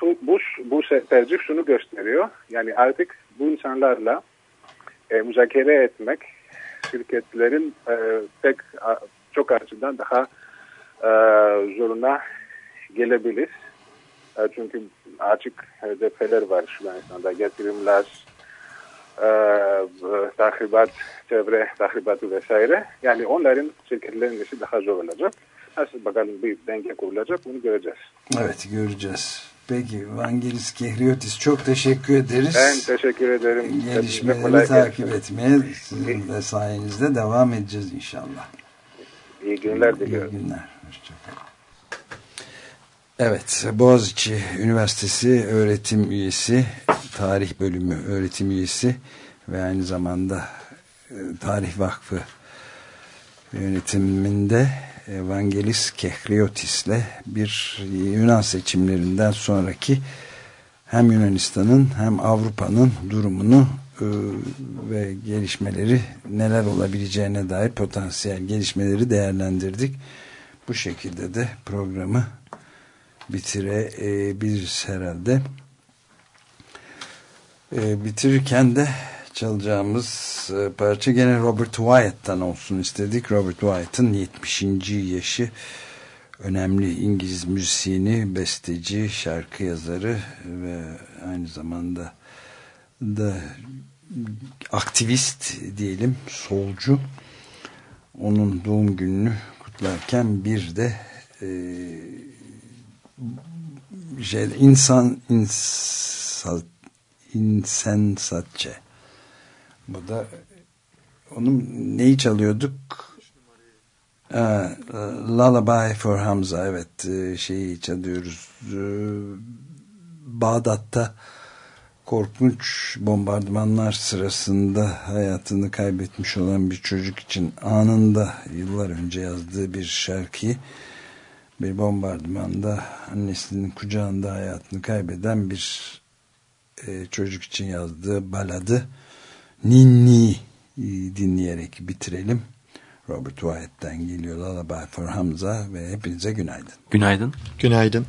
S9: şu, bu, bu tercih şunu gösteriyor. Yani artık bu insanlarla e, müzakere etmek şirketlerin e, pek çok açıdan daha e, zoruna gelebilir. E, çünkü açık hedefler var şu an insanda. Getirimler, e, tahribat, çevre tahribatı vesaire. Yani onların şirketlerin işi daha zor olacak. Nasıl bakalım bir denge kurulacak bunu göreceğiz.
S2: Evet göreceğiz. Peki Vangelis Kehriotis çok teşekkür ederiz.
S9: Ben teşekkür ederim.
S2: Gelişmeleri takip etmeye sizin de sayenizde devam edeceğiz inşallah.
S9: İyi günler diliyorum.
S2: İyi günler. Hoşçakalın. Evet, Boğaziçi Üniversitesi öğretim üyesi, tarih bölümü öğretim üyesi ve aynı zamanda Tarih Vakfı yönetiminde Evangelis Kehriotis'le bir Yunan seçimlerinden sonraki hem Yunanistan'ın hem Avrupa'nın durumunu e, ve gelişmeleri neler olabileceğine dair potansiyel gelişmeleri değerlendirdik. Bu şekilde de programı bitirebiliriz herhalde. E, bitirirken de çalacağımız e, parça gene Robert Wyatt'tan olsun istedik. Robert Wyatt'ın 70. yaşı önemli İngiliz müziğini, besteci, şarkı yazarı ve aynı zamanda da aktivist diyelim, solcu. Onun doğum gününü kutlarken bir de e, şey, insan insan insensatçe bu da onun neyi çalıyorduk? Aa, Lullaby for Hamza evet şeyi çalıyoruz. Bağdat'ta korkunç bombardımanlar sırasında hayatını kaybetmiş olan bir çocuk için anında yıllar önce yazdığı bir şarkıyı bir bombardımanda annesinin kucağında hayatını kaybeden bir e, çocuk için yazdığı baladı Ninni dinleyerek bitirelim. Robert Wyatt'ten geliyor Lullaby for Hamza ve hepinize günaydın.
S5: Günaydın.
S8: Günaydın.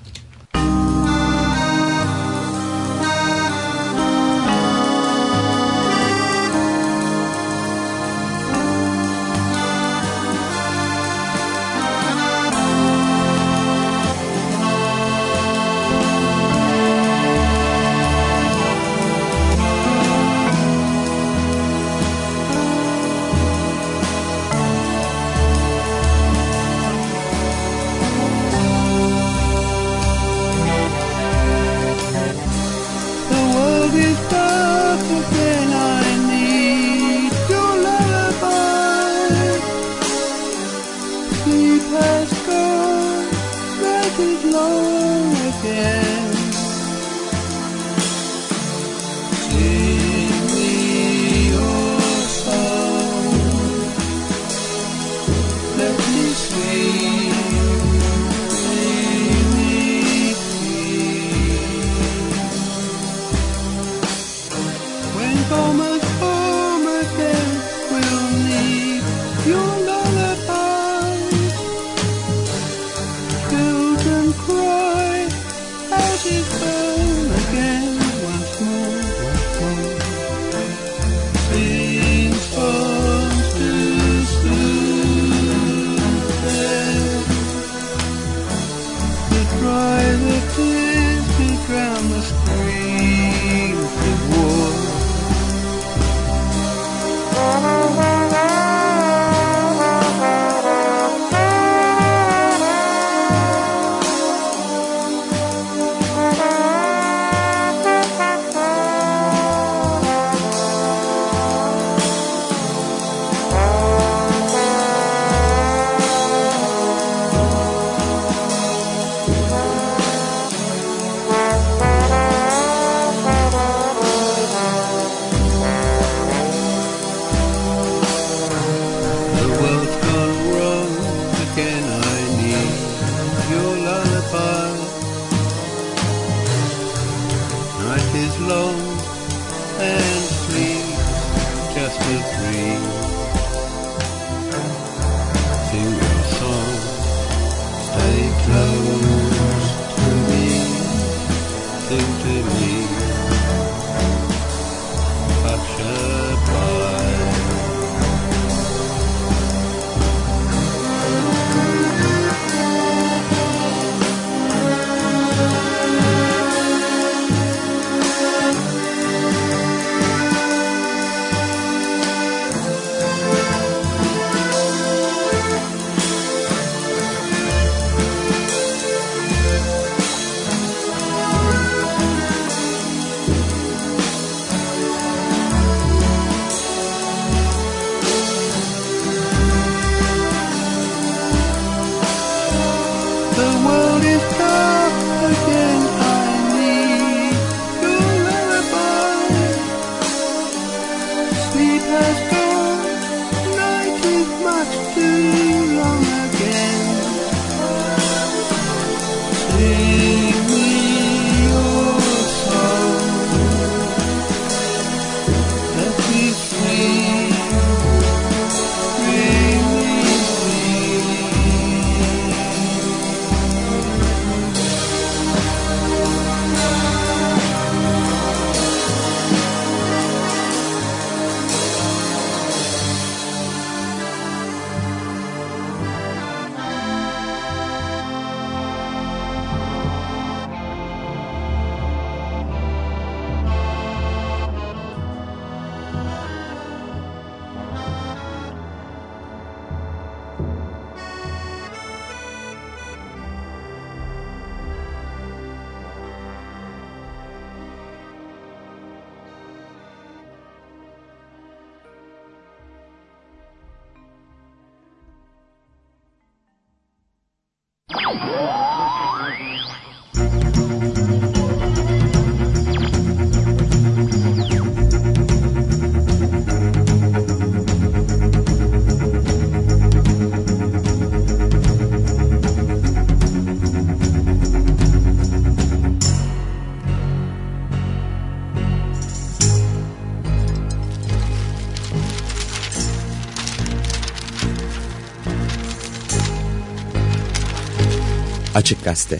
S1: Açık Gazete